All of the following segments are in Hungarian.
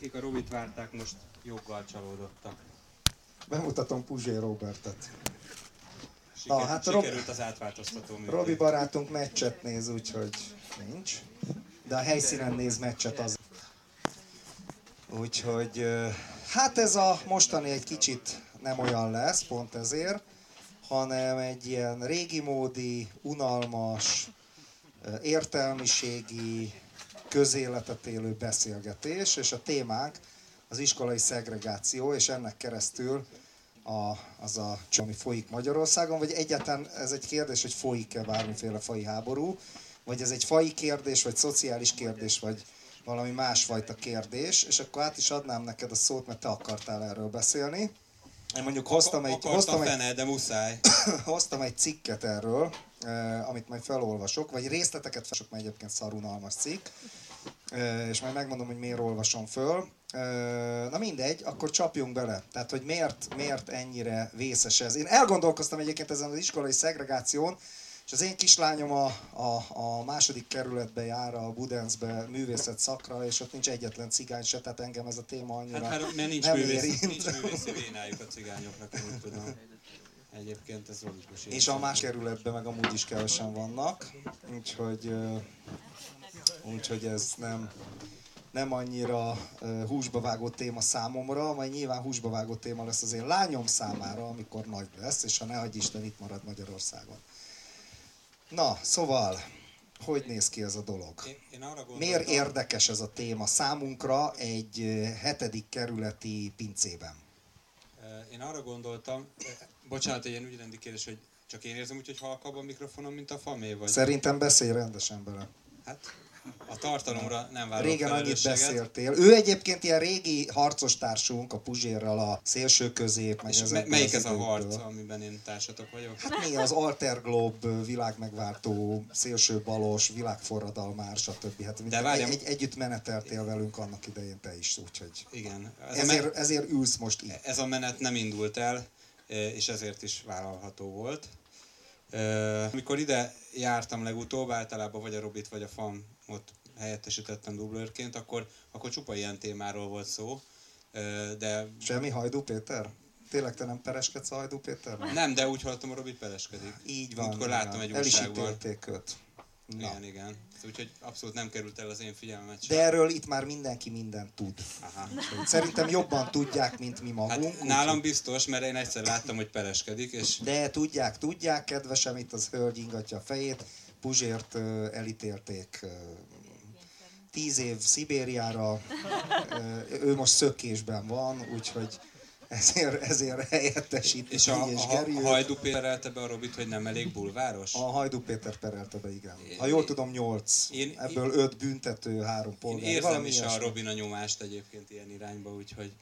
akik a Robit várták, most joggal csalódottak. Bemutatom Puzsé Robertet. Siker, Na, hát sikerült az átváltoztató művét. Robi barátunk meccset néz, úgyhogy nincs. De a helyszínen néz meccset az. Úgyhogy hát ez a mostani egy kicsit nem olyan lesz, pont ezért, hanem egy ilyen régi módi, unalmas, értelmiségi, közéletet élő beszélgetés, és a témánk az iskolai szegregáció, és ennek keresztül a, az a ami folyik Magyarországon, vagy egyáltalán ez egy kérdés, hogy folyik-e bármiféle fai háború, vagy ez egy fai kérdés, vagy szociális kérdés, vagy valami másfajta kérdés, és akkor át is adnám neked a szót, mert te akartál erről beszélni. Én mondjuk hoztam egy, hoztam egy, de muszáj. hoztam egy cikket erről, amit majd felolvasok, vagy részleteket felolvasok, mert egyébként szarunalmas cikk, és majd megmondom, hogy miért olvasom föl. Na mindegy, akkor csapjunk bele. Tehát, hogy miért, miért ennyire vészes ez. Én elgondolkoztam egyébként ezen az iskolai szegregáción, és az én kislányom a, a, a második kerületbe jár, a Budenszbe művészet szakra, és ott nincs egyetlen cigány se, tehát engem ez a téma annyira Hát mert, mert nincs, nem művész, érint. nincs művészi vénájuk a cigányoknak, én tudom. Egyébként ez logikus. És a más kerületben meg amúgy is kevesen vannak, úgyhogy, úgyhogy ez nem, nem annyira húsba vágó téma számomra, majd nyilván húsba vágó téma lesz az én lányom számára, amikor nagy lesz, és ha ne hagyj Isten, itt marad Magyarországon. Na, szóval, hogy néz ki ez a dolog? Én, én arra gondoltam, Miért érdekes ez a téma számunkra egy hetedik kerületi pincében? Én arra gondoltam, bocsánat, egy ilyen ügyrendi kérdés, hogy csak én érzem úgy, hogy halkabb a mikrofonom, mint a famé, vagy? Szerintem beszélj rendesen bele. Hát a tartalomra nem vállalok Régen annyit beszéltél. Ő egyébként ilyen régi harcos társunk, a Puzsérral a szélső közép, meg És me- melyik ez a harc, amiben én társatok vagyok? Hát mi az Alter Globe, világmegváltó, szélső balos, világforradalmár, stb. Hát De várjam. egy, együtt meneteltél velünk annak idején te is, úgyhogy Igen. Ez ezért, men- ezért ülsz most itt. ez a menet nem indult el, és ezért is vállalható volt. Amikor ide jártam legutóbb, általában vagy a Robit, vagy a Famot helyettesítettem dublőrként, akkor, akkor csupa ilyen témáról volt szó, de Semmi Hajdú Péter? Tényleg te nem pereskedsz a Hajdú Péterrel? nem, de úgy hallottam, a Robit pereskedik. Így van. Múltkor láttam egy El is újságban. őt. Na. Igen, igen. Úgyhogy abszolút nem került el az én figyelmemet De sem. erről itt már mindenki mindent tud. Aha. Szerintem jobban tudják, mint mi magunk. Hát nálam biztos, mert én egyszer láttam, hogy pereskedik, és De tudják, tudják, kedvesem, itt az hölgy ingatja a fejét, Puzsért elítélték tíz év Szibériára, ő most szökésben van, úgyhogy ezért, ezért helyettesít És a, és a, Geri. a Hajdú perelte be a Robit, hogy nem elég bulváros? A Hajdú Péter perelte be, igen. Ha jól tudom, nyolc. Én- Ebből öt büntető, három Én polgár. érzem valami is a. Robin a nyomást egyébként ilyen irányba, úgyhogy,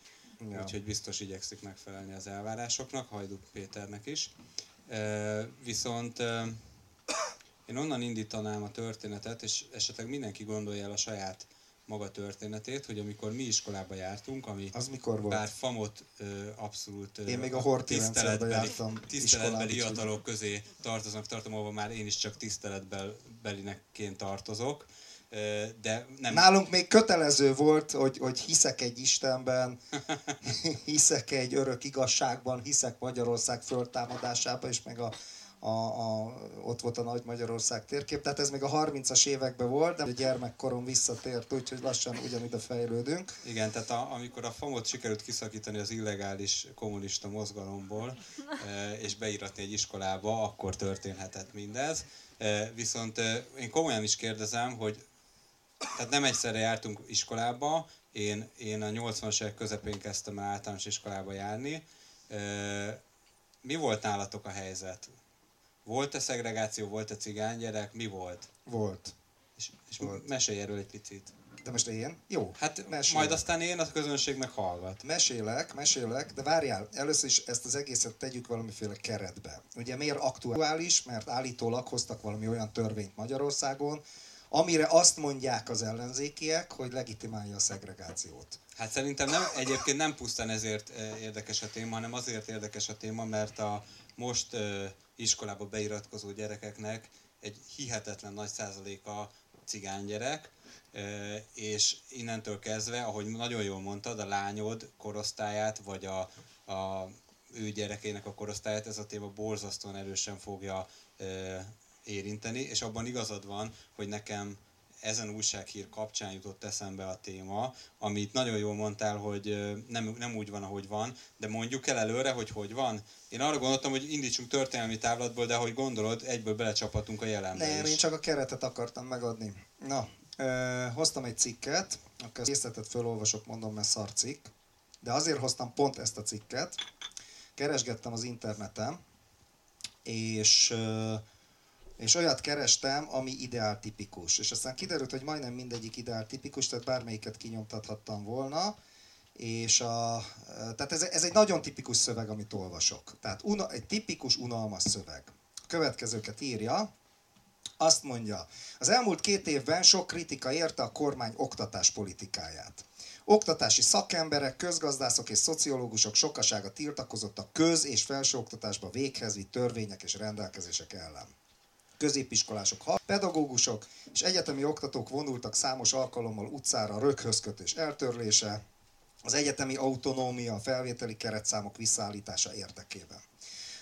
Ja. úgyhogy biztos igyekszik megfelelni az elvárásoknak, Hajdú Péternek is. E, viszont e, én onnan indítanám a történetet, és esetleg mindenki gondolja el a saját maga történetét, hogy amikor mi iskolába jártunk, ami Az mikor volt? bár famot ö, abszolút ö, Én még a rendszerbe tiszteletbeli, jártam tiszteletbeli iskolába, hivatalok közé tartoznak, tartom, ahol már én is csak tiszteletbelinekként tartozok. Ö, De nem, Nálunk még kötelező volt, hogy, hogy hiszek egy Istenben, hiszek egy örök igazságban, hiszek Magyarország föltámadásába, és meg a, a, a, ott volt a Nagy Magyarország térkép. Tehát ez még a 30-as években volt, de a gyermekkorom visszatért, úgyhogy lassan ugyanide fejlődünk. Igen, tehát a, amikor a famot sikerült kiszakítani az illegális kommunista mozgalomból, e, és beiratni egy iskolába, akkor történhetett mindez. E, Viszont e, én komolyan is kérdezem, hogy tehát nem egyszerre jártunk iskolába, én, én a 80-as évek közepén kezdtem el általános iskolába járni. Mi volt nálatok a helyzet? Volt-e szegregáció, volt-e cigánygyerek, mi volt? Volt. És, és Volt. mesélj erről egy picit. De most én? Jó. Hát mesélj. majd aztán én, a közönség meg hallgat. Mesélek, mesélek, de várjál, először is ezt az egészet tegyük valamiféle keretbe. Ugye miért aktuális? Mert állítólag hoztak valami olyan törvényt Magyarországon, amire azt mondják az ellenzékiek, hogy legitimálja a szegregációt. Hát szerintem nem, egyébként nem pusztán ezért eh, érdekes a téma, hanem azért érdekes a téma, mert a most eh, iskolába beiratkozó gyerekeknek egy hihetetlen nagy százaléka cigánygyerek, és innentől kezdve, ahogy nagyon jól mondtad, a lányod korosztályát, vagy a, a ő gyerekének a korosztályát ez a téma borzasztóan erősen fogja érinteni, és abban igazad van, hogy nekem ezen újsághír kapcsán jutott eszembe a téma, amit nagyon jól mondtál, hogy nem, nem úgy van, ahogy van, de mondjuk el előre, hogy hogy van. Én arra gondoltam, hogy indítsunk történelmi távlatból, de ahogy gondolod, egyből belecsapatunk a jelenbe Nem, is. én csak a keretet akartam megadni. Na, ö, hoztam egy cikket, akkor ezt részletet felolvasok, mondom, mert szar cikk, de azért hoztam pont ezt a cikket, keresgettem az interneten, és ö, és olyat kerestem, ami ideál tipikus. És aztán kiderült, hogy majdnem mindegyik ideál tipikus, tehát bármelyiket kinyomtathattam volna. És a, tehát ez, ez egy nagyon tipikus szöveg, amit olvasok. Tehát una, egy tipikus, unalmas szöveg. A következőket írja. Azt mondja, az elmúlt két évben sok kritika érte a kormány oktatás politikáját. Oktatási szakemberek, közgazdászok és szociológusok sokasága tiltakozott a köz- és felsőoktatásba véghez vitt törvények és rendelkezések ellen középiskolások, pedagógusok és egyetemi oktatók vonultak számos alkalommal utcára röghözkötés eltörlése, az egyetemi autonómia, a felvételi keretszámok visszaállítása érdekében.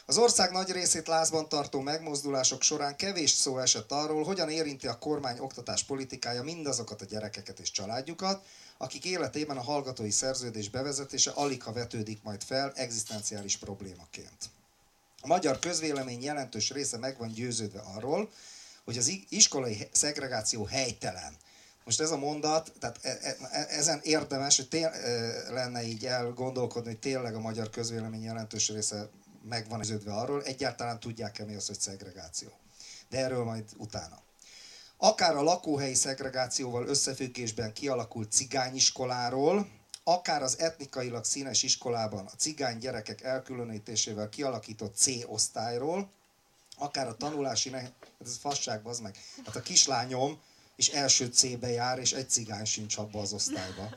Az ország nagy részét lázban tartó megmozdulások során kevés szó esett arról, hogyan érinti a kormány oktatás politikája mindazokat a gyerekeket és családjukat, akik életében a hallgatói szerződés bevezetése alig ha vetődik majd fel egzisztenciális problémaként. A magyar közvélemény jelentős része meg van győződve arról, hogy az iskolai szegregáció helytelen. Most ez a mondat, tehát e, e, e, ezen érdemes, hogy tél, lenne így elgondolkodni, hogy tényleg a magyar közvélemény jelentős része meg van győződve arról, egyáltalán tudják-e mi az, hogy szegregáció. De erről majd utána. Akár a lakóhelyi szegregációval összefüggésben kialakult cigányiskoláról, akár az etnikailag színes iskolában a cigány gyerekek elkülönítésével kialakított C osztályról, akár a tanulási ne... ez fasság, az meg. Hát a kislányom is első C-be jár, és egy cigány sincs abba az osztályba.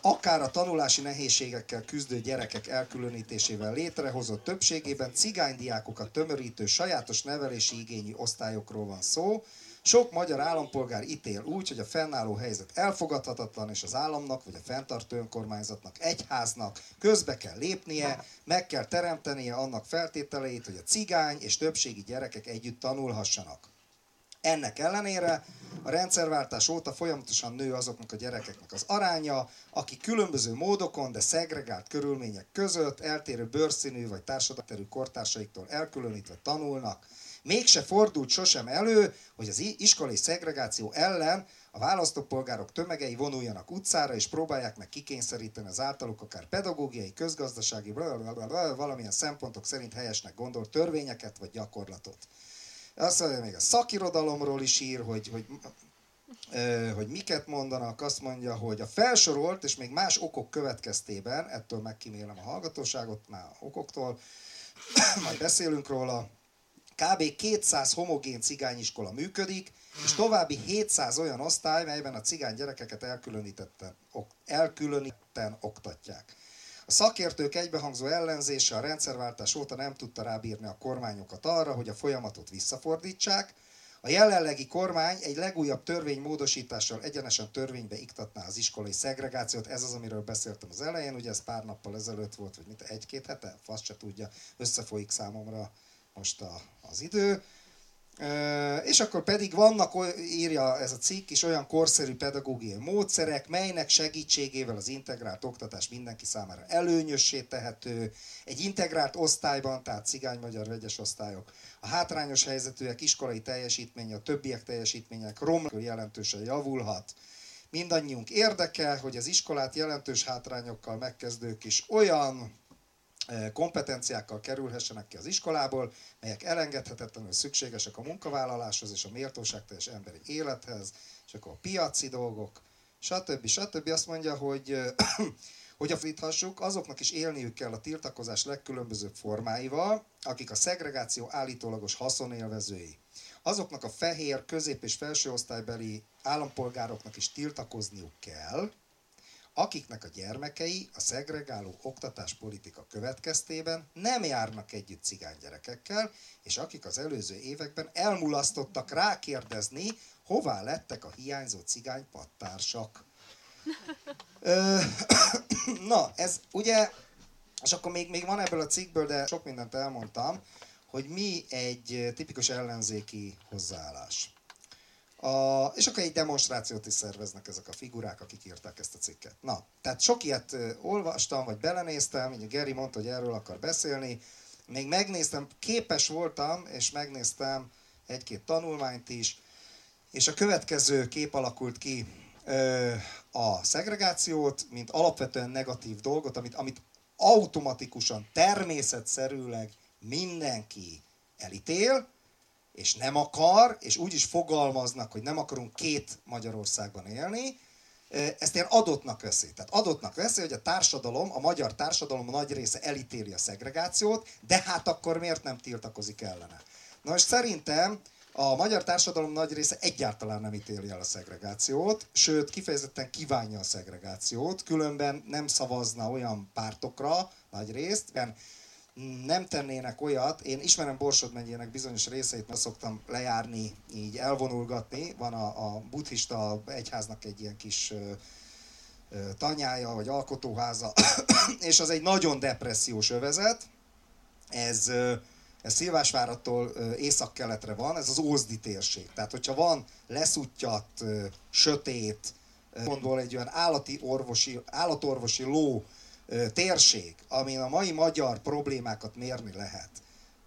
Akár a tanulási nehézségekkel küzdő gyerekek elkülönítésével létrehozott többségében cigánydiákokat tömörítő sajátos nevelési igényű osztályokról van szó, sok magyar állampolgár ítél úgy, hogy a fennálló helyzet elfogadhatatlan, és az államnak, vagy a fenntartó önkormányzatnak, egyháznak közbe kell lépnie, meg kell teremtenie annak feltételeit, hogy a cigány és többségi gyerekek együtt tanulhassanak. Ennek ellenére a rendszerváltás óta folyamatosan nő azoknak a gyerekeknek az aránya, akik különböző módokon, de szegregált körülmények között, eltérő bőrszínű vagy társadalmi kortársaiktól elkülönítve tanulnak, Mégse fordult sosem elő, hogy az iskolai szegregáció ellen a választópolgárok tömegei vonuljanak utcára, és próbálják meg kikényszeríteni az általuk akár pedagógiai, közgazdasági, valamilyen szempontok szerint helyesnek gondolt törvényeket vagy gyakorlatot. Azt mondja, még a szakirodalomról is ír, hogy, hogy hogy miket mondanak, azt mondja, hogy a felsorolt és még más okok következtében, ettől megkímélem a hallgatóságot már okoktól, majd beszélünk róla, kb. 200 homogén cigányiskola működik, és további 700 olyan osztály, melyben a cigány gyerekeket elkülönítetten, elkülönítetten oktatják. A szakértők egybehangzó ellenzése a rendszerváltás óta nem tudta rábírni a kormányokat arra, hogy a folyamatot visszafordítsák. A jelenlegi kormány egy legújabb törvénymódosítással egyenesen törvénybe iktatná az iskolai szegregációt. Ez az, amiről beszéltem az elején, ugye ez pár nappal ezelőtt volt, vagy mint egy-két hete, fasz se tudja, összefolyik számomra most a, az idő. És akkor pedig vannak, írja ez a cikk is, olyan korszerű pedagógiai módszerek, melynek segítségével az integrált oktatás mindenki számára előnyössé tehető. Egy integrált osztályban, tehát cigány-magyar vegyes osztályok, a hátrányos helyzetűek iskolai teljesítménye, a többiek teljesítmények romló jelentősen javulhat. Mindannyiunk érdeke, hogy az iskolát jelentős hátrányokkal megkezdők is olyan kompetenciákkal kerülhessenek ki az iskolából, melyek elengedhetetlenül szükségesek a munkavállaláshoz és a méltóságteljes emberi élethez, és akkor a piaci dolgok, stb. stb. Azt mondja, hogy hogy aflíthassuk, azoknak is élniük kell a tiltakozás legkülönbözőbb formáival, akik a szegregáció állítólagos haszonélvezői. Azoknak a fehér, közép- és felsőosztálybeli állampolgároknak is tiltakozniuk kell, akiknek a gyermekei a szegregáló oktatáspolitika következtében nem járnak együtt cigány gyerekekkel, és akik az előző években elmulasztottak rákérdezni hová lettek a hiányzó cigány pattársak. Na, ez ugye, és akkor még, még van ebből a cikkből, de sok mindent elmondtam, hogy mi egy tipikus ellenzéki hozzáállás. A, és akkor egy demonstrációt is szerveznek ezek a figurák, akik írták ezt a cikket. Na, tehát sok ilyet olvastam, vagy belenéztem, ugye Geri mondta, hogy erről akar beszélni, még megnéztem, képes voltam, és megnéztem egy-két tanulmányt is, és a következő kép alakult ki ö, a szegregációt, mint alapvetően negatív dolgot, amit, amit automatikusan, természetszerűleg mindenki elítél, és nem akar, és úgy is fogalmaznak, hogy nem akarunk két Magyarországban élni, ezt ilyen adottnak veszi. Tehát adottnak veszi, hogy a társadalom, a magyar társadalom nagy része elítéli a szegregációt, de hát akkor miért nem tiltakozik ellene? Na most szerintem a magyar társadalom nagy része egyáltalán nem ítéli el a szegregációt, sőt kifejezetten kívánja a szegregációt, különben nem szavazna olyan pártokra nagy részt, nem tennének olyat, én ismerem Borsod megyének bizonyos részeit, mert szoktam lejárni, így elvonulgatni, van a, a buddhista egyháznak egy ilyen kis tanyája, vagy alkotóháza, és az egy nagyon depressziós övezet, ez, ez Szilvásvárattól észak-keletre van, ez az Ózdi térség. Tehát, hogyha van leszuttyat, sötét, mondból egy olyan állati orvosi, állatorvosi ló térség, amin a mai magyar problémákat mérni lehet,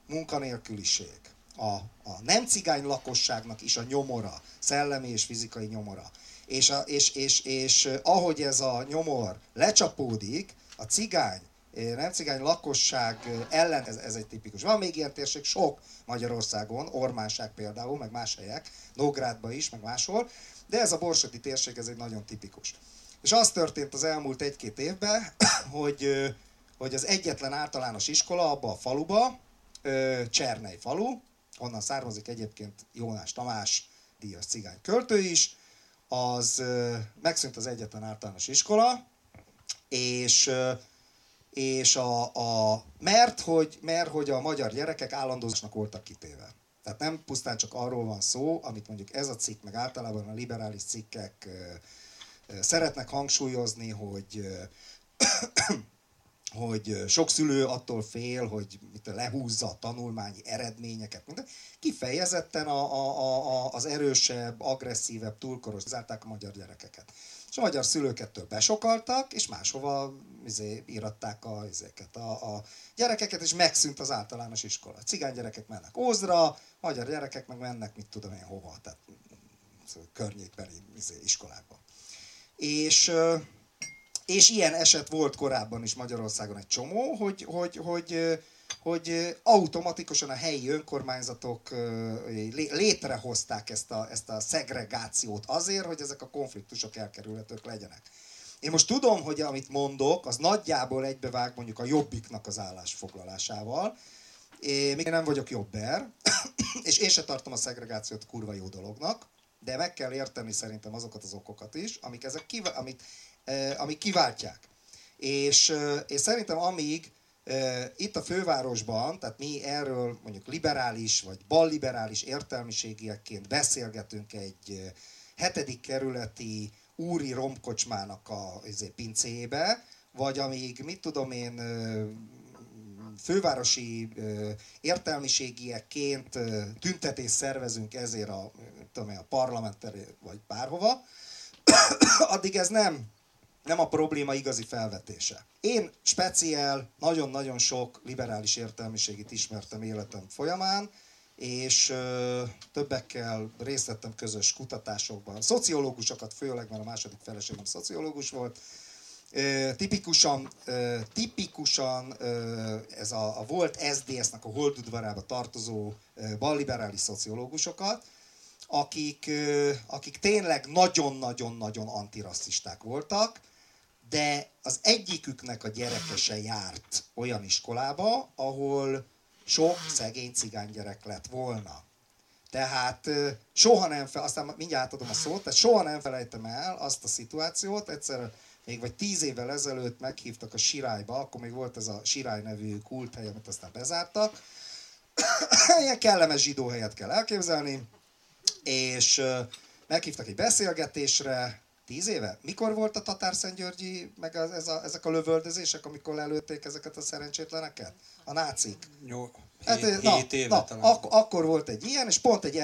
munkanélküliség, a, a nem cigány lakosságnak is a nyomora, szellemi és fizikai nyomora. És, a, és, és, és ahogy ez a nyomor lecsapódik, a cigány, nem cigány lakosság ellen, ez, ez egy tipikus. Van még ilyen térség sok Magyarországon, Ormánság például, meg más helyek, Nógrádban is, meg máshol, de ez a borsodi térség, ez egy nagyon tipikus. És az történt az elmúlt egy-két évben, hogy, hogy az egyetlen általános iskola abba a faluba, Csernej falu, onnan származik egyébként Jónás Tamás, díjas cigány költő is, az megszűnt az egyetlen általános iskola, és, és a, a, mert, hogy, mert hogy a magyar gyerekek állandózásnak voltak kitéve. Tehát nem pusztán csak arról van szó, amit mondjuk ez a cikk, meg általában a liberális cikkek szeretnek hangsúlyozni, hogy hogy sok szülő attól fél, hogy mit lehúzza a tanulmányi eredményeket, minden. Kifejezetten a, a, a, az erősebb, agresszívebb, túlkoros zárták a magyar gyerekeket. És a magyar szülőkettől besokaltak, és máshova izé, íratták a, izéket, a, a gyerekeket, és megszűnt az általános iskola. Cigány gyerekek mennek Ózra, magyar gyerekek meg mennek, mit tudom én hova, tehát környékbeli izé, iskolákba. És, és ilyen eset volt korábban is Magyarországon egy csomó, hogy, hogy, hogy, hogy automatikusan a helyi önkormányzatok létrehozták ezt a, ezt a szegregációt azért, hogy ezek a konfliktusok elkerülhetők legyenek. Én most tudom, hogy amit mondok, az nagyjából egybevág mondjuk a jobbiknak az állásfoglalásával. Én még nem vagyok jobber, és én se tartom a szegregációt kurva jó dolognak de meg kell érteni szerintem azokat az okokat is, amik, ezek kivá- amik, eh, amik kiváltják. És, eh, és szerintem amíg eh, itt a fővárosban, tehát mi erről mondjuk liberális vagy balliberális értelmiségiekként beszélgetünk egy hetedik kerületi úri romkocsmának a izé, pincébe, vagy amíg, mit tudom én, fővárosi értelmiségiekként tüntetést szervezünk ezért a, tudom a parlament vagy bárhova, addig ez nem, nem a probléma igazi felvetése. Én speciál nagyon-nagyon sok liberális értelmiségit ismertem életem folyamán, és többekkel részt vettem közös kutatásokban. Szociológusokat főleg, mert a második feleségem szociológus volt, tipikusan, tipikusan ez a, a volt SDS-nek a holdudvarába tartozó balliberális szociológusokat, akik, akik tényleg nagyon-nagyon-nagyon antirasszisták voltak, de az egyiküknek a gyereke se járt olyan iskolába, ahol sok szegény cigánygyerek lett volna. Tehát soha nem, fel, aztán mindjárt adom a szót, tehát soha nem felejtem el azt a szituációt, egyszer még vagy tíz évvel ezelőtt meghívtak a Sirályba, akkor még volt ez a Sirály nevű kulthely, amit aztán bezártak. Ilyen kellemes zsidó helyet kell elképzelni, és meghívtak egy beszélgetésre, tíz éve? Mikor volt a Tatárszentgyörgyi, meg az, ez a, ezek a lövöldözések, amikor lelőtték ezeket a szerencsétleneket? A nácik. Jó, Hát, hét, na, hét éve na, talán. ak- akkor volt egy ilyen, és pont egy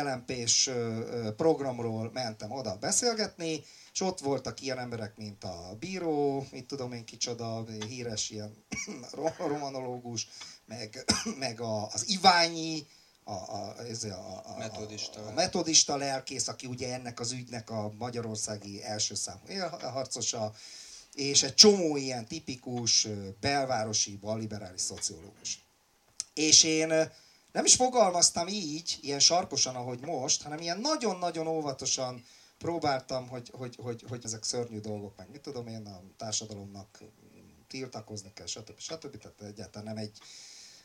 ö, programról mentem oda beszélgetni, és ott voltak ilyen emberek, mint a bíró, mit tudom én kicsoda, híres ilyen ro- romanológus, meg, meg a, az Iványi, a, a, ez a, a, Metodista. a, a metodista lelkész, aki ugye ennek az ügynek a magyarországi első számú élharcosa, és egy csomó ilyen tipikus belvárosi, balliberális szociológus. És én nem is fogalmaztam így, ilyen sarkosan, ahogy most, hanem ilyen nagyon-nagyon óvatosan próbáltam, hogy, hogy, hogy, hogy ezek szörnyű dolgok, meg mit tudom én, a társadalomnak tiltakozni kell, stb. stb. Tehát egyáltalán nem egy,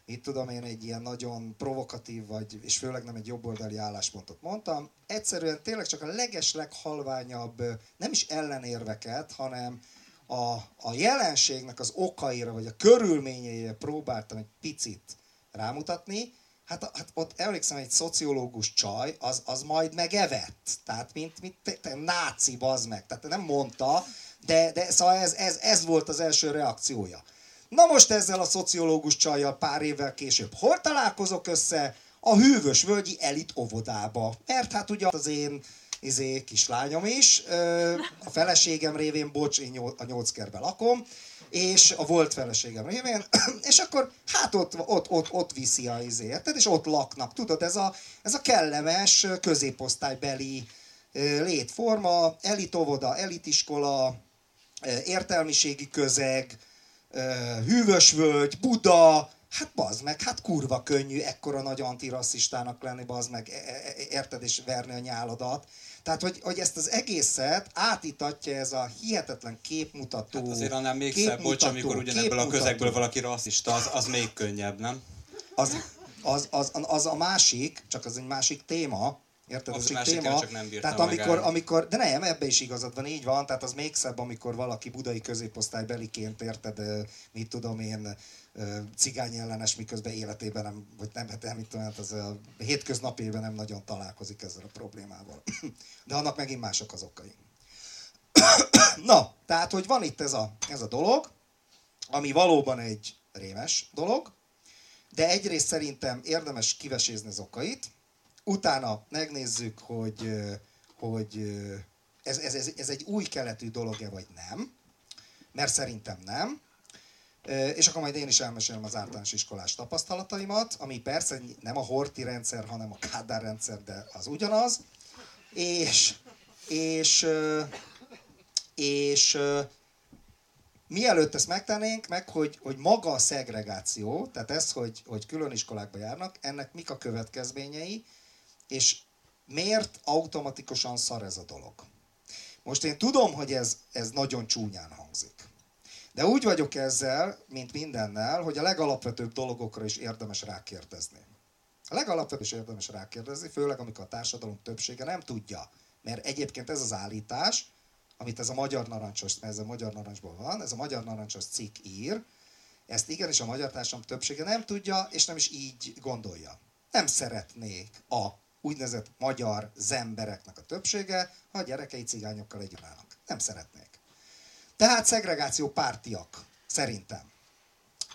mit tudom én, egy ilyen nagyon provokatív, vagy, és főleg nem egy jobboldali álláspontot mondtam. Egyszerűen tényleg csak a leges leghalványabb, nem is ellenérveket, hanem a, a jelenségnek az okaira, vagy a körülményeire próbáltam egy picit rámutatni, hát, hát ott emlékszem, egy szociológus csaj, az, az majd megevett. Tehát, mint, mint te, te, náci, bazd meg. Tehát nem mondta, de, de szóval ez, ez, ez volt az első reakciója. Na most ezzel a szociológus csajjal pár évvel később hol találkozok össze? A hűvös völgyi elit óvodába. Mert hát ugye az én izé, kislányom is, a feleségem révén, bocs, én a nyolckerben lakom, és a volt feleségem révén, és akkor hát ott, ott, ott, ott viszi a izé, érted? És ott laknak, tudod, ez a, ez a kellemes középosztálybeli létforma, elitóvoda, elitiskola, értelmiségi közeg, ö, hűvösvölgy, Buda, hát bazd meg, hát kurva könnyű ekkora nagy antirasszistának lenni, bazd meg, e- e- e- érted, és verni a nyáladat. Tehát, hogy, hogy ezt az egészet átítatja ez a hihetetlen képmutató. Hát azért annál még szebb, bocs, amikor ugyanebből a közegből valaki rasszista, az, az még könnyebb, nem? Az, az, az, az, a másik, csak az egy másik téma, Érted? Az másik, téma. csak nem tehát amikor, megállni. amikor, de nem, ebbe is igazad van, így van, tehát az még szebb, amikor valaki budai középosztálybeliként, érted, mit tudom én, cigány ellenes, miközben életében nem, vagy nem, hát nem, tudom, hát az a hétköznapjében nem nagyon találkozik ezzel a problémával. De annak megint mások az okai. Na, tehát, hogy van itt ez a, ez a dolog, ami valóban egy rémes dolog, de egyrészt szerintem érdemes kivesézni az okait, utána megnézzük, hogy, hogy ez, ez, ez, ez egy új keletű dolog-e vagy nem, mert szerintem nem. És akkor majd én is elmesélem az általános iskolás tapasztalataimat, ami persze nem a Horti rendszer, hanem a Kádár rendszer, de az ugyanaz. És, és, és mielőtt ezt megtennénk, meg hogy, hogy maga a szegregáció, tehát ez, hogy, hogy külön iskolákba járnak, ennek mik a következményei, és miért automatikusan szar ez a dolog. Most én tudom, hogy ez, ez nagyon csúnyán hangzik. De úgy vagyok ezzel, mint mindennel, hogy a legalapvetőbb dolgokra is érdemes rákérdezni. A legalapvetőbb is érdemes rákérdezni, főleg amikor a társadalom többsége nem tudja. Mert egyébként ez az állítás, amit ez a magyar narancsos, mert ez a magyar narancsból van, ez a magyar narancsos cikk ír, ezt igenis a magyar társadalom többsége nem tudja, és nem is így gondolja. Nem szeretnék a úgynevezett magyar zembereknek a többsége, ha a gyerekei cigányokkal együtt. Nem szeretnék. Tehát szegregáció pártiak, szerintem.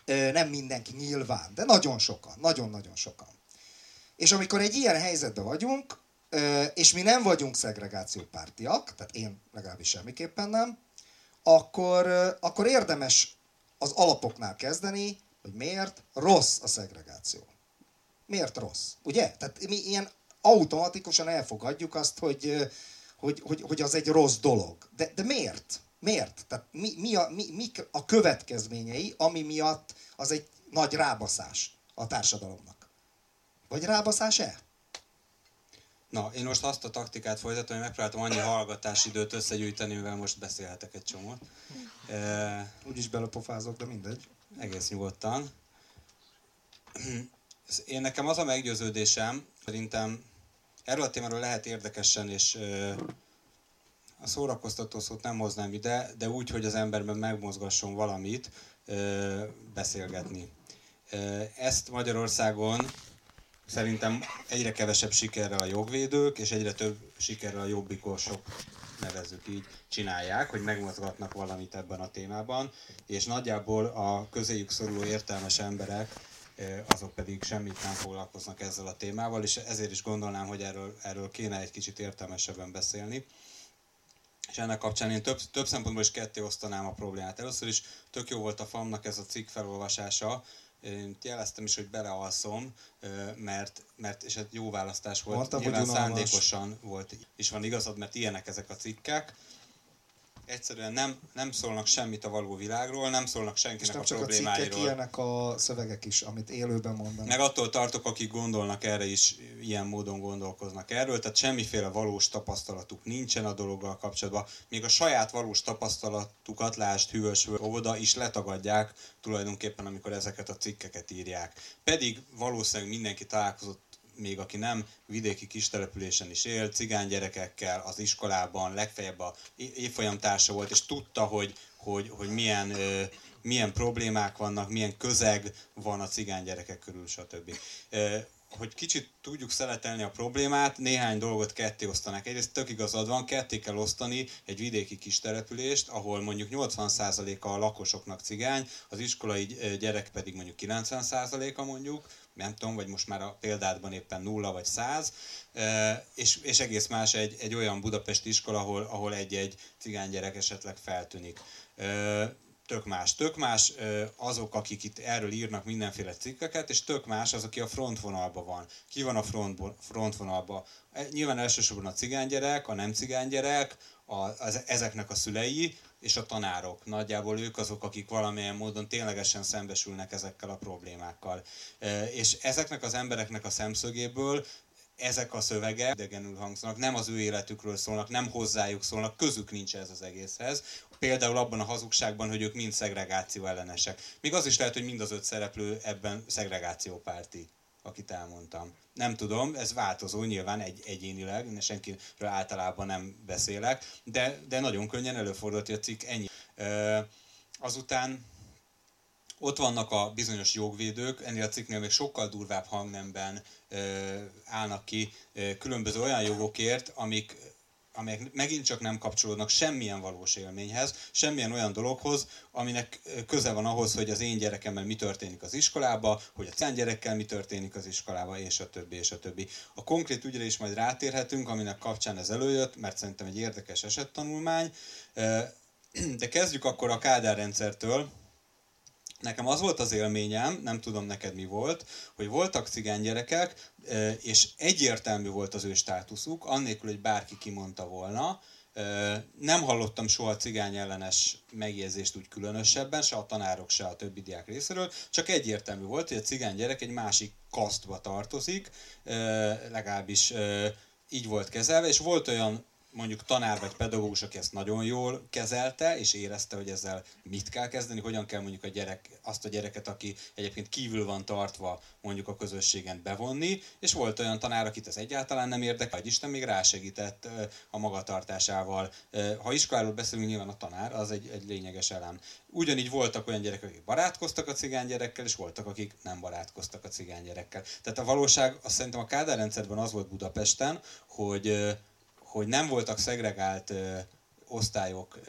Nem mindenki nyilván, de nagyon sokan, nagyon-nagyon sokan. És amikor egy ilyen helyzetben vagyunk, és mi nem vagyunk szegregációpártiak, tehát én legalábbis semmiképpen nem, akkor, akkor érdemes az alapoknál kezdeni, hogy miért rossz a szegregáció. Miért rossz? Ugye? Tehát mi ilyen automatikusan elfogadjuk azt, hogy, hogy, hogy, hogy az egy rossz dolog. De, de miért? Miért? Tehát mi, mi, a, mi, mik a következményei, ami miatt az egy nagy rábaszás a társadalomnak? Vagy rábaszás-e? Na, én most azt a taktikát folytatom, hogy megpróbáltam annyi hallgatási időt összegyűjteni, mivel most beszélhetek egy csomót. E, Úgyis belepofázok, de mindegy. egész nyugodtan. Én nekem az a meggyőződésem, szerintem erről a témáról lehet érdekesen és ö, a szórakoztató szót nem hoznám ide, de úgy, hogy az emberben megmozgasson valamit, beszélgetni. Ezt Magyarországon szerintem egyre kevesebb sikerrel a jogvédők, és egyre több sikerrel a jobbikosok nevezzük így, csinálják, hogy megmozgatnak valamit ebben a témában, és nagyjából a közéjük szoruló értelmes emberek azok pedig semmit nem foglalkoznak ezzel a témával, és ezért is gondolnám, hogy erről, erről kéne egy kicsit értelmesebben beszélni. És ennek kapcsán én több, több szempontból is ketté osztanám a problémát. Először is tök jó volt a FAM-nak ez a cikk felolvasása, én jeleztem is, hogy belealszom, mert, mert és ez jó választás volt, Mondtam, nyilván szándékosan volt, és van igazad, mert ilyenek ezek a cikkek, egyszerűen nem, nem szólnak semmit a való világról, nem szólnak senkinek és nem a csak problémáiról. a cikkek, ilyenek a szövegek is, amit élőben mondanak. Meg attól tartok, akik gondolnak erre is, ilyen módon gondolkoznak erről, tehát semmiféle valós tapasztalatuk nincsen a dologgal kapcsolatban. Még a saját valós tapasztalatukat, lásd hűvös óvoda is letagadják tulajdonképpen, amikor ezeket a cikkeket írják. Pedig valószínűleg mindenki találkozott még aki nem vidéki kistelepülésen is él, cigány gyerekekkel az iskolában, legfeljebb a évfolyam társa volt, és tudta, hogy, hogy, hogy milyen, milyen problémák vannak, milyen közeg van a cigány gyerekek körül, stb hogy kicsit tudjuk szeletelni a problémát, néhány dolgot ketté osztanak. Egyrészt tök igazad van, ketté kell osztani egy vidéki kis települést, ahol mondjuk 80%-a a lakosoknak cigány, az iskolai gyerek pedig mondjuk 90%-a mondjuk, nem tudom, vagy most már a példádban éppen nulla vagy száz, és, és egész más egy, egy olyan budapesti iskola, ahol, ahol egy-egy cigány gyerek esetleg feltűnik tök más. Tök más azok, akik itt erről írnak mindenféle cikkeket, és tök más az, aki a frontvonalban van. Ki van a front, frontvonalban? E, nyilván elsősorban a cigánygyerek, a nem cigánygyerek, a, az, ezeknek a szülei, és a tanárok. Nagyjából ők azok, akik valamilyen módon ténylegesen szembesülnek ezekkel a problémákkal. És ezeknek az embereknek a szemszögéből ezek a szövegek idegenül hangzanak, nem az ő életükről szólnak, nem hozzájuk szólnak, közük nincs ez az egészhez. Például abban a hazugságban, hogy ők mind szegregáció ellenesek. Még az is lehet, hogy mind az öt szereplő ebben szegregációpárti akit elmondtam. Nem tudom, ez változó nyilván egy, egyénileg, senkiről általában nem beszélek, de, de nagyon könnyen előfordult, hogy a cikk ennyi. Ö, azután ott vannak a bizonyos jogvédők, ennél a cikknél még sokkal durvább hangnemben ö, állnak ki ö, különböző olyan jogokért, amik amelyek megint csak nem kapcsolódnak semmilyen valós élményhez, semmilyen olyan dologhoz, aminek köze van ahhoz, hogy az én gyerekemmel mi történik az iskolába, hogy a cán gyerekkel mi történik az iskolába, és a többi, és a többi. A konkrét ügyre is majd rátérhetünk, aminek kapcsán ez előjött, mert szerintem egy érdekes esettanulmány. De kezdjük akkor a Kádár rendszertől, Nekem az volt az élményem, nem tudom neked mi volt, hogy voltak cigány gyerekek, és egyértelmű volt az ő státuszuk, annélkül, hogy bárki kimondta volna. Nem hallottam soha cigány ellenes megjegyzést úgy különösebben, se a tanárok, se a többi diák részéről, csak egyértelmű volt, hogy a cigány gyerek egy másik kasztba tartozik, legalábbis így volt kezelve, és volt olyan mondjuk tanár vagy pedagógus, aki ezt nagyon jól kezelte, és érezte, hogy ezzel mit kell kezdeni, hogyan kell mondjuk a gyerek, azt a gyereket, aki egyébként kívül van tartva mondjuk a közösségen bevonni, és volt olyan tanár, akit ez egyáltalán nem érdekel, hogy Isten még rásegített a magatartásával. Ha iskoláról beszélünk, nyilván a tanár, az egy, egy lényeges elem. Ugyanígy voltak olyan gyerekek, akik barátkoztak a cigány gyerekkel, és voltak, akik nem barátkoztak a cigány gyerekkel. Tehát a valóság, azt szerintem a Kádár rendszerben az volt Budapesten, hogy hogy nem voltak szegregált osztályok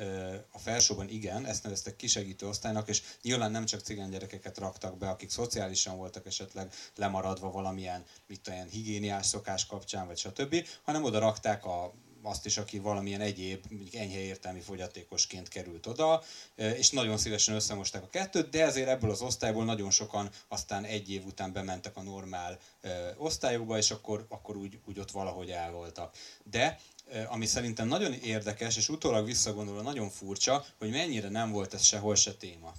a felsőben, igen, ezt neveztek kisegítő osztálynak, és nyilván nem csak cigány gyerekeket raktak be, akik szociálisan voltak esetleg lemaradva valamilyen, mit olyan higiéniás szokás kapcsán, vagy stb., hanem oda rakták a azt is, aki valamilyen egyéb, mondjuk enyhe értelmi fogyatékosként került oda, és nagyon szívesen összemosták a kettőt, de ezért ebből az osztályból nagyon sokan aztán egy év után bementek a normál osztályokba, és akkor, akkor úgy, úgy ott valahogy el voltak. De ami szerintem nagyon érdekes, és utólag visszagondolva nagyon furcsa, hogy mennyire nem volt ez sehol se téma.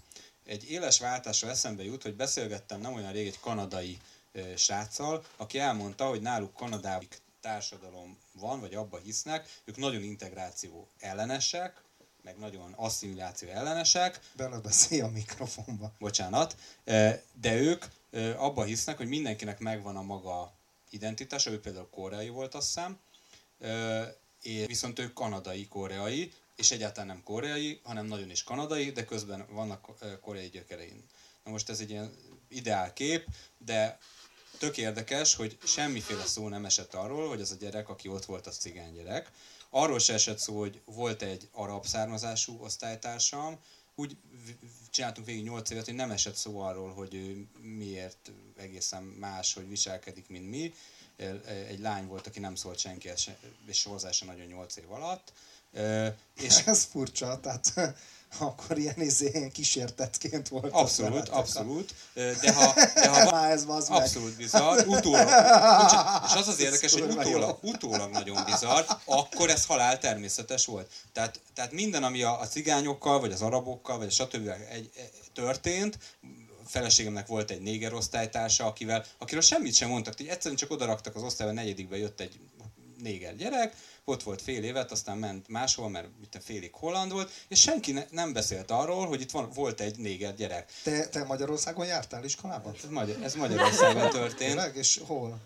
Egy éles váltásra eszembe jut, hogy beszélgettem nem olyan rég egy kanadai sráccal, aki elmondta, hogy náluk Kanadában társadalom van, vagy abba hisznek, ők nagyon integráció ellenesek, meg nagyon asszimiláció ellenesek. Belebeszélj a mikrofonba. Bocsánat. De ők abba hisznek, hogy mindenkinek megvan a maga identitása, ő például koreai volt, azt hiszem, és viszont ők kanadai, koreai, és egyáltalán nem koreai, hanem nagyon is kanadai, de közben vannak koreai gyökerein. Na most ez egy ilyen ideál kép, de tök érdekes, hogy semmiféle szó nem esett arról, hogy az a gyerek, aki ott volt, az cigány gyerek. Arról se esett szó, hogy volt egy arab származású osztálytársam, úgy csináltunk végig 8 évet, hogy nem esett szó arról, hogy ő miért egészen más, hogy viselkedik, mint mi. Egy lány volt, aki nem szólt senki, és hozzá nagyon 8 év alatt. És ez furcsa, tehát akkor ilyen izé, kísértetként volt. Abszolút, abszolút. De ha, de ha Már ez az abszolút bizarr, utólag, és az az érdekes, hogy utólag, utólag nagyon bizarr, akkor ez halál természetes volt. Tehát, tehát minden, ami a, a cigányokkal, vagy az arabokkal, vagy a stb. Egy, egy, történt, feleségemnek volt egy néger osztálytársa, akivel, akiről semmit sem mondtak, hogy egyszerűen csak odaraktak az osztályba, negyedikbe jött egy néger gyerek, ott volt fél évet, aztán ment máshol, mert itt félig holland volt, és senki ne, nem beszélt arról, hogy itt van, volt egy néger gyerek. Te, te Magyarországon jártál iskolában? Ez, Magyar, ez Magyarországon történt. Tényleg? És hol?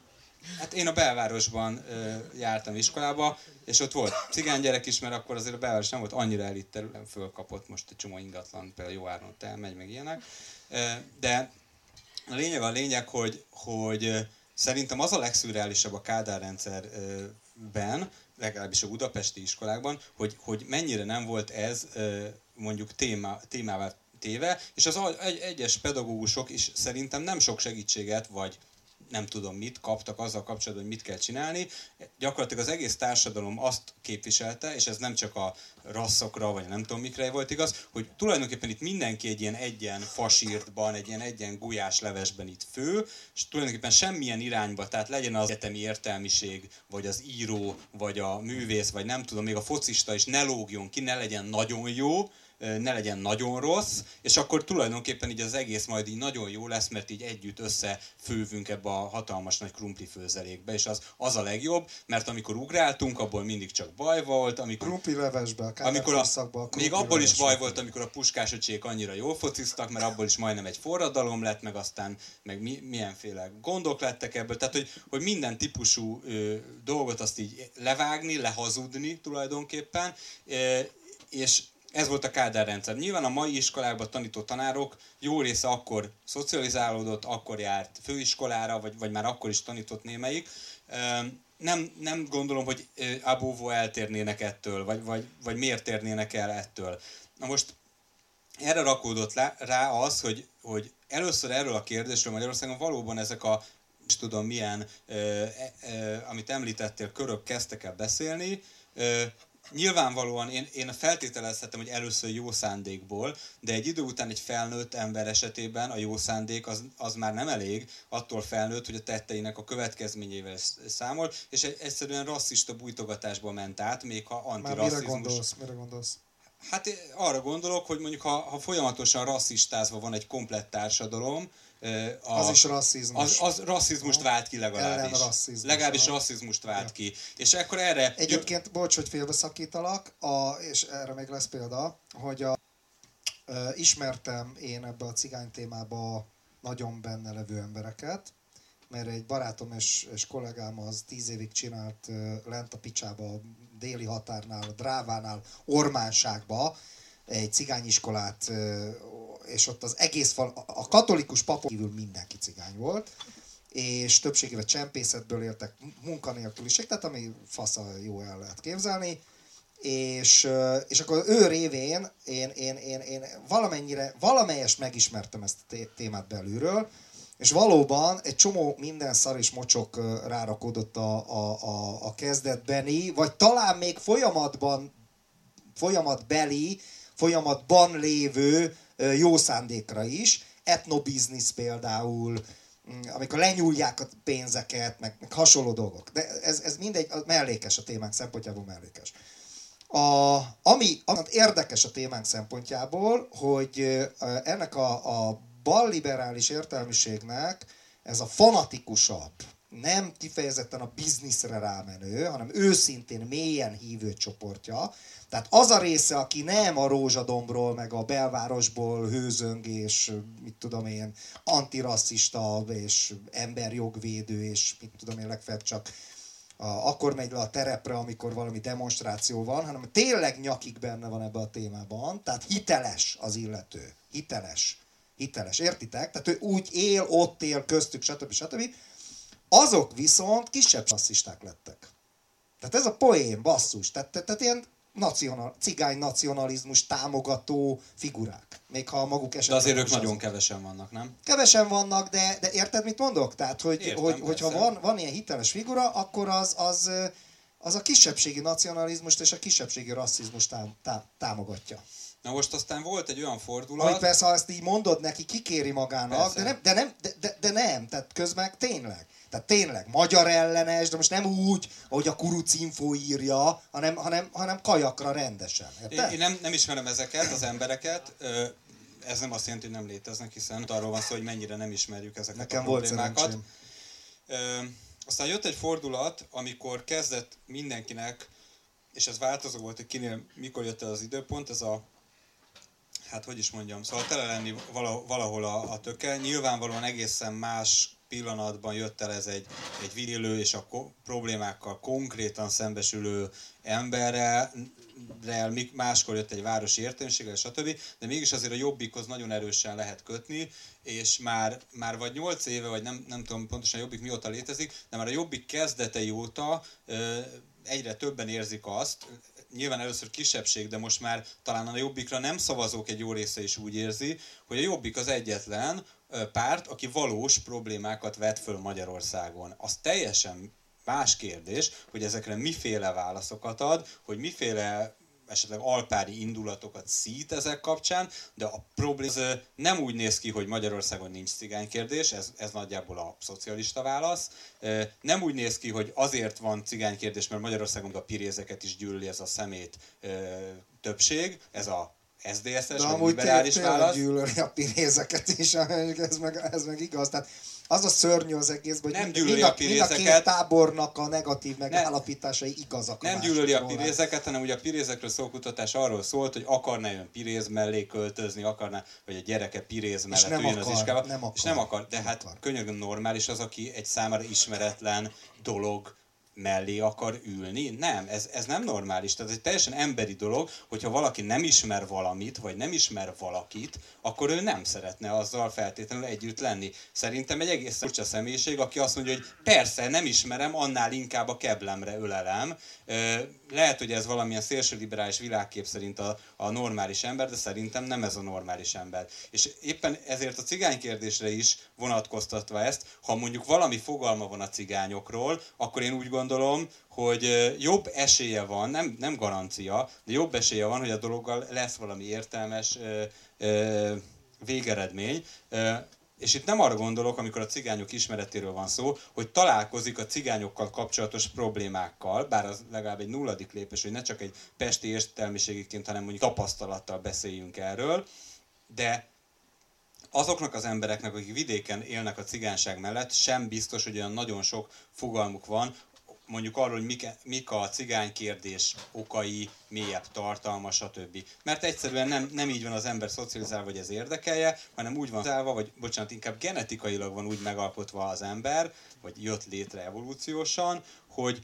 Hát én a belvárosban ö, jártam iskolába, és ott volt cigány gyerek is, mert akkor azért a belváros nem volt annyira elit terület, fölkapott most egy csomó ingatlan, például jó áron elmegy, meg ilyenek. De a lényeg a lényeg, hogy, hogy szerintem az a legszürreálisabb a Kádár rendszerben, legalábbis a budapesti iskolákban, hogy, hogy mennyire nem volt ez mondjuk téma, témává téve, és az egy, egyes pedagógusok is szerintem nem sok segítséget, vagy nem tudom mit kaptak azzal kapcsolatban, hogy mit kell csinálni. Gyakorlatilag az egész társadalom azt képviselte, és ez nem csak a rasszokra, vagy nem tudom mikre volt igaz, hogy tulajdonképpen itt mindenki egy ilyen egyen fasírtban, egy ilyen egyen gulyás levesben itt fő, és tulajdonképpen semmilyen irányba, tehát legyen az egyetemi értelmiség, vagy az író, vagy a művész, vagy nem tudom, még a focista is ne lógjon ki, ne legyen nagyon jó, ne legyen nagyon rossz, és akkor tulajdonképpen így az egész majd így nagyon jó lesz, mert így együtt összefővünk ebbe a hatalmas nagy krumpli főzelékbe, és az, az a legjobb, mert amikor ugráltunk, abból mindig csak baj volt. Amikor, krumpli levesbe, amikor a, a még abból is baj volt, amikor a puskásocsék annyira jól fociztak, mert abból is majdnem egy forradalom lett, meg aztán meg mi, milyenféle gondok lettek ebből, tehát hogy, hogy minden típusú ö, dolgot azt így levágni, lehazudni tulajdonképpen, ö, és ez volt a Kádár rendszer. Nyilván a mai iskolákban tanító tanárok jó része akkor szocializálódott, akkor járt főiskolára, vagy, vagy már akkor is tanított némelyik. Nem, nem gondolom, hogy abóvó eltérnének ettől, vagy, vagy, vagy miért térnének el ettől. Na most erre rakódott rá az, hogy, hogy először erről a kérdésről Magyarországon valóban ezek a is tudom milyen, amit említettél, körök kezdtek el beszélni, nyilvánvalóan én, én feltételezhetem, hogy először jó szándékból, de egy idő után egy felnőtt ember esetében a jó szándék az, az már nem elég, attól felnőtt, hogy a tetteinek a következményével számol, és egy, egyszerűen rasszista bújtogatásba ment át, még ha antirasszizmus... Már mire gondolsz? Mire gondolsz? Hát arra gondolok, hogy mondjuk ha, ha folyamatosan rasszistázva van egy komplett társadalom, a, az is rasszizmus. Az, az rasszizmust vált ki legalábbis. Rasszizmus, legalábbis rasszizmust vált ja. ki. És akkor erre... Egyébként, bocs, hogy félbeszakítalak, a, és erre még lesz példa, hogy a, e, ismertem én ebbe a cigány témába nagyon benne levő embereket, mert egy barátom és, és kollégám az tíz évig csinált lent a picsába, a déli határnál, a Drávánál, Ormánságba egy cigányiskolát és ott az egész fal, a katolikus papok kívül mindenki cigány volt, és többségével csempészetből éltek munkanélküliség, tehát ami fasza jó el lehet képzelni, és, és akkor ő révén én, én, én, én valamennyire, valamelyest megismertem ezt a témát belülről, és valóban egy csomó minden szar és mocsok rárakódott a, a, a, a kezdetbeni, vagy talán még folyamatban, folyamatbeli, folyamatban lévő jó szándékra is, etnobiznisz például, mm, amikor lenyúlják a pénzeket, meg, meg hasonló dolgok. De ez, ez mindegy, mellékes a témánk szempontjából mellékes. A, ami, ami érdekes a témánk szempontjából, hogy ennek a, a balliberális értelmiségnek ez a fanatikusabb, nem kifejezetten a bizniszre rámenő, hanem őszintén mélyen hívő csoportja, tehát az a része, aki nem a rózsadombról, meg a belvárosból hőzöng, és mit tudom én, antirasszista, és emberjogvédő, és mit tudom én, legfeljebb csak a, akkor megy le a terepre, amikor valami demonstráció van, hanem tényleg nyakig benne van ebbe a témában, tehát hiteles az illető. Hiteles. Hiteles, értitek? Tehát ő úgy él, ott él köztük, stb. stb. Azok viszont kisebb rasszisták lettek. Tehát ez a poén, basszus. Tehát, tehát, tehát ilyen nacional, cigány nacionalizmus támogató figurák. Még ha maguk esetleg... De azért ők nagyon azok. kevesen vannak, nem? Kevesen vannak, de, de érted, mit mondok? Tehát, hogy, Értem, hogy, hogyha van, van ilyen hiteles figura, akkor az, az, az a kisebbségi nacionalizmust és a kisebbségi rasszizmust tám, tám, támogatja. Na most aztán volt egy olyan fordulat... Amit persze, ha ezt így mondod neki, kikéri magának, de nem, de, nem, de, de, de nem, tehát közben tényleg. Tehát tényleg magyar ellenes, de most nem úgy, ahogy a Kuruc Info írja, hanem, hanem, hanem kajakra rendesen. Én, én nem, nem ismerem ezeket, az embereket. Ez nem azt jelenti, hogy nem léteznek, hiszen arról van szó, hogy mennyire nem ismerjük ezeket Nekem a problémákat. Volt aztán jött egy fordulat, amikor kezdett mindenkinek, és ez változó volt, hogy kinél mikor jött el az időpont, ez a hát hogy is mondjam, szóval tele lenni valahol a, a töke. Nyilvánvalóan egészen más pillanatban jött el ez egy, egy virélő és a ko- problémákkal konkrétan szembesülő emberrel, máskor jött egy városi értelmiséggel, stb. De mégis azért a jobbikhoz nagyon erősen lehet kötni, és már, már vagy 8 éve, vagy nem, nem tudom pontosan a jobbik mióta létezik, de már a jobbik kezdetei óta ö, egyre többen érzik azt, nyilván először kisebbség, de most már talán a Jobbikra nem szavazók egy jó része is úgy érzi, hogy a Jobbik az egyetlen párt, aki valós problémákat vet föl Magyarországon. Az teljesen más kérdés, hogy ezekre miféle válaszokat ad, hogy miféle esetleg alpári indulatokat szít ezek kapcsán, de a probléma nem úgy néz ki, hogy Magyarországon nincs cigánykérdés, ez, ez nagyjából a szocialista válasz. Nem úgy néz ki, hogy azért van cigánykérdés, mert Magyarországon a pirézeket is gyűlöli ez a szemét többség, ez a SZDSZ-es, liberális válasz. gyűlöli a pirézeket is, ez meg, ez meg igaz. Tehát az a szörnyű az egész, hogy nem mind, a, mind a két tábornak a negatív megállapításai igazak. Nem gyűlöli a pirézeket, hanem ugye a pirézekről szó kutatás arról szólt, hogy akarna ön piréz mellé költözni, akarna, vagy a gyereke piréz mellett nem akar, az iskába. Nem akar, és nem akar. De hát könyörgöm normális az, aki egy számára ismeretlen dolog mellé akar ülni. Nem, ez, ez nem normális. Tehát ez egy teljesen emberi dolog, hogyha valaki nem ismer valamit, vagy nem ismer valakit, akkor ő nem szeretne azzal feltétlenül együtt lenni. Szerintem egy egész furcsa személyiség, aki azt mondja, hogy persze, nem ismerem, annál inkább a keblemre ölelem. Lehet, hogy ez valamilyen liberális világkép szerint a, a normális ember, de szerintem nem ez a normális ember. És éppen ezért a cigány kérdésre is vonatkoztatva ezt, ha mondjuk valami fogalma van a cigányokról, akkor én úgy gondolom, hogy jobb esélye van, nem, nem garancia, de jobb esélye van, hogy a dologgal lesz valami értelmes végeredmény. És itt nem arra gondolok, amikor a cigányok ismeretéről van szó, hogy találkozik a cigányokkal kapcsolatos problémákkal, bár az legalább egy nulladik lépés, hogy ne csak egy pesti értelmiségiként, hanem mondjuk tapasztalattal beszéljünk erről, de azoknak az embereknek, akik vidéken élnek a cigányság mellett, sem biztos, hogy olyan nagyon sok fogalmuk van, mondjuk arról, hogy mik, a cigány kérdés okai, mélyebb tartalma, stb. Mert egyszerűen nem, nem így van az ember szocializálva, hogy ez érdekelje, hanem úgy van szocializálva, vagy bocsánat, inkább genetikailag van úgy megalkotva az ember, vagy jött létre evolúciósan, hogy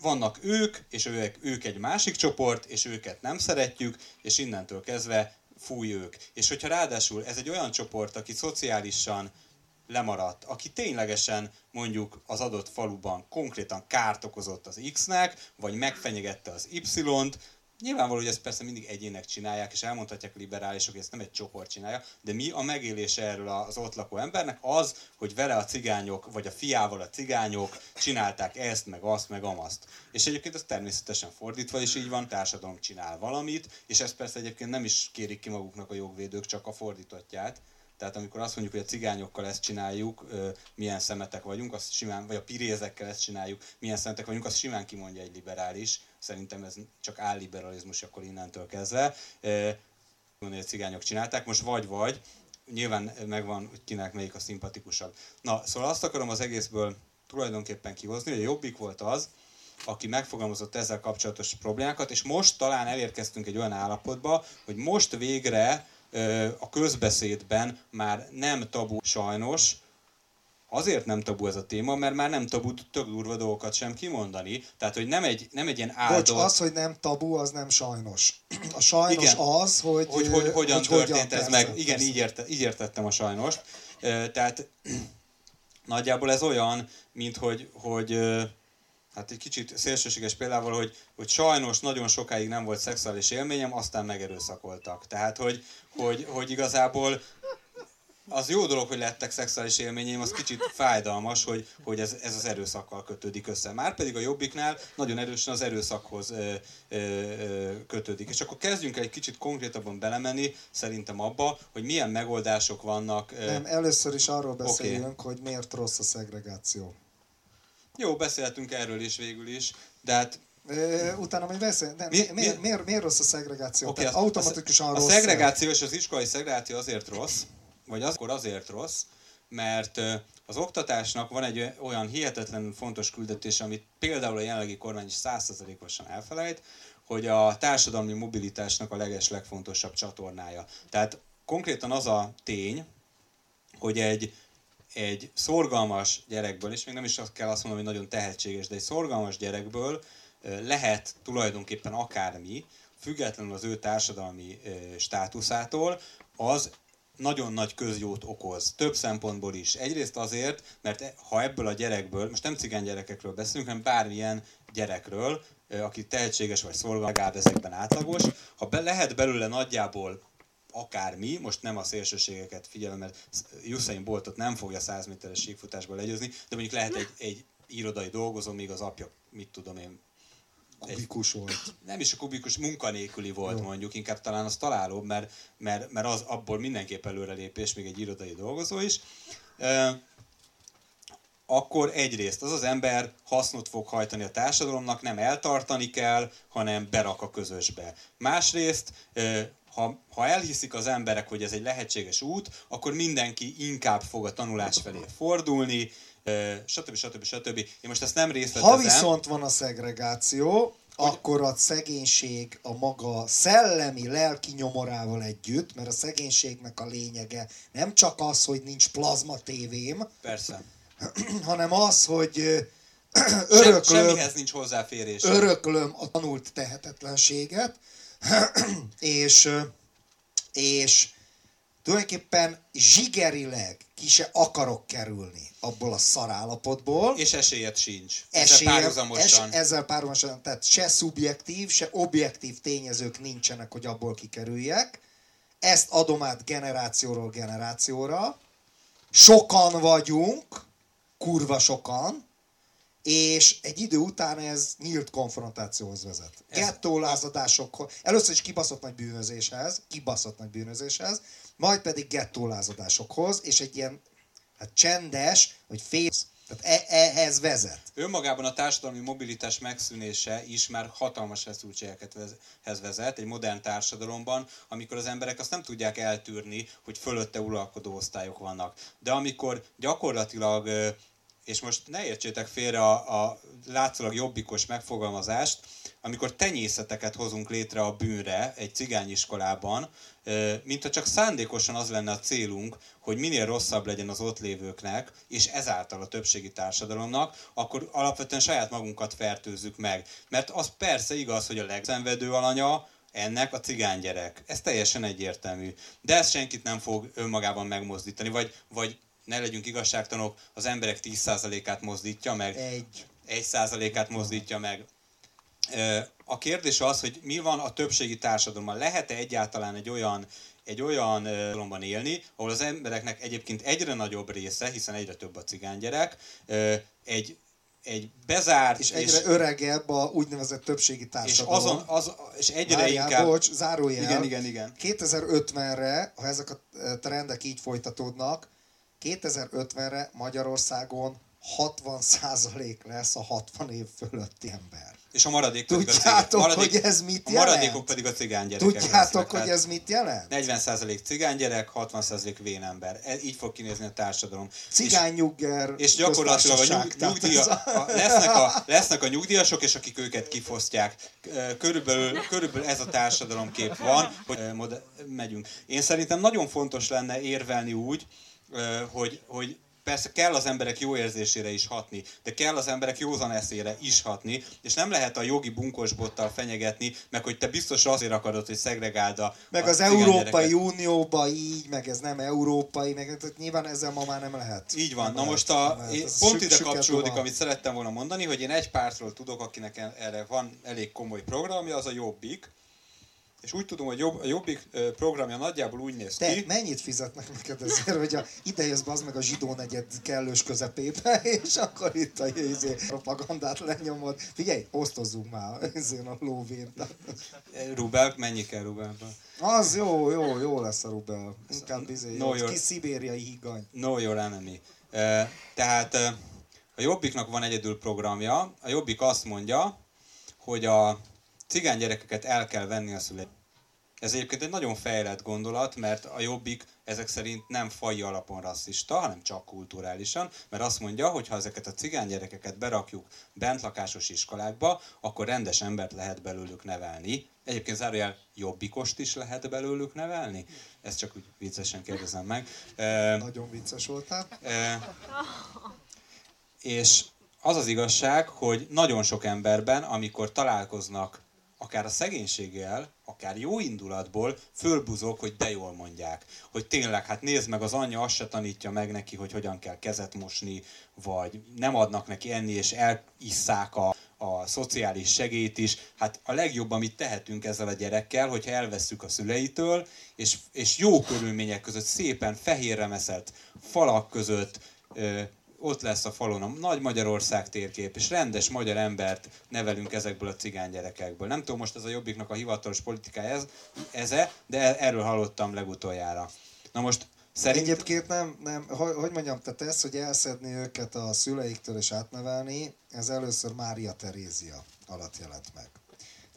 vannak ők, és ők, ők egy másik csoport, és őket nem szeretjük, és innentől kezdve fúj ők. És hogyha ráadásul ez egy olyan csoport, aki szociálisan lemaradt, aki ténylegesen mondjuk az adott faluban konkrétan kárt okozott az X-nek, vagy megfenyegette az Y-t, Nyilvánvaló, hogy ezt persze mindig egyének csinálják, és elmondhatják a liberálisok, hogy ezt nem egy csoport csinálja, de mi a megélése erről az ott lakó embernek az, hogy vele a cigányok, vagy a fiával a cigányok csinálták ezt, meg azt, meg amazt. És egyébként ez természetesen fordítva is így van, társadalom csinál valamit, és ezt persze egyébként nem is kérik ki maguknak a jogvédők, csak a fordítottját. Tehát amikor azt mondjuk, hogy a cigányokkal ezt csináljuk, milyen szemetek vagyunk, azt simán, vagy a pirézekkel ezt csináljuk, milyen szemetek vagyunk, azt simán kimondja egy liberális. Szerintem ez csak álliberalizmus akkor innentől kezdve. Mondani, hogy a cigányok csinálták, most vagy-vagy, nyilván megvan, hogy kinek melyik a szimpatikusabb. Na, szóval azt akarom az egészből tulajdonképpen kihozni, hogy a jobbik volt az, aki megfogalmazott ezzel kapcsolatos problémákat, és most talán elérkeztünk egy olyan állapotba, hogy most végre a közbeszédben már nem tabu sajnos, Azért nem tabu ez a téma, mert már nem tabu több durva dolgokat sem kimondani. Tehát, hogy nem egy, nem egy ilyen áldott... Bocs, az, hogy nem tabu, az nem sajnos. A sajnos Igen. az, hogy... Hogy, hogy hogyan hogy történt hogyan ez meg. Igen, így, érte, így értettem a sajnos. Tehát Nagyjából ez olyan, mint hogy, hogy hát egy kicsit szélsőséges példával, hogy, hogy sajnos nagyon sokáig nem volt szexuális élményem, aztán megerőszakoltak. Tehát, hogy, hogy, hogy igazából az jó dolog, hogy lettek szexuális élményeim, az kicsit fájdalmas, hogy, hogy ez, ez az erőszakkal kötődik össze. Márpedig a jobbiknál nagyon erősen az erőszakhoz ö, ö, ö, kötődik. És akkor kezdjünk egy kicsit konkrétabban belemenni, szerintem abba, hogy milyen megoldások vannak. Ö... Nem, először is arról beszéljünk, okay. hogy miért rossz a szegregáció. Jó, beszéltünk erről is végül is, de hát utána majd beszél. De mi, mi, miért, miért, miért rossz a szegregáció? Okay, Tehát automatikusan a, a, a szegregáció és az iskolai szegregáció azért rossz, vagy az, akkor azért rossz, mert az oktatásnak van egy olyan hihetetlenül fontos küldetés, amit például a jelenlegi kormány is százszerzalékosan elfelejt, hogy a társadalmi mobilitásnak a leges legfontosabb csatornája. Tehát konkrétan az a tény, hogy egy, egy szorgalmas gyerekből, és még nem is azt kell azt mondani, hogy nagyon tehetséges, de egy szorgalmas gyerekből lehet tulajdonképpen akármi, függetlenül az ő társadalmi státuszától, az nagyon nagy közjót okoz, több szempontból is. Egyrészt azért, mert e, ha ebből a gyerekből, most nem cigány gyerekekről beszélünk, hanem bármilyen gyerekről, aki tehetséges vagy szolgál, legalább ezekben átlagos, ha be, lehet belőle nagyjából akármi, most nem a szélsőségeket figyelem, mert Usain Boltot nem fogja 100 méteres síkfutásba legyőzni, de mondjuk lehet egy, egy irodai dolgozó, még az apja, mit tudom én, kubikus egy, volt. Nem is a kubikus, munkanélküli volt Jó. mondjuk, inkább talán az találóbb, mert, mert, mert az abból mindenképp előrelépés, még egy irodai dolgozó is. E, akkor egyrészt az az ember hasznot fog hajtani a társadalomnak, nem eltartani kell, hanem berak a közösbe. Másrészt, e, ha, ha elhiszik az emberek, hogy ez egy lehetséges út, akkor mindenki inkább fog a tanulás felé fordulni, stb. stb. stb. Én most ezt nem részletezem. Ha viszont van a szegregáció, akkor a szegénység a maga szellemi, lelki nyomorával együtt, mert a szegénységnek a lényege nem csak az, hogy nincs plazma tévém, Persze. hanem az, hogy öröklöm, Semmihez nincs hozzáférés. Öröklöm a tanult tehetetlenséget, és, és tulajdonképpen zsigerileg ki se akarok kerülni abból a szarállapotból. És esélyed sincs. Esélyed, ezzel párhuzamosan. Es, ezzel párhuzamosan, tehát se szubjektív, se objektív tényezők nincsenek, hogy abból kikerüljek. Ezt adom át generációról generációra. Sokan vagyunk, kurva sokan, és egy idő után ez nyílt konfrontációhoz vezet. Gettólázadásokhoz, először is kibaszott nagy bűnözéshez, kibaszott nagy bűnözéshez, majd pedig gettólázadásokhoz, és egy ilyen hát csendes, vagy fél, tehát e- ehhez vezet. Önmagában a társadalmi mobilitás megszűnése is már hatalmas feszültségeket vezet egy modern társadalomban, amikor az emberek azt nem tudják eltűrni, hogy fölötte uralkodó osztályok vannak. De amikor gyakorlatilag és most ne értsétek félre a, a látszólag jobbikos megfogalmazást, amikor tenyészeteket hozunk létre a bűnre egy cigányiskolában, mint ha csak szándékosan az lenne a célunk, hogy minél rosszabb legyen az ott lévőknek, és ezáltal a többségi társadalomnak, akkor alapvetően saját magunkat fertőzzük meg. Mert az persze igaz, hogy a legszenvedő alanya, ennek a cigány gyerek. Ez teljesen egyértelmű. De ezt senkit nem fog önmagában megmozdítani, vagy, vagy ne legyünk igazságtanok, az emberek 10%-át mozdítja meg. Egy. 1%-át mozdítja meg. A kérdés az, hogy mi van a többségi társadalomban. Lehet-e egyáltalán egy olyan egy olyan dologban élni, ahol az embereknek egyébként egyre nagyobb része, hiszen egyre több a cigánygyerek, egy egy bezárt... És egyre és, öregebb a úgynevezett többségi társadalom. És, azon, az, és egyre Várjál, inkább... Bocs, zárójel. Igen, igen, igen. 2050-re, ha ezek a trendek így folytatódnak, 2050-re Magyarországon 60% lesz a 60 év fölötti ember. És a maradék Tudjátok, a maradék, hogy ez mit jelent? A maradékok pedig a cigány gyerekek Tudjátok, lesznek, hogy ez mit jelent? 40% cigány gyerek, 60% vén ember. Ez, így fog kinézni a társadalom. Cigány nyugger, És gyakorlatilag a, nyug, nyugdíja, a, lesznek, a, lesznek a nyugdíjasok, és akik őket kifosztják. Körülbelül, körülbelül ez a társadalomkép van, hogy megyünk. Én szerintem nagyon fontos lenne érvelni úgy, hogy, hogy persze kell az emberek jó érzésére is hatni, de kell az emberek józan eszére is hatni, és nem lehet a jogi bunkosbottal fenyegetni, meg hogy te biztos azért akarod, hogy szegregáld a Meg az Európai. Unióba így, meg ez nem európai, meg tehát nyilván ezzel ma már nem lehet. Így van. Nem Na lehet, most a, lehet. én, pont ide kapcsolódik, amit szerettem volna mondani, hogy én egy pártról tudok, akinek erre van elég komoly programja, az a Jobbik. És úgy tudom, hogy jobb, a Jobbik programja nagyjából úgy néz Te ki, mennyit fizetnek neked ezért, hogy a, ide jössz az meg a zsidó negyed kellős közepébe, és akkor itt a izé, propagandát lenyomod. Figyelj, osztozzunk már ezért a lóvén. Rubel, mennyi kell Rubelből? Az jó, jó, jó lesz a Rubel. Inkább izé, No, no, your- kis szibériai higany. Know your enemy. E, Tehát a Jobbiknak van egyedül programja. A Jobbik azt mondja, hogy a cigány gyerekeket el kell venni a szüleik. Ez egyébként egy nagyon fejlett gondolat, mert a Jobbik ezek szerint nem faji alapon rasszista, hanem csak kulturálisan, mert azt mondja, hogy ha ezeket a cigány gyerekeket berakjuk bentlakásos iskolákba, akkor rendes embert lehet belőlük nevelni. Egyébként zárójel jobbikost is lehet belőlük nevelni? Ezt csak úgy viccesen kérdezem meg. E, Nagyon vicces voltál. E, és az az igazság, hogy nagyon sok emberben, amikor találkoznak akár a szegénységgel, akár jó indulatból, fölbuzog, hogy de jól mondják. Hogy tényleg, hát nézd meg, az anyja azt se tanítja meg neki, hogy hogyan kell kezet mosni, vagy nem adnak neki enni, és elisszák a, a szociális segélyt is. Hát a legjobb, amit tehetünk ezzel a gyerekkel, hogyha elvesszük a szüleitől, és, és jó körülmények között, szépen fehérre meszelt falak között, ott lesz a falon a nagy Magyarország térkép, és rendes magyar embert nevelünk ezekből a cigány gyerekekből. Nem tudom, most ez a Jobbiknak a hivatalos politikája ez, eze, de erről hallottam legutoljára. Na most szerint... Egyébként nem, nem hogy, mondjam, tehát ez, hogy elszedni őket a szüleiktől és átnevelni, ez először Mária Terézia alatt jelent meg.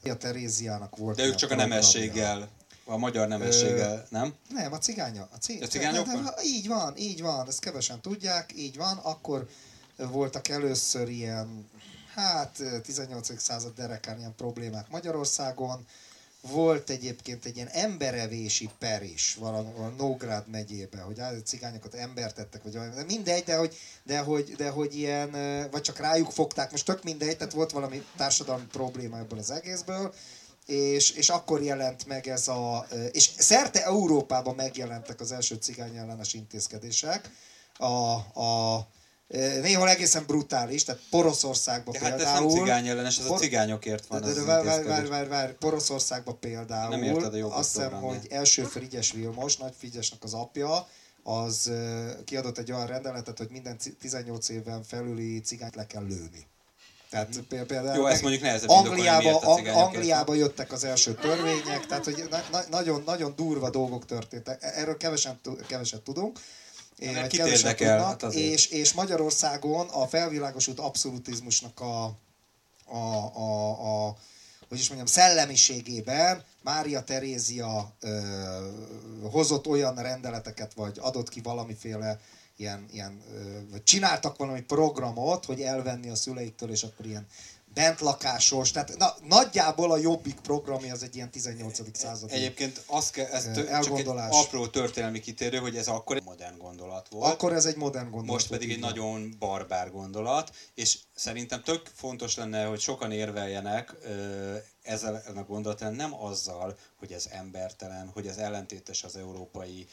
Mária Teréziának volt De ők csak a nemességgel, a magyar nemességgel, nem? Nem, a cigánya. A, ci... A cigányokban? de- de- Így van, így van, ezt kevesen tudják, így van. Akkor voltak először ilyen, hát 18. század derekán ilyen problémák Magyarországon. Volt egyébként egy ilyen emberevési per is valahol Nógrád megyében, hogy a cigányokat embertettek, vagy valami, de mindegy, de hogy, de, hogy, de hogy ilyen, ö, vagy csak rájuk fogták, most tök mindegy, tehát volt valami társadalmi probléma ebből az egészből, és, és akkor jelent meg ez a, és szerte Európában megjelentek az első cigány ellenes intézkedések, a, a, néhol egészen brutális, tehát Poroszországban De hát ez például... nem cigány ellenes, ez a Por- cigányokért van de, de, az vár, vár, vár, vár, vár, Poroszországban például, Nem érted a jobbik azt hiszem, hogy első Frigyes Vilmos, Nagy Frigyesnek az apja, az kiadott egy olyan rendeletet, hogy minden ci- 18 éven felüli cigányt le kell lőni. Tehát pé- például Jó, ezt mondjuk nehezebb Angliába, Ang- Angliába jöttek az első törvények, tehát hogy na, na, nagyon, nagyon durva dolgok történtek. Erről kevesen, keveset tudunk. mert kit érdekel? tudnak, Hát és, és Magyarországon a felvilágosult abszolutizmusnak a, a, a, a hogy is mondjam, szellemiségében Mária Terézia ö, hozott olyan rendeleteket, vagy adott ki valamiféle ilyen, ilyen vagy csináltak valami programot, hogy elvenni a szüleiktől, és akkor ilyen bentlakásos, tehát na, nagyjából a Jobbik programja az egy ilyen 18. századi. Egyébként az ke, ez tö, csak egy apró történelmi kitérő, hogy ez akkor egy modern gondolat volt. Akkor ez egy modern gondolat. Most pedig egy van. nagyon barbár gondolat, és szerintem tök fontos lenne, hogy sokan érveljenek ezzel a gondolatán, nem azzal, hogy ez embertelen, hogy ez ellentétes az európai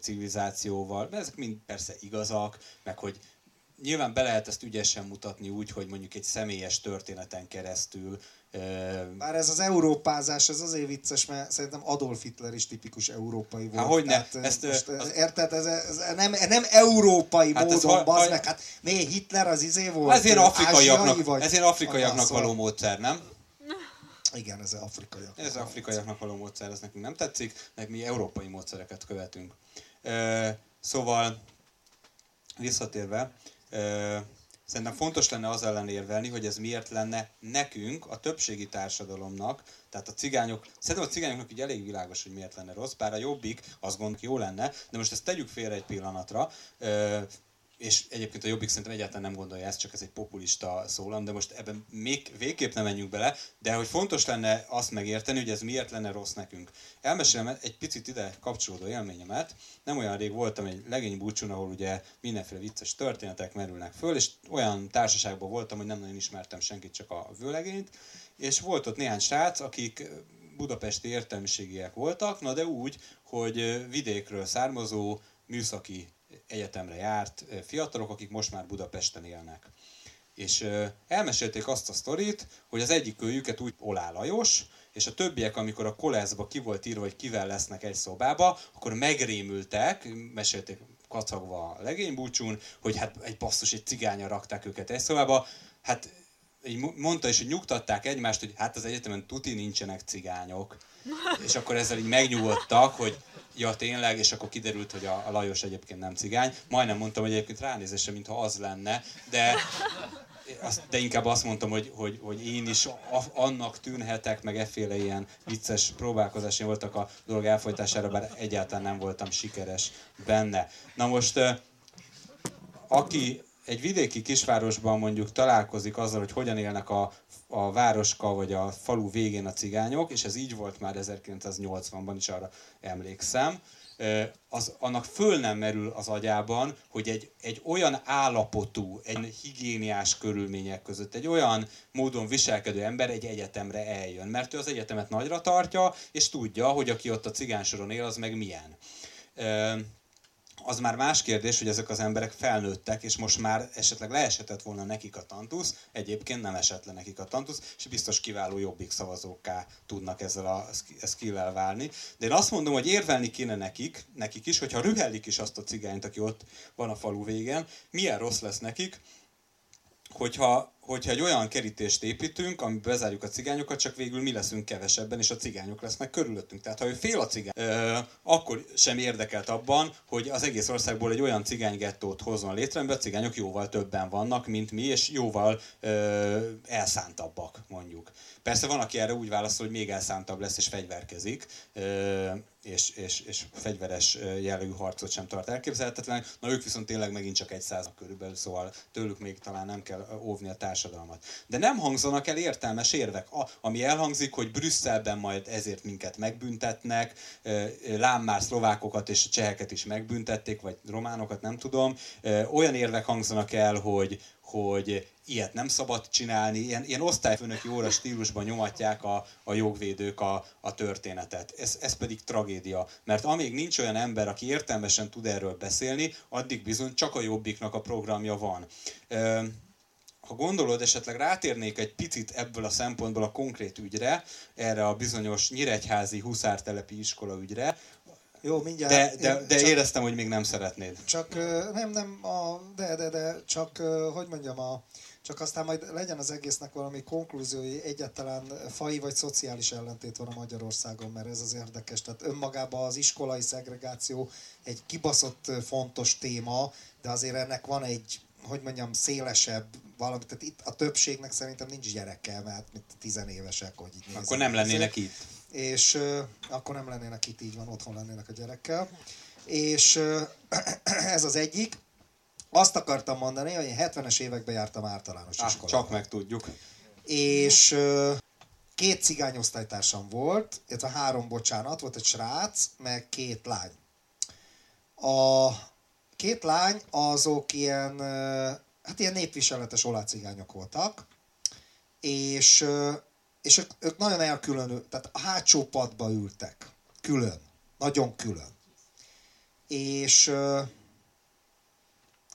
civilizációval, mert ezek mind persze igazak, meg hogy nyilván be lehet ezt ügyesen mutatni úgy, hogy mondjuk egy személyes történeten keresztül ö, Bár ez az európázás, ez azért vicces, mert szerintem Adolf Hitler is tipikus európai volt. Há, hogyne, Tehát, ezt, most, az- érted, ez, ez nem, nem európai Hát ez módon, ha- bazd meg, hát mi Hitler az izé volt? ez ö, afrikaiaknak, ez ilyen afrikaiaknak való módszer, nem? Igen, ez afrikaiak. Ez afrikaiaknak való módszer, ez nekünk nem tetszik, meg mi európai módszereket követünk. Szóval, visszatérve, ö, szerintem fontos lenne az ellen érvelni, hogy ez miért lenne nekünk, a többségi társadalomnak, tehát a cigányok, szerintem a cigányoknak így elég világos, hogy miért lenne rossz, bár a jobbik azt gondoljuk jó lenne, de most ezt tegyük félre egy pillanatra, és egyébként a Jobbik szerintem egyáltalán nem gondolja ezt, csak ez egy populista szólam, de most ebben még végképp nem menjünk bele, de hogy fontos lenne azt megérteni, hogy ez miért lenne rossz nekünk. Elmesélem egy picit ide kapcsolódó élményemet. Nem olyan rég voltam egy legény búcsún, ahol ugye mindenféle vicces történetek merülnek föl, és olyan társaságban voltam, hogy nem nagyon ismertem senkit, csak a vőlegényt, és volt ott néhány srác, akik budapesti értelmiségiek voltak, na de úgy, hogy vidékről származó műszaki egyetemre járt fiatalok, akik most már Budapesten élnek. És elmesélték azt a sztorit, hogy az egyik őjüket úgy Olá Lajos, és a többiek, amikor a koleszba ki volt írva, hogy kivel lesznek egy szobába, akkor megrémültek, mesélték kacagva a legénybúcsún, hogy hát egy basszus, egy cigánya rakták őket egy szobába. Hát így mondta is, hogy nyugtatták egymást, hogy hát az egyetemen tuti nincsenek cigányok. És akkor ezzel így megnyugodtak, hogy ja tényleg, és akkor kiderült, hogy a, a Lajos egyébként nem cigány. Majdnem mondtam, hogy egyébként ránézésre, mintha az lenne, de, de inkább azt mondtam, hogy, hogy, hogy én is annak tűnhetek, meg efféle ilyen vicces próbálkozásai voltak a dolog elfolytására, bár egyáltalán nem voltam sikeres benne. Na most, aki egy vidéki kisvárosban mondjuk találkozik azzal, hogy hogyan élnek a, a városka vagy a falu végén a cigányok, és ez így volt már 1980-ban is arra emlékszem, az, annak föl nem merül az agyában, hogy egy, egy olyan állapotú, egy higiéniás körülmények között, egy olyan módon viselkedő ember egy egyetemre eljön. Mert ő az egyetemet nagyra tartja, és tudja, hogy aki ott a cigánsoron él, az meg milyen az már más kérdés, hogy ezek az emberek felnőttek, és most már esetleg leesetett volna nekik a tantusz, egyébként nem esett le nekik a tantusz, és biztos kiváló jobbik szavazókká tudnak ezzel a skill válni. De én azt mondom, hogy érvelni kéne nekik, nekik is, hogyha rühellik is azt a cigányt, aki ott van a falu végén, milyen rossz lesz nekik, hogyha, hogyha egy olyan kerítést építünk, amiben bezárjuk a cigányokat, csak végül mi leszünk kevesebben, és a cigányok lesznek körülöttünk. Tehát ha ő fél a cigány, ö, akkor sem érdekelt abban, hogy az egész országból egy olyan cigánygettót hozzon létre, amiben a cigányok jóval többen vannak, mint mi, és jóval ö, elszántabbak, mondjuk. Persze van, aki erre úgy válaszol, hogy még elszántabb lesz és fegyverkezik, és, és, és fegyveres jellegű harcot sem tart elképzelhetetlen. Na ők viszont tényleg megint csak egy százak körülbelül, szóval tőlük még talán nem kell óvni a társadalmat. De nem hangzanak el értelmes érvek. A, ami elhangzik, hogy Brüsszelben majd ezért minket megbüntetnek, lám már szlovákokat és cseheket is megbüntették, vagy románokat, nem tudom. Olyan érvek hangzanak el, hogy, hogy ilyet nem szabad csinálni, ilyen, ilyen osztályfőnöki óra stílusban nyomatják a, a jogvédők a, a történetet. Ez, ez pedig tragédia, mert amíg nincs olyan ember, aki értelmesen tud erről beszélni, addig bizony csak a jobbiknak a programja van. Ha gondolod, esetleg rátérnék egy picit ebből a szempontból a konkrét ügyre, erre a bizonyos nyíregyházi huszártelepi iskola ügyre, jó, mindjárt. De, de, de csak, éreztem, hogy még nem szeretnéd. Csak nem, nem, a, de, de, de, csak hogy mondjam, a, csak aztán majd legyen az egésznek valami konklúziói, egyáltalán fai vagy szociális ellentét van a Magyarországon, mert ez az érdekes. Tehát önmagában az iskolai szegregáció egy kibaszott fontos téma, de azért ennek van egy, hogy mondjam, szélesebb valami, tehát itt a többségnek szerintem nincs gyereke, mert mint tizenévesek, hogy így Akkor nem lennének itt. És uh, akkor nem lennének itt, így van, otthon lennének a gyerekkel. És uh, ez az egyik. Azt akartam mondani, hogy én 70-es években jártam általános ah, iskolába. Csak meg tudjuk. És két cigány osztálytársam volt, illetve három, bocsánat, volt egy srác, meg két lány. A két lány azok ilyen, hát ilyen népviseletes cigányok voltak, és, és ők, ők nagyon elkülönül, tehát a hátsó padba ültek, külön, nagyon külön. És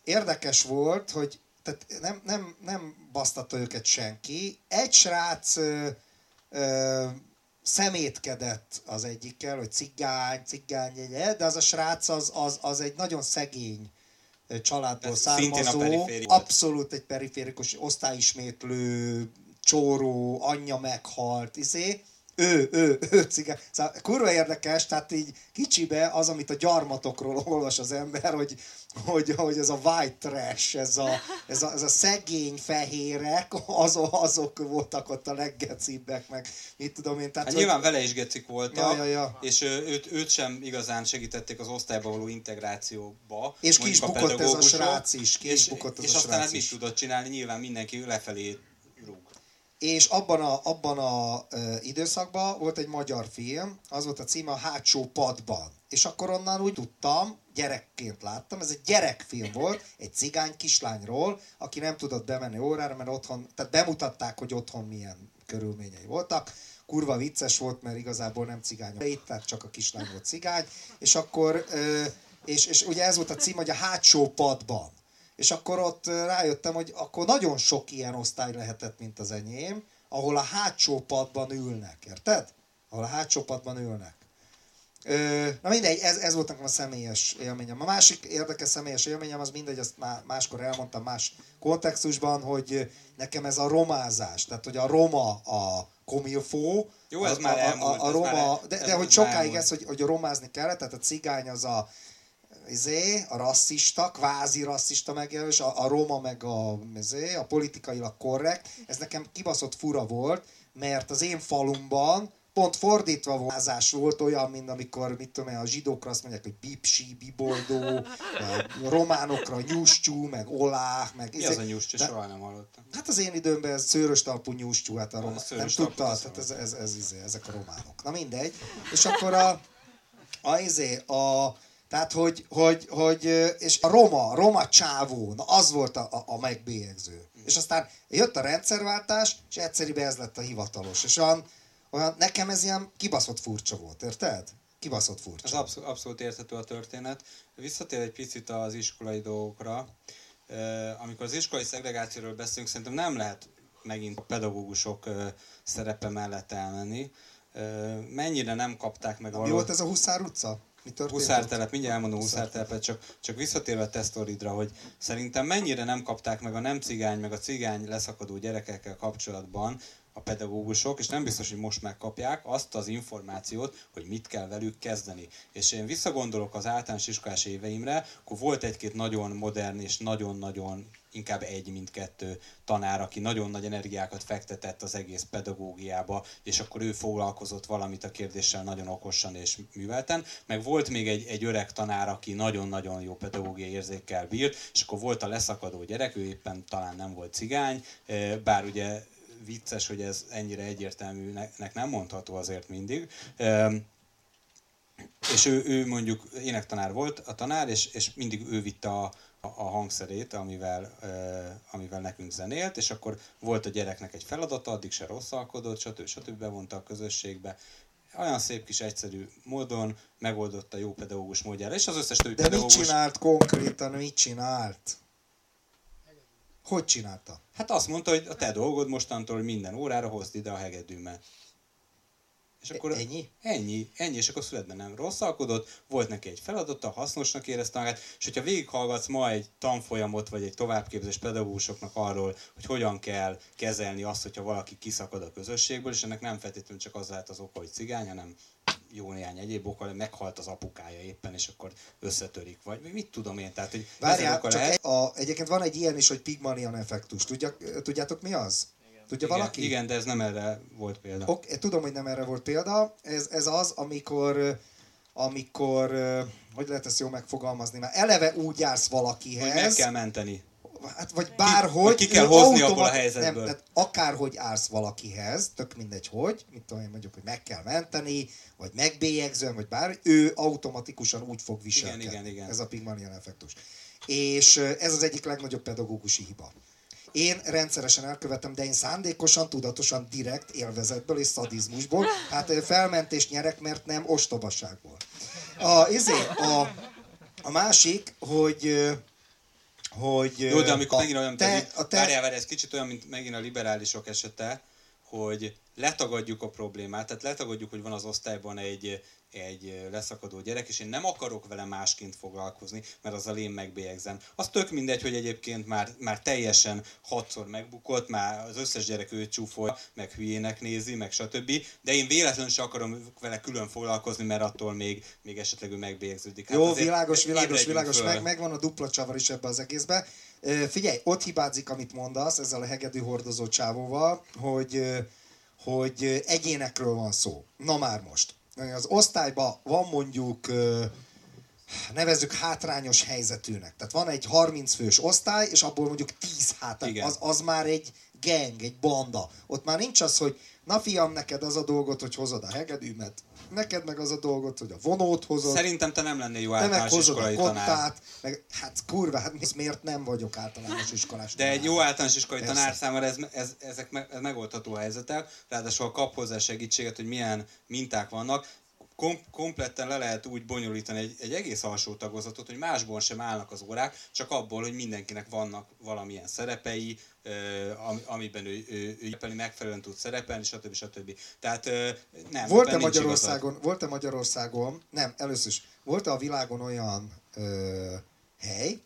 érdekes volt, hogy tehát nem, nem, nem basztatta őket senki. Egy srác szemétkedett az egyikkel, hogy cigány, cigány, de az a srác az, az, az egy nagyon szegény családból Ez származó, abszolút egy periférikus osztályismétlő, csóró, anyja meghalt, izé, ő, ő, ő cigány. Szóval kurva érdekes, tehát így kicsibe az, amit a gyarmatokról olvas az ember, hogy, hogy, hogy ez a white trash, ez a, ez a, ez a szegény fehérek, azok, azok voltak ott a leggecibbek, meg mit tudom én. Tehát, hát nyilván vele is gecik voltak, ja, ja, ja. és őt, őt sem igazán segítették az osztályba való integrációba. És ki is bukott ez a srác is, ki is bukott ez és a aztán hát mit tudott csinálni, nyilván mindenki lefelé. És abban a, abban a ö, időszakban volt egy magyar film, az volt a címe a Hátsó padban. És akkor onnan úgy tudtam, gyerekként láttam, ez egy gyerekfilm volt, egy cigány kislányról, aki nem tudott bemenni órára, mert otthon, tehát bemutatták, hogy otthon milyen körülményei voltak. Kurva vicces volt, mert igazából nem cigány, tehát csak a kislány volt cigány. És akkor, ö, és, és ugye ez volt a cím, hogy a hátsó padban. És akkor ott rájöttem, hogy akkor nagyon sok ilyen osztály lehetett, mint az enyém, ahol a hátsó padban ülnek, érted? Ahol a hátsó padban ülnek. Na mindegy, ez, ez volt nekem a személyes élményem. A másik érdekes személyes élményem, az mindegy, azt má, máskor elmondtam más kontextusban, hogy nekem ez a romázás, tehát hogy a roma a komilfó, Jó, ez a, már elmúlt, a, a, a roma, de, de hogy sokáig ez, hogy, hogy romázni kellett, tehát a cigány az a izé, a rasszista, kvázi rasszista megjelölés, a, a roma meg a, izé, a politikailag korrekt, ez nekem kibaszott fura volt, mert az én falumban pont fordítva vázás volt olyan, mint amikor, mit tudom én, a zsidókra azt mondják, hogy bipsi, biboldó, a románokra nyústyú, meg olá, meg... Mi az a nyústyú? Soha nem hallottam. Hát az én időmben ez szőrös talpú nyústyú, hát a román, nem tudta, tehát ez, ez, ez, ez, izé, ezek a románok. Na mindegy. És akkor a, a, izé, a tehát, hogy, hogy, hogy, és a roma, roma csávó, na az volt a, a, a megbélyegző. És aztán jött a rendszerváltás, és egyszerűen ez lett a hivatalos. És olyan, olyan, nekem ez ilyen kibaszott furcsa volt, érted? Kibaszott furcsa. Ez abszolút, abszolút érthető a történet. Visszatér egy picit az iskolai dolgokra. Amikor az iskolai szegregációról beszélünk, szerintem nem lehet megint a pedagógusok szerepe mellett elmenni. Mennyire nem kapták meg a... Mi volt ez a Huszár utca? Huszártelep, mindjárt elmondom Huszártelepet, csak, csak visszatérve a tesztoridra, hogy szerintem mennyire nem kapták meg a nem cigány, meg a cigány leszakadó gyerekekkel kapcsolatban a pedagógusok, és nem biztos, hogy most megkapják azt az információt, hogy mit kell velük kezdeni. És én visszagondolok az általános iskolás éveimre, akkor volt egy-két nagyon modern és nagyon-nagyon inkább egy, mint kettő tanár, aki nagyon nagy energiákat fektetett az egész pedagógiába, és akkor ő foglalkozott valamit a kérdéssel nagyon okosan és művelten. Meg volt még egy, egy öreg tanár, aki nagyon-nagyon jó pedagógiai érzékkel bírt, és akkor volt a leszakadó gyerek, ő éppen talán nem volt cigány, bár ugye vicces, hogy ez ennyire egyértelműnek nem mondható azért mindig. És ő, ő mondjuk énektanár volt, a tanár, és, és mindig ő vitte a, a hangszerét, amivel, amivel nekünk zenélt, és akkor volt a gyereknek egy feladata, addig se rosszalkodott, stb. stb. bevonta a közösségbe. Olyan szép kis egyszerű módon megoldotta jó pedagógus módjára, és az összes többi De pedagógus... mit csinált konkrétan, mit csinált? Hogy csinálta? Hát azt mondta, hogy a te dolgod mostantól, minden órára hozd ide a hegedűmet. És akkor ennyi? Ennyi, ennyi, és akkor születben nem rosszalkodott, volt neki egy feladata, hasznosnak érezte magát, és hogyha végighallgatsz ma egy tanfolyamot, vagy egy továbbképzés pedagógusoknak arról, hogy hogyan kell kezelni azt, hogyha valaki kiszakad a közösségből, és ennek nem feltétlenül csak az lehet az oka, hogy cigány, hanem jó néhány egyéb oka, meghalt az apukája éppen, és akkor összetörik, vagy mit tudom én, tehát hogy Várjál, csak lehet... egy, a, egyébként van egy ilyen is, hogy Pygmalion effektus, Tudja, tudjátok mi az? Tudja igen, valaki? Igen, de ez nem erre volt példa. Ok, tudom, hogy nem erre volt példa. Ez, ez az, amikor amikor, hogy lehet ezt jól megfogalmazni, mert eleve úgy jársz valakihez. Hogy meg kell menteni. Hát, vagy bárhogy. Ki, ki kell hozni abból a helyzetből. Nem, tehát akárhogy állsz valakihez, tök mindegy hogy, mit tudom én mondjuk, hogy meg kell menteni, vagy megbélyegzően, vagy bár, ő automatikusan úgy fog viselkedni. Igen, igen, igen. Ez a Pygmalion effektus. És ez az egyik legnagyobb pedagógusi hiba. Én rendszeresen elkövetem, de én szándékosan, tudatosan, direkt élvezetből és szadizmusból, hát felmentést nyerek, mert nem ostobaságból. A, izé, a, a másik, hogy hogy... Jó, de amikor megint olyan, te, a te... várjál, várjál, ez kicsit olyan, mint megint a liberálisok esete, hogy letagadjuk a problémát, tehát letagadjuk, hogy van az osztályban egy, egy leszakadó gyerek, és én nem akarok vele másként foglalkozni, mert azzal én megbélyegzem. Az tök mindegy, hogy egyébként már, már teljesen hatszor megbukott, már az összes gyerek őt csúfolja, meg hülyének nézi, meg stb. De én véletlenül sem akarom vele külön foglalkozni, mert attól még, még esetleg ő megbélyegződik. Hát Jó, világos, világos, világos, meg, megvan a dupla csavar is ebbe az egészbe. Figyelj, ott hibázik, amit mondasz ezzel a hegedű hordozó csávóval, hogy, hogy egyénekről van szó. Na már most. Az osztályban van mondjuk nevezzük hátrányos helyzetűnek. Tehát van egy 30 fős osztály, és abból mondjuk 10 hátrányos. Az, az már egy gang, egy banda. Ott már nincs az, hogy na fiam, neked az a dolgot, hogy hozod a hegedűmet, neked meg az a dolgot, hogy a vonót hozod. Szerintem te nem lennél jó általános iskolai a kottát, tanár. Meg, hát kurva, hát miért nem vagyok általános iskolás De tanár. egy jó általános iskolai Persze. tanár számára ez, ez, ezek me, ez megoldható helyzetek, ráadásul kap hozzá segítséget, hogy milyen minták vannak kom- kompletten le lehet úgy bonyolítani egy, egy egész alsó tagozatot, hogy másból sem állnak az órák, csak abból, hogy mindenkinek vannak valamilyen szerepei, amiben ő, ő, ő, ő megfelelően tud szerepelni, stb. stb. Tehát nem. Volt-e Magyarországon, volt-e Magyarországon, nem, először is, volt-e a világon olyan ö, hely,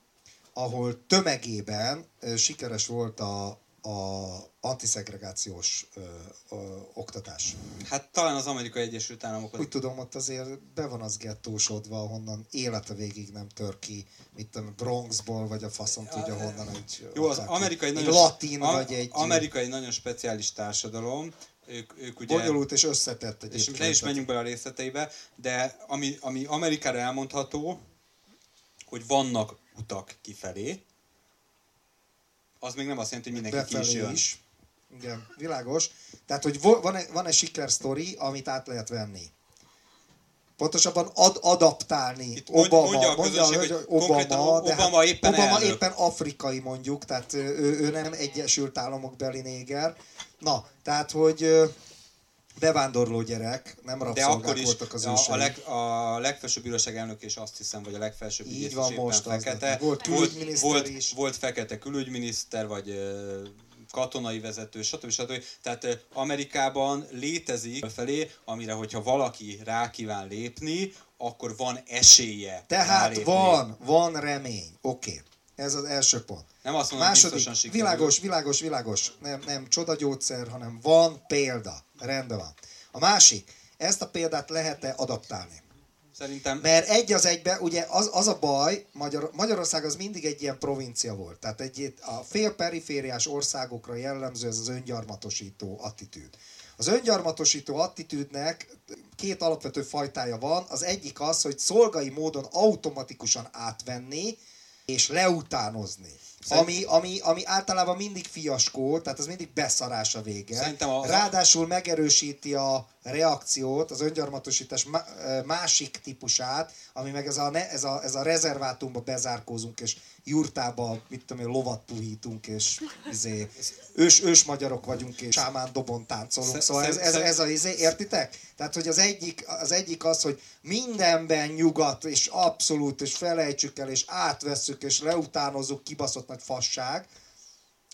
ahol tömegében ö, sikeres volt a, a antiszegregációs ö, ö, oktatás. Hát talán az Amerikai Egyesült Államok. Úgy tudom, ott azért be van az gettósodva, honnan élete végig nem tör ki, mit tudom, Bronxból, vagy a faszom tudja honnan egy... Jó, az amerikai egy nagyon, latin, a, vagy egy... Amerikai nagyon speciális társadalom, ők, ők ugye... Bonyolult és összetett egy És ne is menjünk bele a részleteibe, de ami, ami Amerikára elmondható, hogy vannak utak kifelé, az még nem azt jelenti, hogy mindenki ki is jön. Is. Igen, világos. Tehát, hogy van egy, van egy sikersztori, amit át lehet venni. Pontosabban ad, adaptálni. Itt Obama, mondja, a mondja, hogy Obama, de Obama, hát éppen, Obama éppen afrikai mondjuk, tehát ő, ő nem Egyesült Államok beli néger. Na, tehát, hogy bevándorló gyerek, nem rabszolgák voltak az a, a, leg, a legfelsőbb bíróság elnök és azt hiszem, hogy a legfelsőbb Így van most fekete. Volt volt, volt, is. volt fekete külügyminiszter, vagy katonai vezető, stb. stb. Tehát Amerikában létezik felé, amire, hogyha valaki rá kíván lépni, akkor van esélye. Tehát rálépni. van, van remény. Oké. Okay. Ez az első pont. Nem azt mondom, Második, világos, világos, világos. Nem, nem csoda gyógyszer, hanem van példa. Rendben van. A másik, ezt a példát lehet-e adaptálni? Szerintem... Mert egy az egybe, ugye az, az a baj, Magyar, Magyarország az mindig egy ilyen provincia volt. Tehát egy, a fél perifériás országokra jellemző ez az öngyarmatosító attitűd. Az öngyarmatosító attitűdnek két alapvető fajtája van. Az egyik az, hogy szolgai módon automatikusan átvenni és leutánozni. Ami, ami, ami általában mindig fiaskó, tehát az mindig beszarás a vége. A... Ráadásul megerősíti a reakciót, az öngyarmatosítás másik típusát, ami meg ez a, ez a, ez a rezervátumba bezárkózunk, és jurtába, mit tudom én, lovat puhítunk, és izé, ős, ős magyarok vagyunk, és sámán dobon táncolunk. Szóval ez, ez, ez a izé, értitek? Tehát, hogy az egyik, az egyik az, hogy mindenben nyugat, és abszolút, és felejtsük el, és átvesszük, és leutánozunk, kibaszott nagy fasság,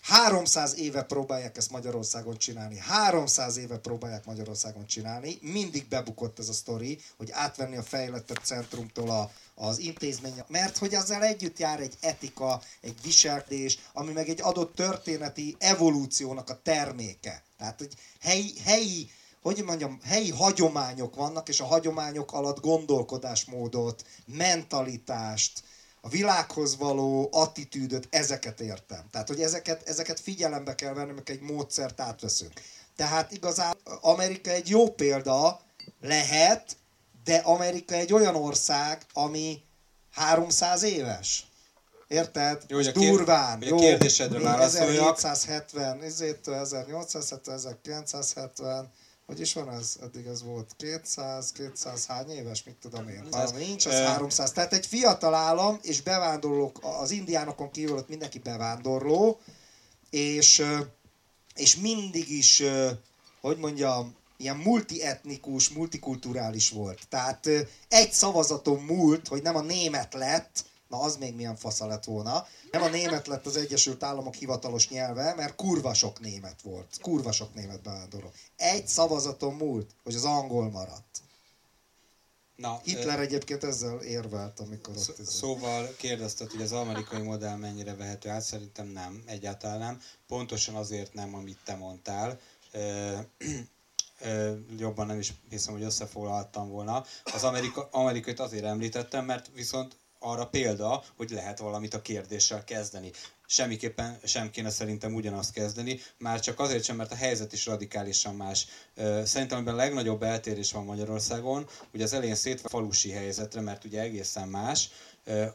300 éve próbálják ezt Magyarországon csinálni. 300 éve próbálják Magyarországon csinálni. Mindig bebukott ez a sztori, hogy átvenni a fejlettebb centrumtól a, az intézmény, mert hogy ezzel együtt jár egy etika, egy viselkedés, ami meg egy adott történeti evolúciónak a terméke. Tehát egy helyi, helyi hogy mondjam, helyi hagyományok vannak, és a hagyományok alatt gondolkodásmódot, mentalitást, a világhoz való attitűdöt, ezeket értem. Tehát, hogy ezeket, ezeket figyelembe kell venni, amikor egy módszert átveszünk. Tehát igazán Amerika egy jó példa lehet, de Amerika egy olyan ország, ami 300 éves. Érted? Jó, hogy a Durván. Kér, jó, a kérdésedre válaszoljak. 1770, ezért 1870, 1970, hogy is van ez? Eddig ez volt 200, 200 hány éves, mit tudom én. Ha nincs, az 300. Tehát egy fiatal állam, és bevándorlók, az indiánokon kívül ott mindenki bevándorló, és, és mindig is, hogy mondjam, ilyen multietnikus, multikulturális volt. Tehát egy szavazaton múlt, hogy nem a német lett, Na az még milyen fasza lett volna. Nem a német lett az Egyesült Államok hivatalos nyelve, mert kurva sok német volt. Kurva sok német bevándorló. Egy szavazaton múlt, hogy az angol maradt. Na, Hitler egyébként ezzel érvelt, amikor ott... Szó, szóval kérdezted, hogy az amerikai modell mennyire vehető át, szerintem nem, egyáltalán nem. Pontosan azért nem, amit te mondtál. Ö, ö, jobban nem is hiszem, hogy összefoglalhattam volna. Az Amerika, amerikait azért említettem, mert viszont arra példa, hogy lehet valamit a kérdéssel kezdeni semmiképpen sem kéne szerintem ugyanazt kezdeni, már csak azért sem, mert a helyzet is radikálisan más. Szerintem ebben a legnagyobb eltérés van Magyarországon, hogy az elején szét falusi helyzetre, mert ugye egészen más.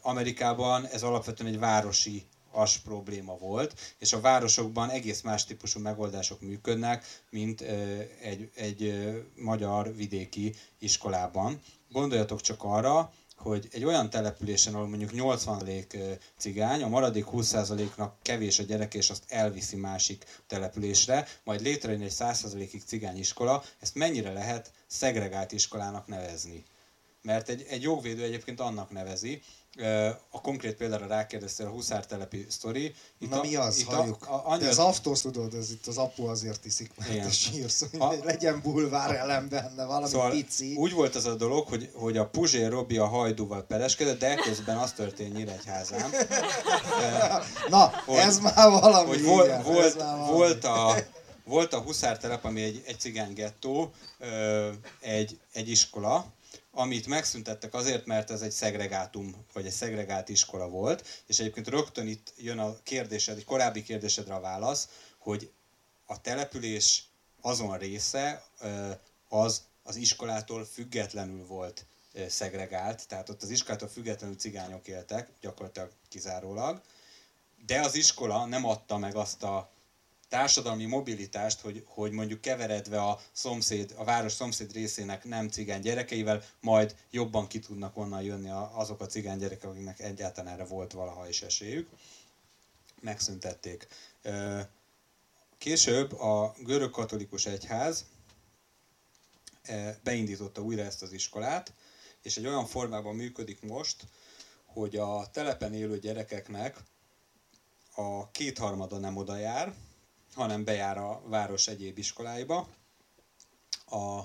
Amerikában ez alapvetően egy városi as probléma volt, és a városokban egész más típusú megoldások működnek, mint egy, egy magyar vidéki iskolában. Gondoljatok csak arra, hogy egy olyan településen, ahol mondjuk 80% cigány, a maradék 20%-nak kevés a gyerek, és azt elviszi másik településre, majd létrejön egy 100%-ig cigány iskola, ezt mennyire lehet szegregált iskolának nevezni? Mert egy, egy jogvédő egyébként annak nevezi, a konkrét példára rákérdeztél a huszártelepi sztori. Itt Na a, mi az, itt halljuk. A, a, annyi... De az aftósz tudod, ez itt az apu azért iszik, mert Igen. te sírsz, hogy a... legyen bulvár elem benne, valami szóval pici. Úgy volt az a dolog, hogy, hogy a Puzsér Robi a hajdúval pereskedett, de közben az történt Nyíregyházán. Na, hogy, ez már valami. Hogy vol, igen, volt, valami. volt a volt a huszártelep, ami egy, egy cigány gettó, egy, egy iskola, amit megszüntettek azért, mert ez egy szegregátum, vagy egy szegregált iskola volt, és egyébként rögtön itt jön a kérdésed, egy korábbi kérdésedre a válasz, hogy a település azon része az az iskolától függetlenül volt szegregált, tehát ott az iskolától függetlenül cigányok éltek, gyakorlatilag kizárólag, de az iskola nem adta meg azt a társadalmi mobilitást, hogy, hogy mondjuk keveredve a szomszéd, a város szomszéd részének nem cigány gyerekeivel, majd jobban ki tudnak onnan jönni azok a cigány gyerekek, akiknek egyáltalán erre volt valaha is esélyük. Megszüntették. Később a görög katolikus egyház beindította újra ezt az iskolát, és egy olyan formában működik most, hogy a telepen élő gyerekeknek a kétharmada nem oda jár, hanem bejár a város egyéb iskoláiba. A,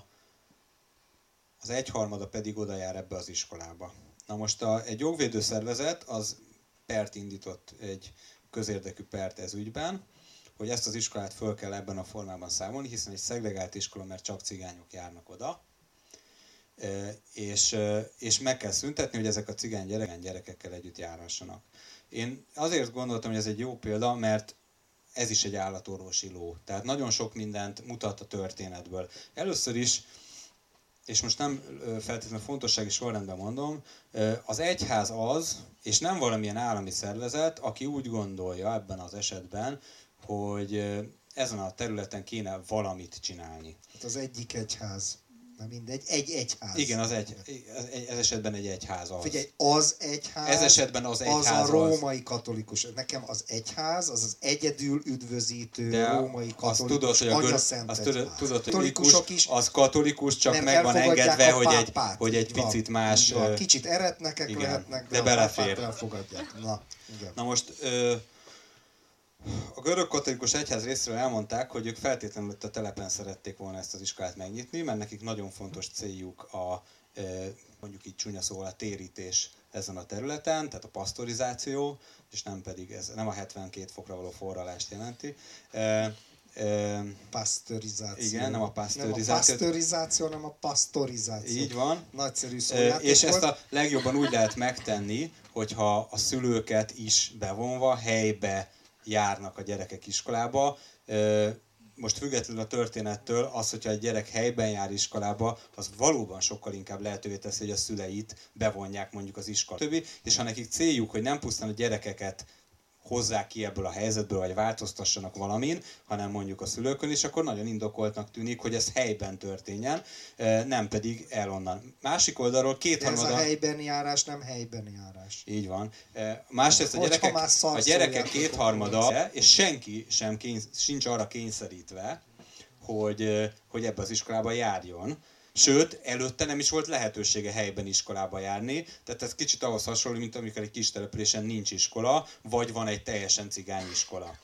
az egyharmada pedig oda jár ebbe az iskolába. Na most a, egy jogvédő szervezet az pert indított, egy közérdekű pert ez ügyben, hogy ezt az iskolát föl kell ebben a formában számolni, hiszen egy szegregált iskola, mert csak cigányok járnak oda, és, és meg kell szüntetni, hogy ezek a cigány gyerekek gyerekekkel együtt járhassanak. Én azért gondoltam, hogy ez egy jó példa, mert ez is egy állatorvosi ló. Tehát nagyon sok mindent mutat a történetből. Először is, és most nem feltétlenül fontossági sorrendben mondom, az egyház az, és nem valamilyen állami szervezet, aki úgy gondolja ebben az esetben, hogy ezen a területen kéne valamit csinálni. Hát az egyik egyház Na mindegy, egy egyház. Igen, az egy, ez esetben egy egyház az. Figyelj, az egyház, ez esetben az egyház az a római katolikus. Nekem az egyház, az az egyedül üdvözítő De római katolikus, azt tudod, hogy a gör, azt tudod, tudod, hogy katolikusok is az katolikus, csak meg van engedve, hogy egy, hogy egy picit más... Van. Kicsit eretnekek igen, lehetnek, de, de belefér. elfogadják. Na, igen. Na most... Ö, a görög katolikus egyház részéről elmondták, hogy ők feltétlenül a telepen szerették volna ezt az iskolát megnyitni, mert nekik nagyon fontos céljuk a e, mondjuk így csúnya szóval a térítés ezen a területen, tehát a pasztorizáció, és nem pedig ez nem a 72 fokra való forralást jelenti. E, e, pasztorizáció. Igen, nem a pasztorizáció. Nem a pasztorizáció, hanem a pasztorizáció. Így van. Nagyszerű szó. És ezt a legjobban úgy lehet megtenni, hogyha a szülőket is bevonva helybe járnak a gyerekek iskolába. Most függetlenül a történettől, az, hogyha egy gyerek helyben jár iskolába, az valóban sokkal inkább lehetővé teszi, hogy a szüleit bevonják mondjuk az iskola többi, és ha nekik céljuk, hogy nem pusztán a gyerekeket hozzák ki ebből a helyzetből, vagy változtassanak valamin, hanem mondjuk a szülőkön is, akkor nagyon indokoltnak tűnik, hogy ez helyben történjen, nem pedig el onnan. Másik oldalról kétharmada... Ez a helyben járás, nem helyben járás. Így van. Másrészt a gyerekek, a gyerekek kétharmada, és senki sem kény, sincs arra kényszerítve, hogy, hogy ebbe az iskolába járjon, Sőt, előtte nem is volt lehetősége helyben iskolába járni, tehát ez kicsit ahhoz hasonló, mint amikor egy kis településen nincs iskola, vagy van egy teljesen cigány iskola.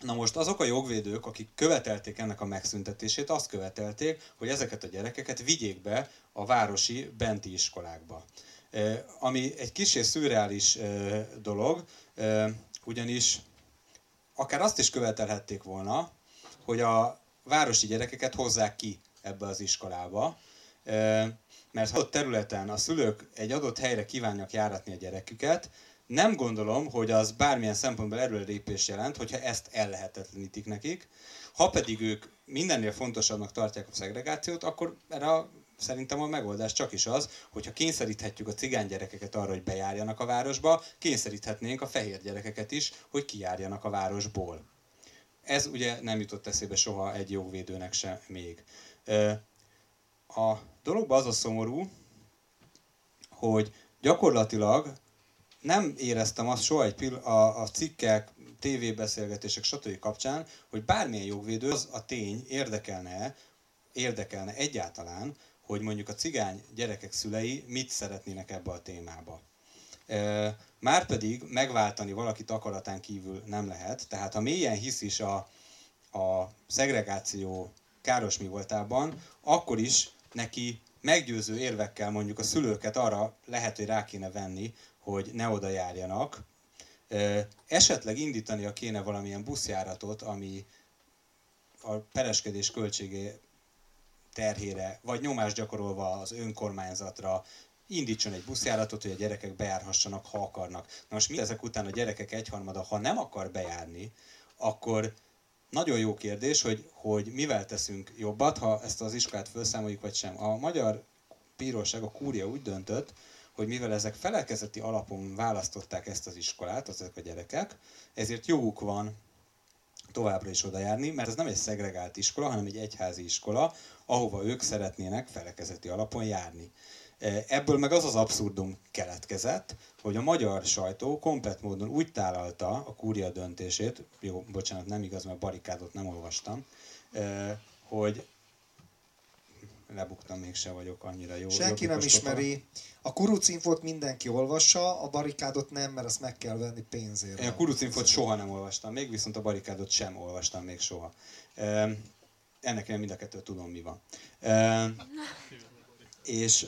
Na most azok a jogvédők, akik követelték ennek a megszüntetését, azt követelték, hogy ezeket a gyerekeket vigyék be a városi benti iskolákba. Ami egy kicsi szürreális dolog, ugyanis akár azt is követelhették volna, hogy a városi gyerekeket hozzák ki ebbe az iskolába, mert ha ott területen a szülők egy adott helyre kívánják járatni a gyereküket, nem gondolom, hogy az bármilyen szempontból erőlépés jelent, hogyha ezt ellehetetlenítik nekik. Ha pedig ők mindennél fontosabbnak tartják a szegregációt, akkor erre a, szerintem a megoldás csak is az, hogyha kényszeríthetjük a cigány gyerekeket arra, hogy bejárjanak a városba, kényszeríthetnénk a fehér gyerekeket is, hogy kijárjanak a városból. Ez ugye nem jutott eszébe soha egy jogvédőnek sem még. A dologban az a szomorú, hogy gyakorlatilag nem éreztem azt soha egy pill- a, a cikkek, tévébeszélgetések, stb. kapcsán, hogy bármilyen jogvédő az a tény érdekelne, érdekelne egyáltalán, hogy mondjuk a cigány gyerekek szülei mit szeretnének ebbe a témába. Márpedig megváltani valakit akaratán kívül nem lehet, tehát ha mélyen hisz is a, a szegregáció káros mi voltában, akkor is neki meggyőző érvekkel mondjuk a szülőket arra lehet, hogy rá kéne venni, hogy ne oda járjanak. Esetleg indítania kéne valamilyen buszjáratot, ami a pereskedés költségé terhére, vagy nyomást gyakorolva az önkormányzatra, indítson egy buszjáratot, hogy a gyerekek bejárhassanak, ha akarnak. Na most mi ezek után a gyerekek egyharmada, ha nem akar bejárni, akkor nagyon jó kérdés, hogy, hogy mivel teszünk jobbat, ha ezt az iskolát felszámoljuk, vagy sem. A magyar bíróság, a kúria úgy döntött, hogy mivel ezek felekezeti alapon választották ezt az iskolát, ezek a gyerekek, ezért joguk van továbbra is oda járni, mert ez nem egy szegregált iskola, hanem egy egyházi iskola, ahova ők szeretnének felekezeti alapon járni. E, ebből meg az az abszurdum keletkezett, hogy a magyar sajtó komplet módon úgy tálalta a kúria döntését, jó, bocsánat, nem igaz, mert barikádot nem olvastam, e, hogy lebuktam, mégse vagyok annyira jó. Senki nem ismeri. A kurucinfot mindenki olvassa, a barikádot nem, mert azt meg kell venni pénzért. Én a kurucinfot soha nem olvastam még, viszont a barikádot sem olvastam még soha. Ennek én mind a kettő tudom, mi van. És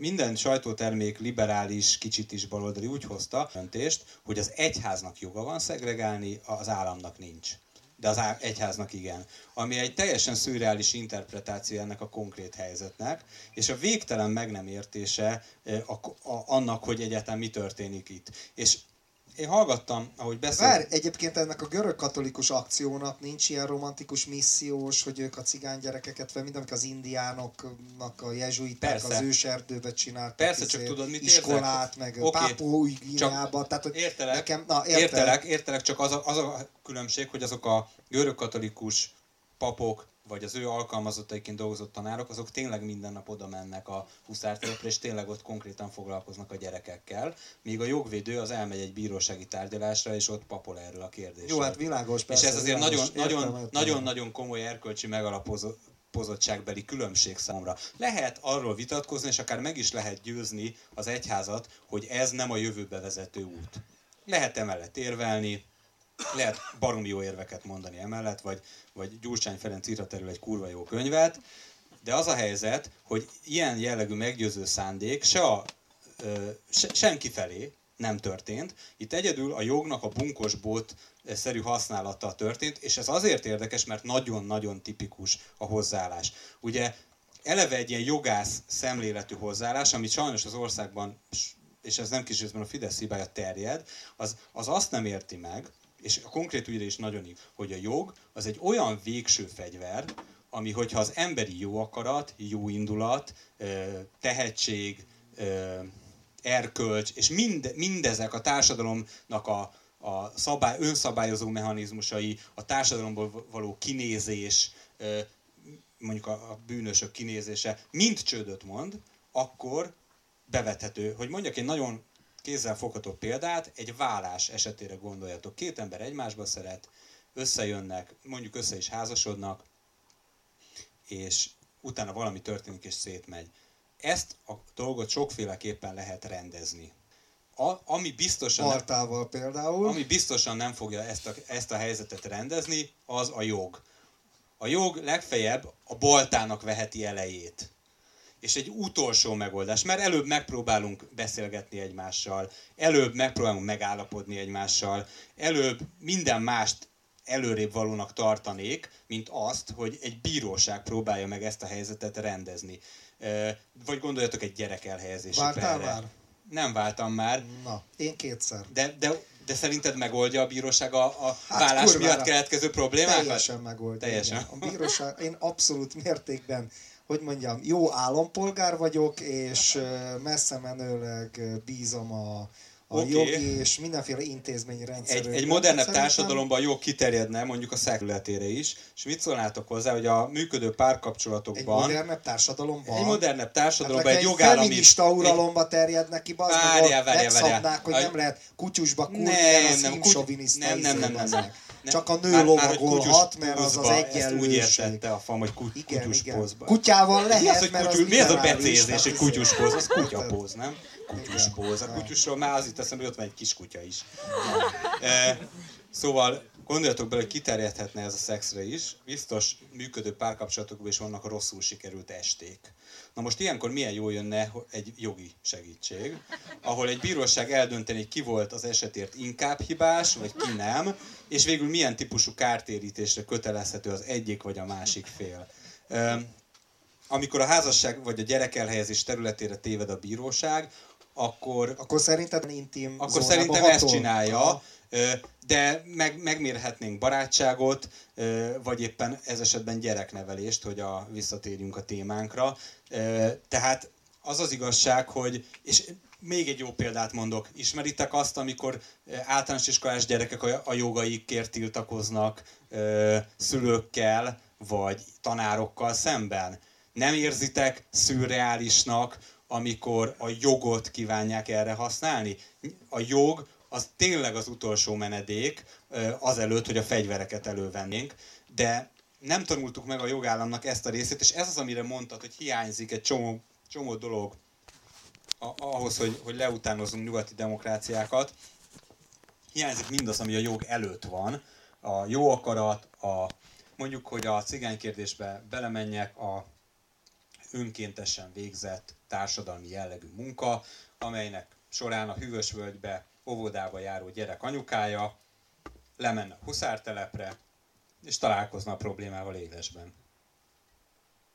minden sajtótermék liberális, kicsit is baloldali úgy hozta döntést, hogy az egyháznak joga van szegregálni, az államnak nincs de az egyháznak igen. Ami egy teljesen szürreális interpretáció ennek a konkrét helyzetnek, és a végtelen meg nem értése a, annak, hogy egyáltalán mi történik itt. És én hallgattam, ahogy beszélt. Vár, egyébként ennek a görög katolikus akciónak nincs ilyen romantikus missziós, hogy ők a cigány gyerekeket, vagy mindenki az indiánoknak, a jezsuiták Persze. az őserdőbe csináltak. Persze, csak izé tudod, mit Iskolát, érzek? meg okay. pápó tehát hogy értelek, nekem, na, értelek, értelek, csak az a, az a különbség, hogy azok a görög katolikus papok, vagy az ő alkalmazotaiként dolgozott tanárok, azok tényleg minden nap oda mennek a huszártelepre, és tényleg ott konkrétan foglalkoznak a gyerekekkel, míg a jogvédő az elmegy egy bírósági tárgyalásra, és ott papol erről a kérdésről. Jó, hát világos, persze. És ez azért nagyon, nagyon, nagyon, nagyon komoly erkölcsi megalapozottságbeli különbség számomra. Lehet arról vitatkozni, és akár meg is lehet győzni az egyházat, hogy ez nem a jövőbe vezető út. Lehet emellett érvelni, lehet baromi jó érveket mondani emellett, vagy, vagy Gyurcsány Ferenc írhat erről egy kurva jó könyvet, de az a helyzet, hogy ilyen jellegű meggyőző szándék se, a, se senki felé nem történt. Itt egyedül a jognak a bunkosbót szerű használata történt, és ez azért érdekes, mert nagyon-nagyon tipikus a hozzáállás. Ugye eleve egy ilyen jogász szemléletű hozzáállás, amit sajnos az országban, és ez nem kis részben a Fidesz hibája terjed, az, az azt nem érti meg, és a konkrét ügyre is nagyon így, hogy a jog az egy olyan végső fegyver, ami hogyha az emberi jó akarat, jó indulat, tehetség, erkölcs, és mind, mindezek a társadalomnak a, a szabály, önszabályozó mechanizmusai, a társadalomból való kinézés, mondjuk a, a bűnösök kinézése, mind csődöt mond, akkor bevethető. Hogy mondjak egy nagyon kézzel fogható példát, egy vállás esetére gondoljatok. Két ember egymásba szeret, összejönnek, mondjuk össze is házasodnak, és utána valami történik és szétmegy. Ezt a dolgot sokféleképpen lehet rendezni. a, ami biztosan... Maltával például. Ami biztosan nem fogja ezt a, ezt a helyzetet rendezni, az a jog. A jog legfeljebb a boltának veheti elejét. És egy utolsó megoldás, mert előbb megpróbálunk beszélgetni egymással, előbb megpróbálunk megállapodni egymással, előbb minden mást előrébb valónak tartanék, mint azt, hogy egy bíróság próbálja meg ezt a helyzetet rendezni. Vagy gondoljatok egy gyerek elhelyezési Vártál már? Nem váltam már. Na, én kétszer. De, de, de szerinted megoldja a bíróság a, a hát vállás miatt keletkező problémákat? Teljesen megoldja. Teljesen. Igen. A bíróság, én abszolút mértékben hogy mondjam, jó állampolgár vagyok, és messze menőleg bízom a, a okay. jogi és mindenféle intézményrendszer. Egy, egy modernebb Szerintem... társadalomban a jog kiterjedne mondjuk a szekületére is, és mit szólnátok hozzá, hogy a működő párkapcsolatokban... Egy modernebb társadalomban? Egy modernebb társadalomban, hát, egy jogállami... feminista uralomba terjednek ki, bazd várjál, várjál, várjál. hogy nem lehet kutyusba kurni, nem, nem, kuty... nem, nem, nem, nem, nem. Csak a nő már, lovagolhat, mert az az egyenlőség. Úgy értette a fam, hogy ku, igen, kutyuspózba. Kutyával lehet, mi az, hogy mert kutyú, az Mi az a becézés, hogy kutyuspóz? Az kutyapóz, nem? Kutyuspóz. A kutyusról már az itt eszembe, hogy ott van egy kis kutya is. E, szóval gondoljatok bele, hogy kiterjedhetne ez a szexre is. Biztos működő párkapcsolatokban is vannak a rosszul sikerült esték. Na most ilyenkor milyen jó jönne egy jogi segítség, ahol egy bíróság eldönteni, ki volt az esetért inkább hibás, vagy ki nem, és végül milyen típusú kártérítésre kötelezhető az egyik vagy a másik fél. Amikor a házasság vagy a gyerekelhelyezés területére téved a bíróság, akkor... Akkor szerinted intim Akkor szerintem hatol. ezt csinálja, de meg, megmérhetnénk barátságot, vagy éppen ez esetben gyereknevelést, hogy a, visszatérjünk a témánkra. Tehát az az igazság, hogy, és még egy jó példát mondok. Ismeritek azt, amikor általános iskolás gyerekek a jogaikért tiltakoznak szülőkkel, vagy tanárokkal szemben? Nem érzitek szürreálisnak, amikor a jogot kívánják erre használni? A jog az tényleg az utolsó menedék, azelőtt, hogy a fegyvereket elővennénk, de nem tanultuk meg a jogállamnak ezt a részét, és ez az, amire mondtad, hogy hiányzik egy csomó, csomó dolog ahhoz, hogy, hogy leutánozunk nyugati demokráciákat. Hiányzik mindaz, ami a jog előtt van, a jó akarat, a, mondjuk, hogy a cigánykérdésbe belemenjek, a önkéntesen végzett társadalmi jellegű munka, amelynek során a Hűvösvölgybe óvodába járó gyerek anyukája lemenne a huszártelepre, és találkozna a problémával élesben.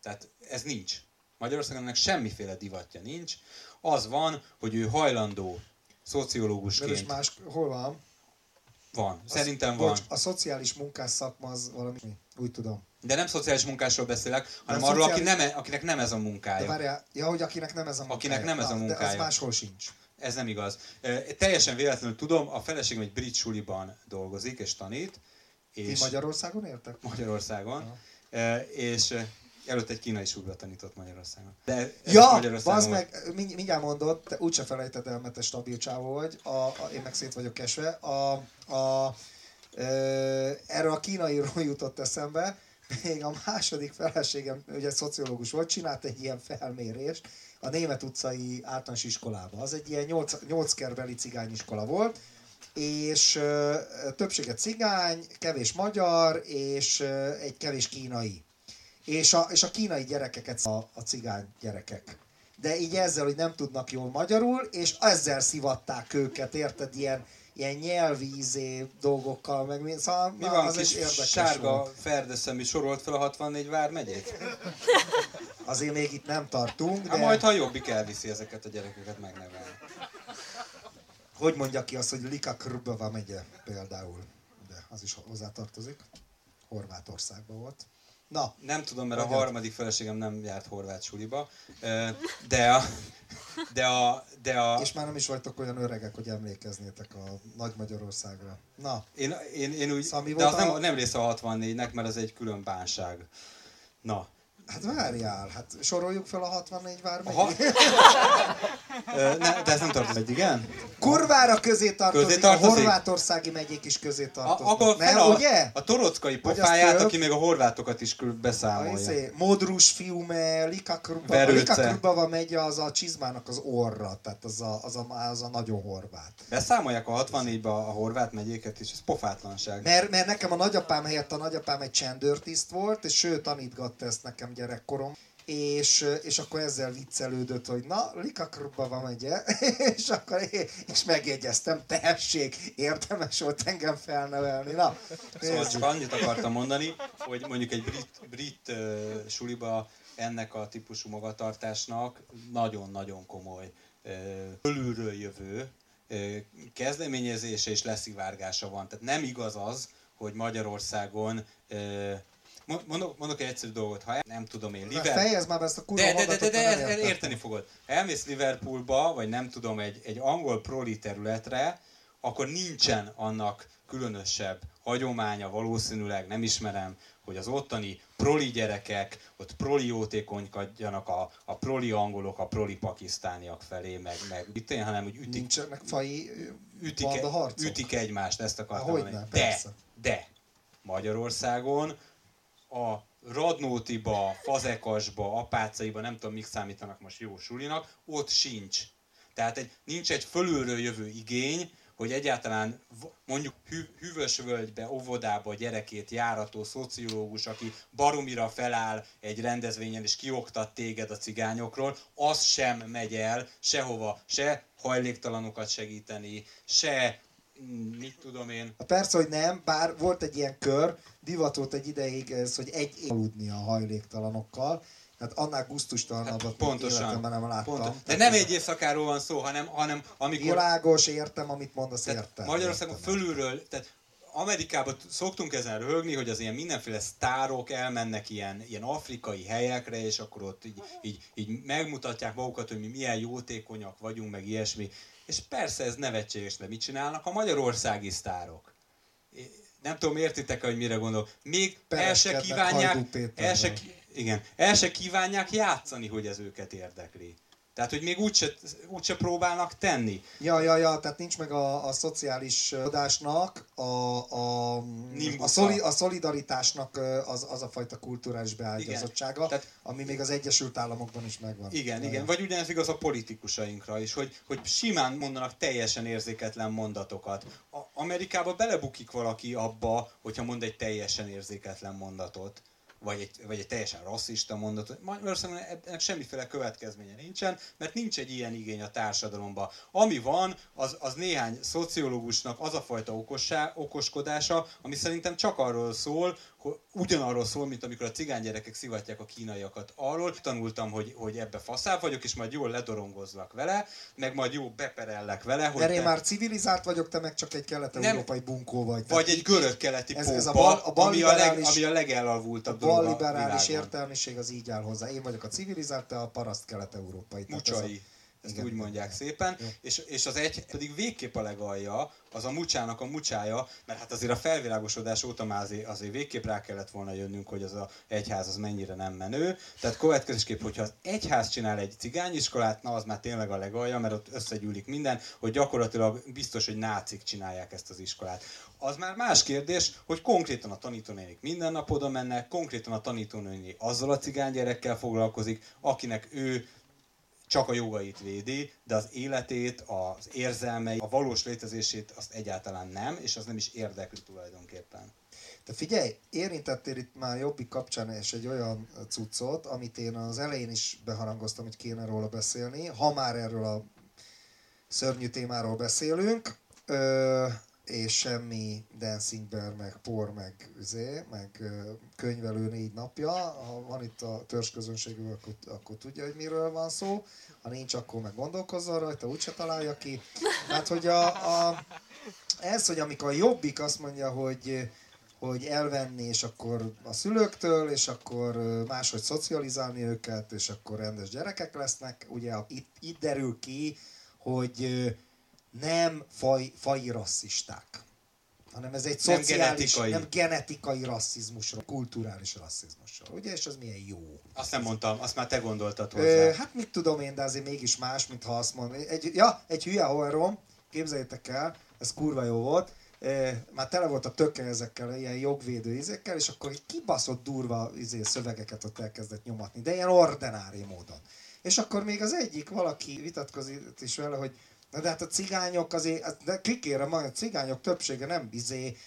Tehát ez nincs. Magyarországon ennek semmiféle divatja nincs. Az van, hogy ő hajlandó szociológusként... De más, hol van? Van. Szerintem az, van. Bocs, a szociális munkás szakma az valami, úgy tudom. De nem szociális munkásról beszélek, hanem arról, szociális... aki nem, akinek nem ez a munkája. De várjál, ja, hogy akinek nem ez a munkája. Akinek nem ez a munkája. De ez máshol sincs. Ez nem igaz. Teljesen véletlenül tudom, a feleségem egy brit suliban dolgozik és tanít. És Ti Magyarországon értek? Magyarországon. Aha. És előtt egy kínai suliba tanított Magyarországon. De ja, Magyarországon meg, mindjárt mondott, te úgyse felejted el, mert te stabil csávó vagy, a, a, én meg szét vagyok kesve. A, a, e, erről a kínairól jutott eszembe, még a második feleségem, ugye szociológus volt, csinált egy ilyen felmérést, a Német utcai általános iskolába. Az egy ilyen nyolc, nyolckerbeli cigányiskola volt, és ö, többsége cigány, kevés magyar, és ö, egy kevés kínai. És a, és a kínai gyerekeket a, a cigány gyerekek. De így ezzel, hogy nem tudnak jól magyarul, és ezzel szivatták őket, érted, ilyen, ilyen nyelvízé dolgokkal, meg szóval, Mi van, az kis érdekes sárga volt. ferdeszemű sorolt fel a 64 vármegyét? Azért még itt nem tartunk, de... Hát majd, ha jobbik elviszi ezeket a gyerekeket megnevelni. Hogy mondja ki azt, hogy Lika Krubova megye például? De az is hozzátartozik. Horvátországban volt. Na, nem tudom, mert a harmadik feleségem nem járt horvát suliba, de a, de a, de a... És már nem is vagytok olyan öregek, hogy emlékeznétek a Nagy Magyarországra. Na. Én, én, én úgy, szóval de az a... nem, nem része a 64-nek, mert az egy külön bánság. Na, Hát várjál, hát soroljuk fel a 64 vár ha... ne, De ez nem tartozik, igen? kurvára közé tartozik, Közé a tartozik? horvátországi megyék is közé A, tartoznak. akkor nem, a, ugye? a torockai pofáját, aki még a horvátokat is kül- A beszámolja. izé, Modrus fiume, Lika Kruba, Verőce. Lika Krubava megy az a csizmának az orra, tehát az a, az a, az a nagyon horvát. Beszámolják a 64-ben a horvát megyéket is, ez pofátlanság. Mert, mert nekem a nagyapám helyett a nagyapám egy csendőrtiszt volt, és ő tanítgatta ezt nekem gyerekkorom. És, és akkor ezzel viccelődött, hogy na, Lika Krubava megye, és akkor én, és megjegyeztem, tessék, érdemes volt engem felnevelni. Na, Szóval nézzük. csak annyit akartam mondani, hogy mondjuk egy brit, brit uh, suliba ennek a típusú magatartásnak nagyon-nagyon komoly uh, fölülről jövő uh, kezdeményezése és leszivárgása van. Tehát nem igaz az, hogy Magyarországon uh, mondok, mondok egy egyszerű dolgot, ha el- nem tudom én, Liverpool, fejezd már be ezt a kurva de, de, de, de, de értem. érteni fogod. Elmész Liverpoolba, vagy nem tudom, egy, egy angol proli területre, akkor nincsen annak különösebb hagyománya, valószínűleg nem ismerem, hogy az ottani proli gyerekek ott proli jótékonykodjanak a, a proli angolok a proli pakisztániak felé, meg, meg itt én, hanem hogy ütik, Nincsenek fai ütik, ütik egymást, ezt akartam Hogyne, mondani. persze. De, de, Magyarországon a Radnótiba, Fazekasba, Apácaiba, nem tudom mik számítanak most jó sulinak, ott sincs. Tehát egy, nincs egy fölülről jövő igény, hogy egyáltalán mondjuk hű, hűvösvölgybe, óvodába gyerekét járató szociológus, aki baromira feláll egy rendezvényen és kioktat téged a cigányokról, az sem megy el sehova, se hajléktalanokat segíteni, se mit tudom én, Hát persze, hogy nem, bár volt egy ilyen kör, divat volt egy ideig ez, hogy egy év aludni a hajléktalanokkal, tehát annál gusztustalanabb, Hát életemben nem láttam. Pontos. De nem egy éjszakáról van szó, hanem, hanem amikor Világos, értem, amit mondasz, tehát értem. Magyarországon értem. fölülről, tehát Amerikában szoktunk ezen röhögni, hogy az ilyen mindenféle sztárok elmennek ilyen, ilyen afrikai helyekre, és akkor ott így, így, így megmutatják magukat, hogy mi milyen jótékonyak vagyunk, meg ilyesmi. És persze ez nevetséges, de mit csinálnak a magyarországi sztárok? Nem tudom, értitek hogy mire gondolok. Még el se kívánják, el se, igen, el se kívánják játszani, hogy ez őket érdekli. Tehát, hogy még úgyse, úgyse próbálnak tenni. Ja, ja, ja, tehát nincs meg a, a szociális adásnak, a, a, a, szoli, a szolidaritásnak az, az a fajta kulturális beágyazottsága. Tehát- ami még az Egyesült Államokban is megvan. Igen, Ja, igen. ja. Vagy ugyanez igaz a politikusainkra is, hogy, hogy simán mondanak teljesen érzéketlen mondatokat. A, Amerikába belebukik valaki abba, hogyha mond egy teljesen érzéketlen mondatot, vagy egy, vagy egy teljesen rasszista mondatot. Magyarországon ennek semmiféle következménye nincsen, mert nincs egy ilyen igény a társadalomba. Ami van, az, az néhány szociológusnak az a fajta okossá, okoskodása, ami szerintem csak arról szól, hogy ugyanarról szól, mint amikor a cigány gyerekek szivatják a kínaiakat. Arról tanultam, hogy, hogy ebbe faszább vagyok, és majd jól ledorongozlak vele, meg majd jó beperellek vele, hogy Mert én te- már civilizált vagyok, te meg csak egy kelet-európai bunkó vagy. vagy egy görög-keleti Ez- pópa, ez a bal- a ami, a leg, ami a legelalvultabb dolog balliberális világon. értelmiség az így áll hozzá. Én vagyok a civilizált, te a paraszt kelet-európai. Mucsai. Ezt Igen, úgy mondják szépen, és, és az egy pedig végképp a legalja, az a mucsának a mucsája, mert hát azért a felvilágosodás óta már azért, azért végképp rá kellett volna jönnünk, hogy az a egyház az mennyire nem menő. Tehát következésképp, hogyha az egyház csinál egy cigányiskolát, na az már tényleg a legalja, mert ott összegyűlik minden, hogy gyakorlatilag biztos, hogy nácik csinálják ezt az iskolát. Az már más kérdés, hogy konkrétan a tanítónénik minden nap oda mennek, konkrétan a tanítónéni azzal a cigány gyerekkel foglalkozik, akinek ő csak a jogait védi, de az életét, az érzelmei, a valós létezését azt egyáltalán nem, és az nem is érdekli tulajdonképpen. De figyelj, érintettél itt már Jobbik kapcsán és egy olyan cuccot, amit én az elején is beharangoztam, hogy kéne róla beszélni, ha már erről a szörnyű témáról beszélünk, és semmi Dancing Bear, meg por, meg, üzé, meg könyvelő négy napja. Ha van itt a törzsközönségünk, akkor, akkor tudja, hogy miről van szó. Ha nincs, akkor meg gondolkozzon rajta, úgyse találja ki. Hát, hogy a, a, ez, hogy amikor a Jobbik azt mondja, hogy hogy elvenni, és akkor a szülőktől, és akkor máshogy szocializálni őket, és akkor rendes gyerekek lesznek. Ugye itt, itt derül ki, hogy nem faj, faji rasszisták, hanem ez egy Nem szociális, genetikai. nem genetikai rasszizmusról, kulturális rasszizmusról. Ugye, és az milyen jó. Azt nem mondtam, azt már te gondoltad hozzá. Ö, hát mit tudom én, de azért mégis más, mint ha azt mondom. Egy, ja, egy hülye holrom, képzeljétek el, ez kurva jó volt, már tele volt a töke ezekkel, ilyen jogvédő izékkel, és akkor egy kibaszott durva izé, szövegeket ott elkezdett nyomatni, de ilyen ordinári módon. És akkor még az egyik valaki vitatkozott is vele, hogy na de hát a cigányok azért, de kikérem, a cigányok többsége nem izé,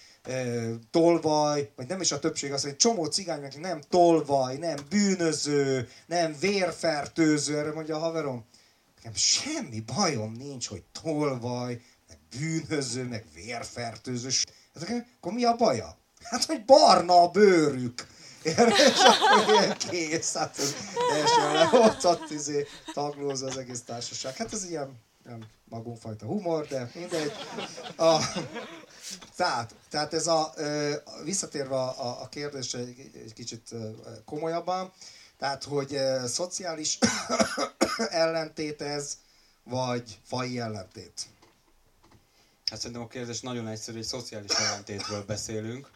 tolvaj, vagy nem is a többség az, hogy csomó cigány, aki nem tolvaj, nem bűnöző, nem vérfertőző, erre mondja a haverom, nekem semmi bajom nincs, hogy tolvaj, meg bűnöző, meg vérfertőző. Hát akkor mi a baja? Hát, hogy barna a bőrük. És akkor ilyen kész, hát ez teljesen le volt ott izé, taglózva az egész társaság. Hát ez ilyen nem magunkfajta humor, de mindegy. A, tehát, tehát ez a, visszatérve a, a kérdésre egy, egy kicsit komolyabban, tehát, hogy szociális ellentét ez, vagy fai ellentét? Hát szerintem a kérdés nagyon egyszerű, egy szociális ellentétről beszélünk,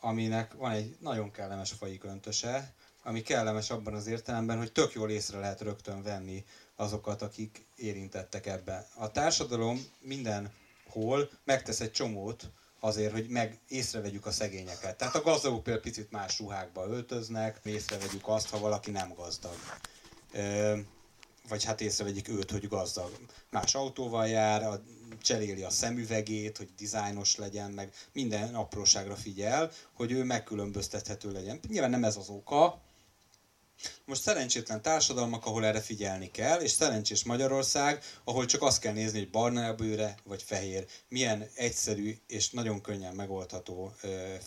aminek van egy nagyon kellemes fai köntöse, ami kellemes abban az értelemben, hogy tök jól észre lehet rögtön venni azokat, akik érintettek ebben. A társadalom minden hol megtesz egy csomót azért, hogy meg észrevegyük a szegényeket. Tehát a gazdagok például picit más ruhákba öltöznek, észrevegyük azt, ha valaki nem gazdag. Vagy hát észrevegyük őt, hogy gazdag. Más autóval jár, cseréli a szemüvegét, hogy dizájnos legyen, meg minden apróságra figyel, hogy ő megkülönböztethető legyen. Nyilván nem ez az oka, most szerencsétlen társadalmak, ahol erre figyelni kell, és szerencsés Magyarország, ahol csak azt kell nézni, hogy barna bőre vagy fehér. Milyen egyszerű és nagyon könnyen megoldható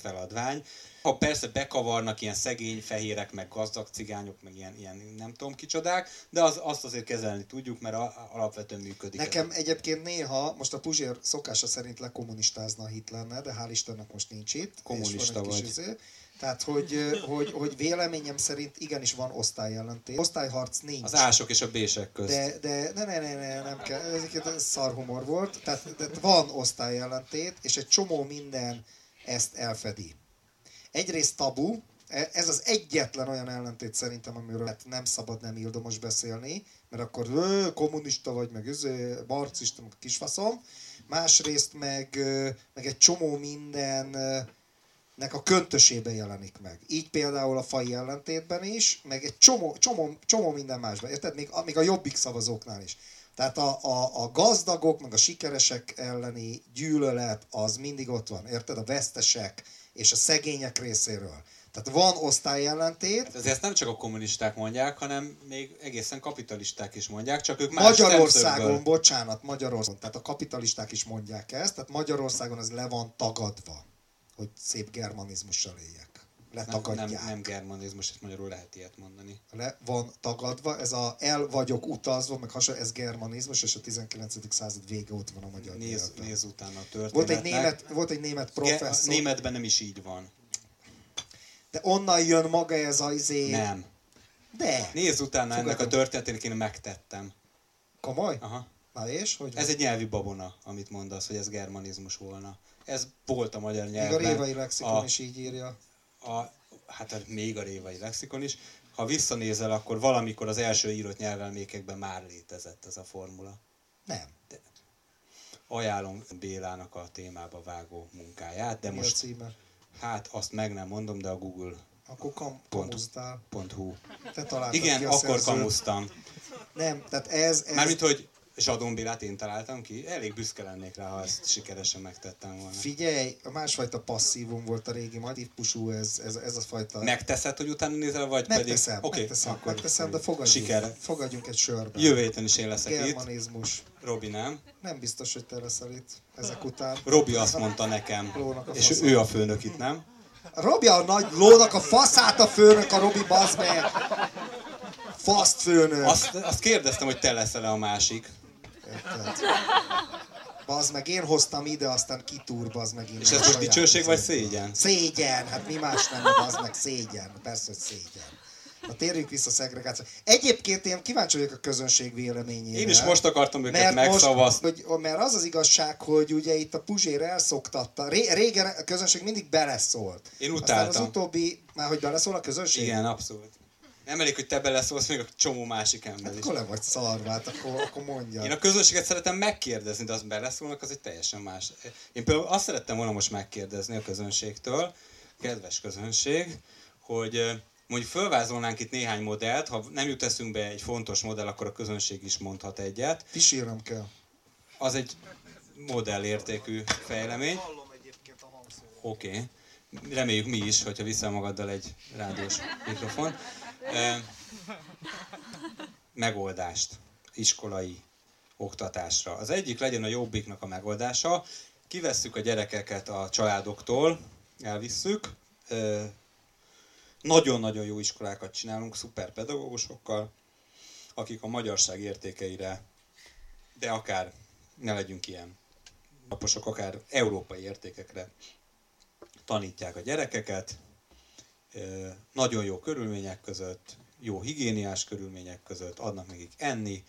feladvány. Ha persze bekavarnak ilyen szegény fehérek, meg gazdag cigányok, meg ilyen, ilyen nem tudom kicsodák, de az, azt azért kezelni tudjuk, mert a, alapvetően működik. Nekem ez. egyébként néha, most a Puzsér szokása szerint lekommunistázna a Hitlerne, de hál' Istennek most nincs itt. Kommunista vagy. Izé. Tehát, hogy, hogy, hogy véleményem szerint igenis van osztályjelentés. Osztályharc nincs. Az ások és a bések közt. De, de ne, ne, ne, ne nem kell, ez szarhumor volt. Tehát de van osztályjelentét, és egy csomó minden ezt elfedi. Egyrészt tabu, e, ez az egyetlen olyan ellentét szerintem, amiről hát nem szabad nem ildomos beszélni, mert akkor ö, kommunista vagy, meg öző, marxista, meg kisfaszom. Másrészt meg, meg egy csomó minden nek a köntösébe jelenik meg. Így például a fai ellentétben is, meg egy csomó, csomó, csomó minden másban. Érted? Még, még a jobbik szavazóknál is. Tehát a, a, a gazdagok, meg a sikeresek elleni gyűlölet az mindig ott van. Érted? A vesztesek és a szegények részéről. Tehát van osztályellentét. Hát ezért nem csak a kommunisták mondják, hanem még egészen kapitalisták is mondják, csak ők más Magyarországon, bocsánat, Magyarországon, tehát a kapitalisták is mondják ezt, tehát Magyarországon ez le van tagadva hogy szép germanizmussal éljek. Letagadják. Nem, nem, nem germanizmus, ezt magyarul lehet ilyet mondani. Le van tagadva, ez a el vagyok utazva, meg hasonló, ez germanizmus, és a 19. század vége ott van a magyar néz, néz utána a történetnek. Volt egy német, volt egy német professzor. Ge- németben nem is így van. De onnan jön maga ez az izé... Nem. De. Nézz utána Fogadom. ennek a történetének, én megtettem. Komoly? Aha. Na és? Hogy ez van? egy nyelvi babona, amit mondasz, hogy ez germanizmus volna. Ez volt a magyar nyelvben. Még a révai lexikon a, is így írja. A, hát még a révai lexikon is. Ha visszanézel, akkor valamikor az első írott nyelvelmékekben már létezett ez a formula. Nem. De ajánlom Bélának a témába vágó munkáját, de Mi most... A címe? Hát azt meg nem mondom, de a Google akkor kam- kamusztál. Pont, hu. Te Igen, akkor kamusztam. Nem, tehát ez... ez... Mármint, hogy Zsadon Bélát én találtam ki. Elég büszke lennék rá, ha ezt sikeresen megtettem volna. Figyelj, a másfajta passzívum volt a régi madívpusú, ez, ez, ez a fajta... Megteszed, hogy utána nézel, vagy megteszem, pedig... Okay, megteszem, akkor megteszem, de fogadjunk, Siker. fogadjunk egy sörbe. Jövő héten is én leszek Germanizmus. itt. Robi nem. Nem biztos, hogy te leszel itt ezek után. Robi azt mondta nekem. és ő a főnök itt, nem? Robi a nagy lónak a faszát a főnök, a Robi bazd meg. Faszt főnök. Azt, azt kérdeztem, hogy te leszel-e a másik. Érted? Bazd meg, én hoztam ide, aztán kitúr, bazd meg. És ez most dicsőség vagy szégyen? Szégyen, hát mi más nem, bazd meg, szégyen. Persze, hogy szégyen. Na térjünk vissza a szegregáció. Egyébként én kíváncsi vagyok a közönség véleményére. Én is most akartam őket megszavazni. Hogy, mert az az igazság, hogy ugye itt a Puzsér elszoktatta. Ré, régen a közönség mindig beleszólt. Én utáltam. Aztán az utóbbi, már hogy beleszól a közönség? Igen, abszolút. Nem elég, hogy te beleszólsz, még a csomó másik ember Hát is. akkor le vagy szarvát, akkor, akkor mondja. Én a közönséget szeretem megkérdezni, de az beleszólnak, az egy teljesen más. Én például azt szerettem volna most megkérdezni a közönségtől, kedves közönség, hogy mondjuk fölvázolnánk itt néhány modellt, ha nem jut eszünkbe egy fontos modell, akkor a közönség is mondhat egyet. Pisírnom kell. Az egy modellértékű fejlemény. Hallom egyébként a hangszórót. Oké. Okay. Reméljük mi is, hogyha viszel magaddal egy rádiós mikrofon. Megoldást iskolai oktatásra. Az egyik legyen a jobbiknak a megoldása. Kivesszük a gyerekeket a családoktól, elvisszük. Nagyon-nagyon jó iskolákat csinálunk, szuper pedagógusokkal, akik a magyarság értékeire, de akár ne legyünk ilyen naposok, akár európai értékekre tanítják a gyerekeket, nagyon jó körülmények között, jó higiéniás körülmények között, adnak nekik enni,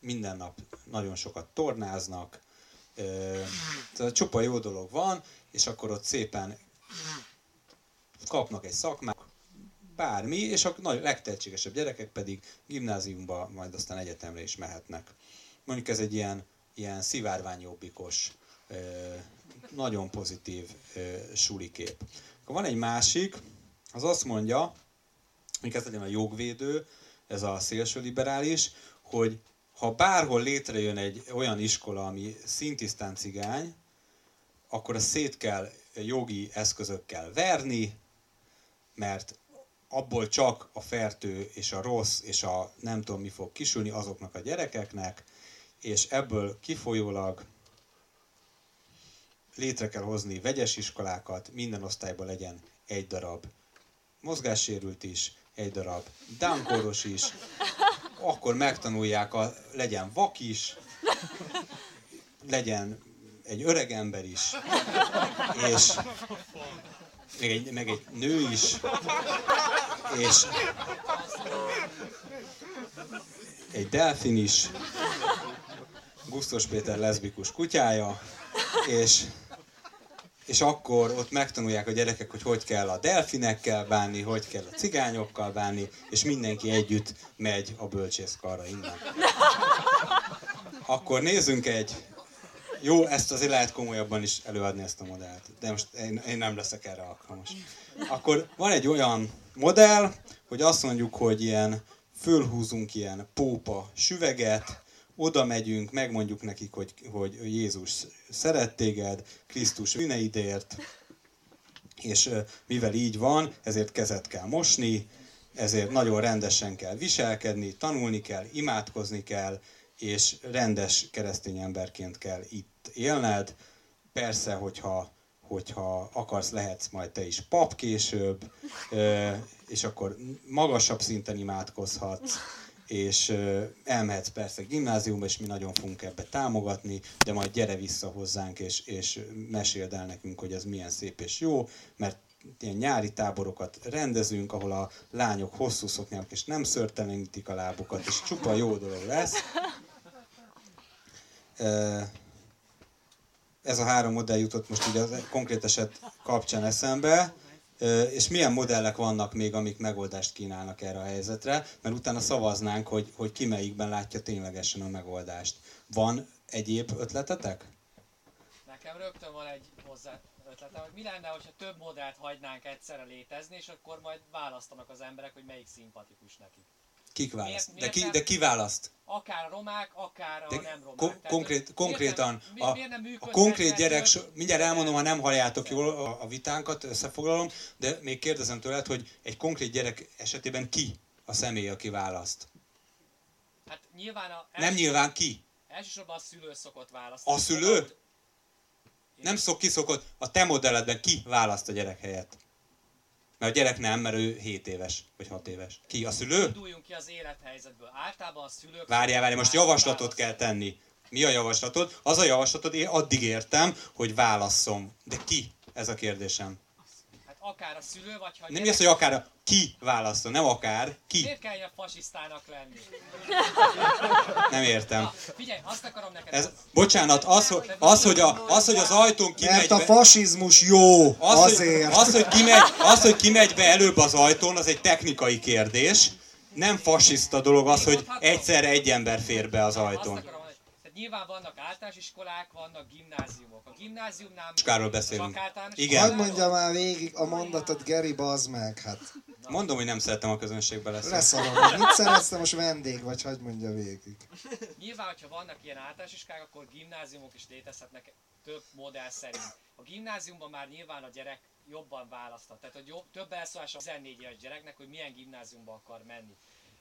minden nap nagyon sokat tornáznak, tehát csupa jó dolog van, és akkor ott szépen kapnak egy szakmát, bármi, és a nagy, legtehetségesebb gyerekek pedig gimnáziumba, majd aztán egyetemre is mehetnek. Mondjuk ez egy ilyen, ilyen szivárványjobbikos, nagyon pozitív sulikép. Van egy másik, az azt mondja, hogy ez legyen a jogvédő, ez a szélső liberális, hogy ha bárhol létrejön egy olyan iskola, ami szintisztán cigány, akkor a szét kell jogi eszközökkel verni, mert abból csak a fertő és a rossz és a nem tudom mi fog kisülni azoknak a gyerekeknek, és ebből kifolyólag létre kell hozni vegyes iskolákat, minden osztályban legyen egy darab mozgássérült is, egy darab dánkoros is, akkor megtanulják, a, legyen vak is, legyen egy öreg ember is, és meg egy, meg egy nő is, és egy delfin is, Gusztos Péter leszbikus kutyája, és, és akkor ott megtanulják a gyerekek, hogy hogy kell a delfinekkel bánni, hogy kell a cigányokkal bánni, és mindenki együtt megy a bölcsészkarra innen. Akkor nézzünk egy... Jó, ezt azért lehet komolyabban is előadni ezt a modellt, de most én, én nem leszek erre alkalmas. Akkor van egy olyan modell, hogy azt mondjuk, hogy ilyen fölhúzunk ilyen pópa süveget, oda megyünk, megmondjuk nekik, hogy, hogy Jézus szeret téged, Krisztus bűneidért, és mivel így van, ezért kezet kell mosni, ezért nagyon rendesen kell viselkedni, tanulni kell, imádkozni kell, és rendes keresztény emberként kell itt élned. Persze, hogyha, hogyha akarsz, lehetsz majd te is pap később, és akkor magasabb szinten imádkozhatsz, és elmehetsz persze gimnáziumba, és mi nagyon fogunk ebbe támogatni, de majd gyere vissza hozzánk, és, és meséld el nekünk, hogy ez milyen szép és jó, mert ilyen nyári táborokat rendezünk, ahol a lányok hosszú szoknyák, és nem szörtelenítik a lábukat, és csupa jó dolog lesz. Ez a három modell jutott most így az konkrét eset kapcsán eszembe. És milyen modellek vannak még, amik megoldást kínálnak erre a helyzetre, mert utána szavaznánk, hogy, hogy ki melyikben látja ténylegesen a megoldást. Van egyéb ötletetek? Nekem rögtön van egy hozzá ötletem, hogy mi lenne, hogyha több modellt hagynánk egyszerre létezni, és akkor majd választanak az emberek, hogy melyik szimpatikus nekik. Kik választ? Miért- De ki, miért de ki választ? Akár a romák, akár a De nem romák. kon- konkrét, konkrétan, miért nem, a, miért nem a konkrét gyerek, so- mindjárt elmondom, ha nem halljátok jól a, a vitánkat, összefoglalom, de még kérdezem tőled, hogy egy konkrét gyerek esetében ki a személy, aki választ? Hát nyilván a... Nem nyilván ki. Elsősorban a szülő szokott választani. A szülő? Nem szok kiszokott, a te modelledben ki választ a gyerek helyett? Mert a gyerek nem, mert ő 7 éves, vagy 6 éves. Ki? A szülő? Induljunk ki az élethelyzetből. Általában a szülők... Várjál, várjál, most javaslatot kell tenni. Mi a javaslatod? Az a javaslatod, én addig értem, hogy válasszom. De ki? Ez a kérdésem. Akár a szülő, vagy ha... Nem gyerek- az, hogy akár a ki válaszol, nem akár, ki. Miért kell ilyen fasisztának lenni? Nem értem. Na, figyelj, azt akarom neked... Ez, bocsánat, az, hogy, az, hogy, a, az, hogy az ajtón kimegy Mert a fasizmus jó, az, azért. Hogy, az, hogy kimegy, az, hogy kimegy be előbb az ajtón, az egy technikai kérdés. nem fasiszta dolog az, hogy egyszerre egy ember fér be az ajtón. Azt akarom mondani, tehát nyilván vannak általános iskolák, vannak gimnáziumok. A gimnáziumnál Iskoláról beszélünk. csak általános Igen. Hadd mondja már végig a mondatot, Geri, bazd meg, hát Mondom, hogy nem szeretem a közönségbe lesz. leszarom. hogy Mit szeretsz, te most vendég vagy, hagyd mondja végig. Nyilván, hogyha vannak ilyen általános iskolák, akkor gimnáziumok is létezhetnek több modell szerint. A gimnáziumban már nyilván a gyerek jobban választhat. Tehát, hogy jobb, több elszólás a 14 éves gyereknek, hogy milyen gimnáziumba akar menni.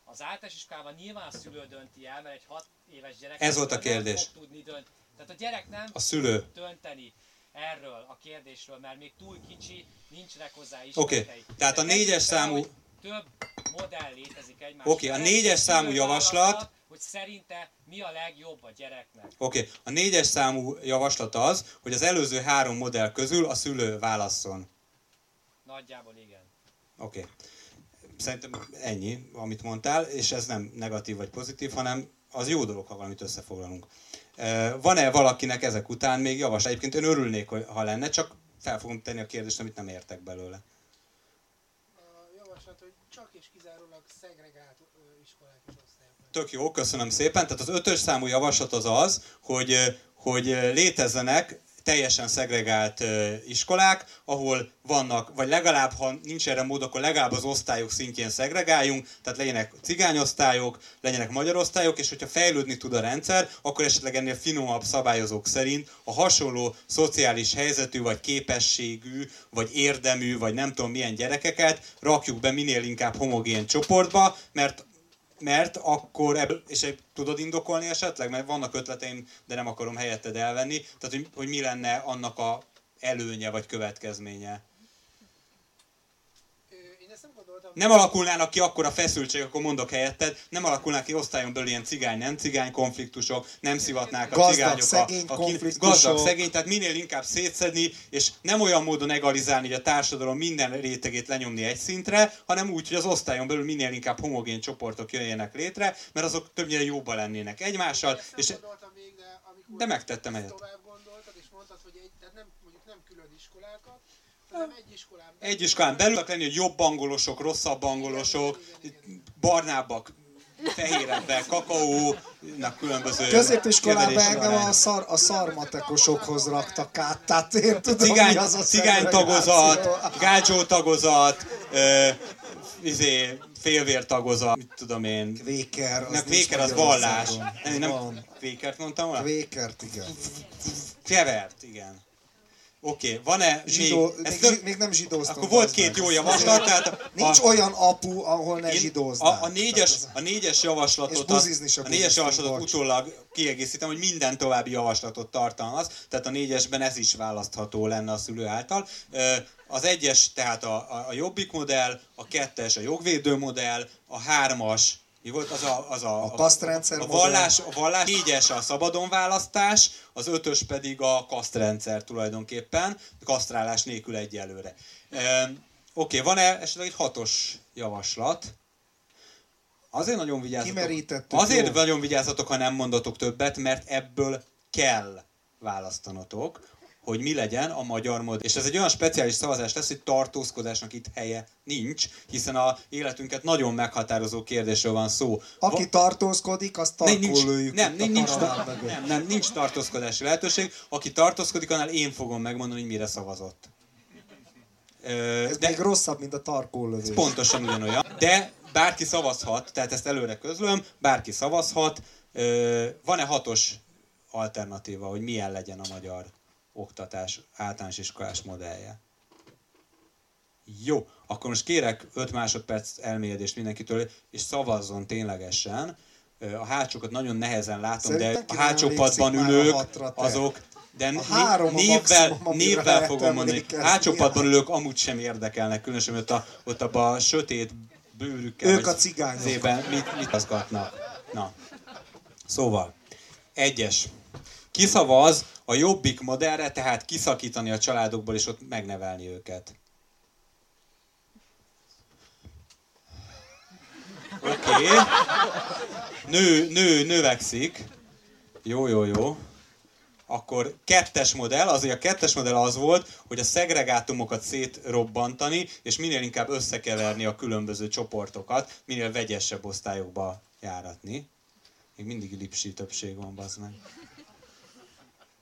Az általános iskolában nyilván a szülő dönti el, mert egy 6 éves gyerek Ez volt a kérdés. fog tudni dönt. Tehát a gyerek nem A szülő. dönteni erről a kérdésről, mert még túl kicsi, nincsenek hozzá is. Oké, tehát a négyes számú- Több modell létezik egymás Oké, a mellett, négyes számú javaslat- hogy szerinte mi a legjobb a gyereknek. Oké, okay. a négyes számú javaslat az, hogy az előző három modell közül a szülő válasszon. Nagyjából igen. Oké. Okay. Szerintem ennyi, amit mondtál, és ez nem negatív vagy pozitív, hanem az jó dolog, ha valamit összefoglalunk. Van-e valakinek ezek után még javaslat? Egyébként én örülnék, ha lenne, csak fel fogom tenni a kérdést, amit nem értek belőle. A javaslat, hogy csak és kizárólag szegregált iskolák és osztályok. Tök jó, köszönöm szépen. Tehát az ötös számú javaslat az az, hogy, hogy létezzenek teljesen szegregált iskolák, ahol vannak, vagy legalább, ha nincs erre mód, akkor legalább az osztályok szintjén szegregáljunk, tehát legyenek cigányosztályok, legyenek magyar osztályok, és hogyha fejlődni tud a rendszer, akkor esetleg ennél finomabb szabályozók szerint a hasonló szociális helyzetű, vagy képességű, vagy érdemű, vagy nem tudom milyen gyerekeket rakjuk be minél inkább homogén csoportba, mert mert akkor ebből, és tudod indokolni esetleg, mert vannak ötleteim, de nem akarom helyetted elvenni, tehát hogy, hogy mi lenne annak a előnye vagy következménye. Ö, Én ezt nem. Nem alakulnának ki akkor a feszültség, akkor mondok helyetted, nem alakulnak ki osztályon belül ilyen cigány-nem cigány konfliktusok, nem szivatnák a Gazdag, cigányok szegény a, a konfliktusok. gazdag, szegény, tehát minél inkább szétszedni, és nem olyan módon egalizálni, hogy a társadalom minden rétegét lenyomni egy szintre, hanem úgy, hogy az osztályon belül minél inkább homogén csoportok jöjjenek létre, mert azok többnyire jóban lennének egymással, Ezt nem és még, de amikor De megtettem ezt helyett. tovább gondoltad, és mondtad, hogy egy, tehát nem, mondjuk nem külön iskolákat, hanem egy iskolán belül. egy iskolán belül lenni, hogy jobb angolosok, rosszabb angolosok, barnábbak, fehérebbek, kakaónak különböző Középiskolában engem a, szar, a szarmatekosokhoz raktak át, tehát én tudom, cigány, mi az a cigány tagozat, gácsó tagozat, ö, izé, félvér tagozat, mit tudom én. Kvéker, az Nem, kvéker az vallás. Nem, nem kvékert mondtam volna? Kvékert, igen. Kevert, igen. Oké, okay, van-e Zsidó, még... még, ez zsi, több- még nem zsidóztam. Akkor volt két jó javaslat, tehát a, Nincs olyan apu, ahol ne zsidóznál. a, a, négyes, a négyes javaslatot, se a négyes javaslatot utólag kiegészítem, hogy minden további javaslatot tartalmaz, tehát a négyesben ez is választható lenne a szülő által. Az egyes, tehát a, a, a jobbik modell, a kettes a jogvédő modell, a hármas mi volt az a, az a, A kasztrendszer a modell. vallás, a vallás, négyes a szabadon választás, az ötös pedig a kasztrendszer tulajdonképpen, kasztrálás nélkül egyelőre. Oké, okay, van-e esetleg egy hatos javaslat? Azért nagyon vigyázzatok. Azért jó. nagyon vigyázzatok, ha nem mondatok többet, mert ebből kell választanotok, hogy mi legyen a magyar mod. És ez egy olyan speciális szavazás lesz, hogy tartózkodásnak itt helye nincs, hiszen a életünket nagyon meghatározó kérdésről van szó. Aki tartózkodik, azt Ne, tarkól lőjük nem, nincs, mögött. nem, nem, nincs tartózkodási lehetőség. Aki tartózkodik, annál én fogom megmondani, hogy mire szavazott. Ö, Ez de még rosszabb, mint a tarkólövés. pontosan ugyanolyan. De bárki szavazhat, tehát ezt előre közlöm, bárki szavazhat. Van-e hatos alternatíva, hogy milyen legyen a magyar oktatás általános iskolás modellje? Jó, akkor most kérek 5 másodperc elmélyedést mindenkitől, és szavazzon ténylegesen. A hátsókat nagyon nehezen látom, Szerintem de a hátsó padban ülők, hatra, azok, de a névvel, névvel fogom mondani. Hátsó padban ülők amúgy sem érdekelnek, különösen ott, a, ott abban a sötét bőrükkel. Ők a cigányok. Zében mit, mit azgatnak. Na. Szóval, egyes. Kiszavaz a jobbik modellre, tehát kiszakítani a családokból és ott megnevelni őket. Oké. Okay. Nő, nő, növekszik. Jó, jó, jó. Akkor kettes modell, azért a kettes modell az volt, hogy a szegregátumokat szétrobbantani, és minél inkább összekeverni a különböző csoportokat, minél vegyesebb osztályokba járatni. Még mindig lipsi többség van, bazd meg.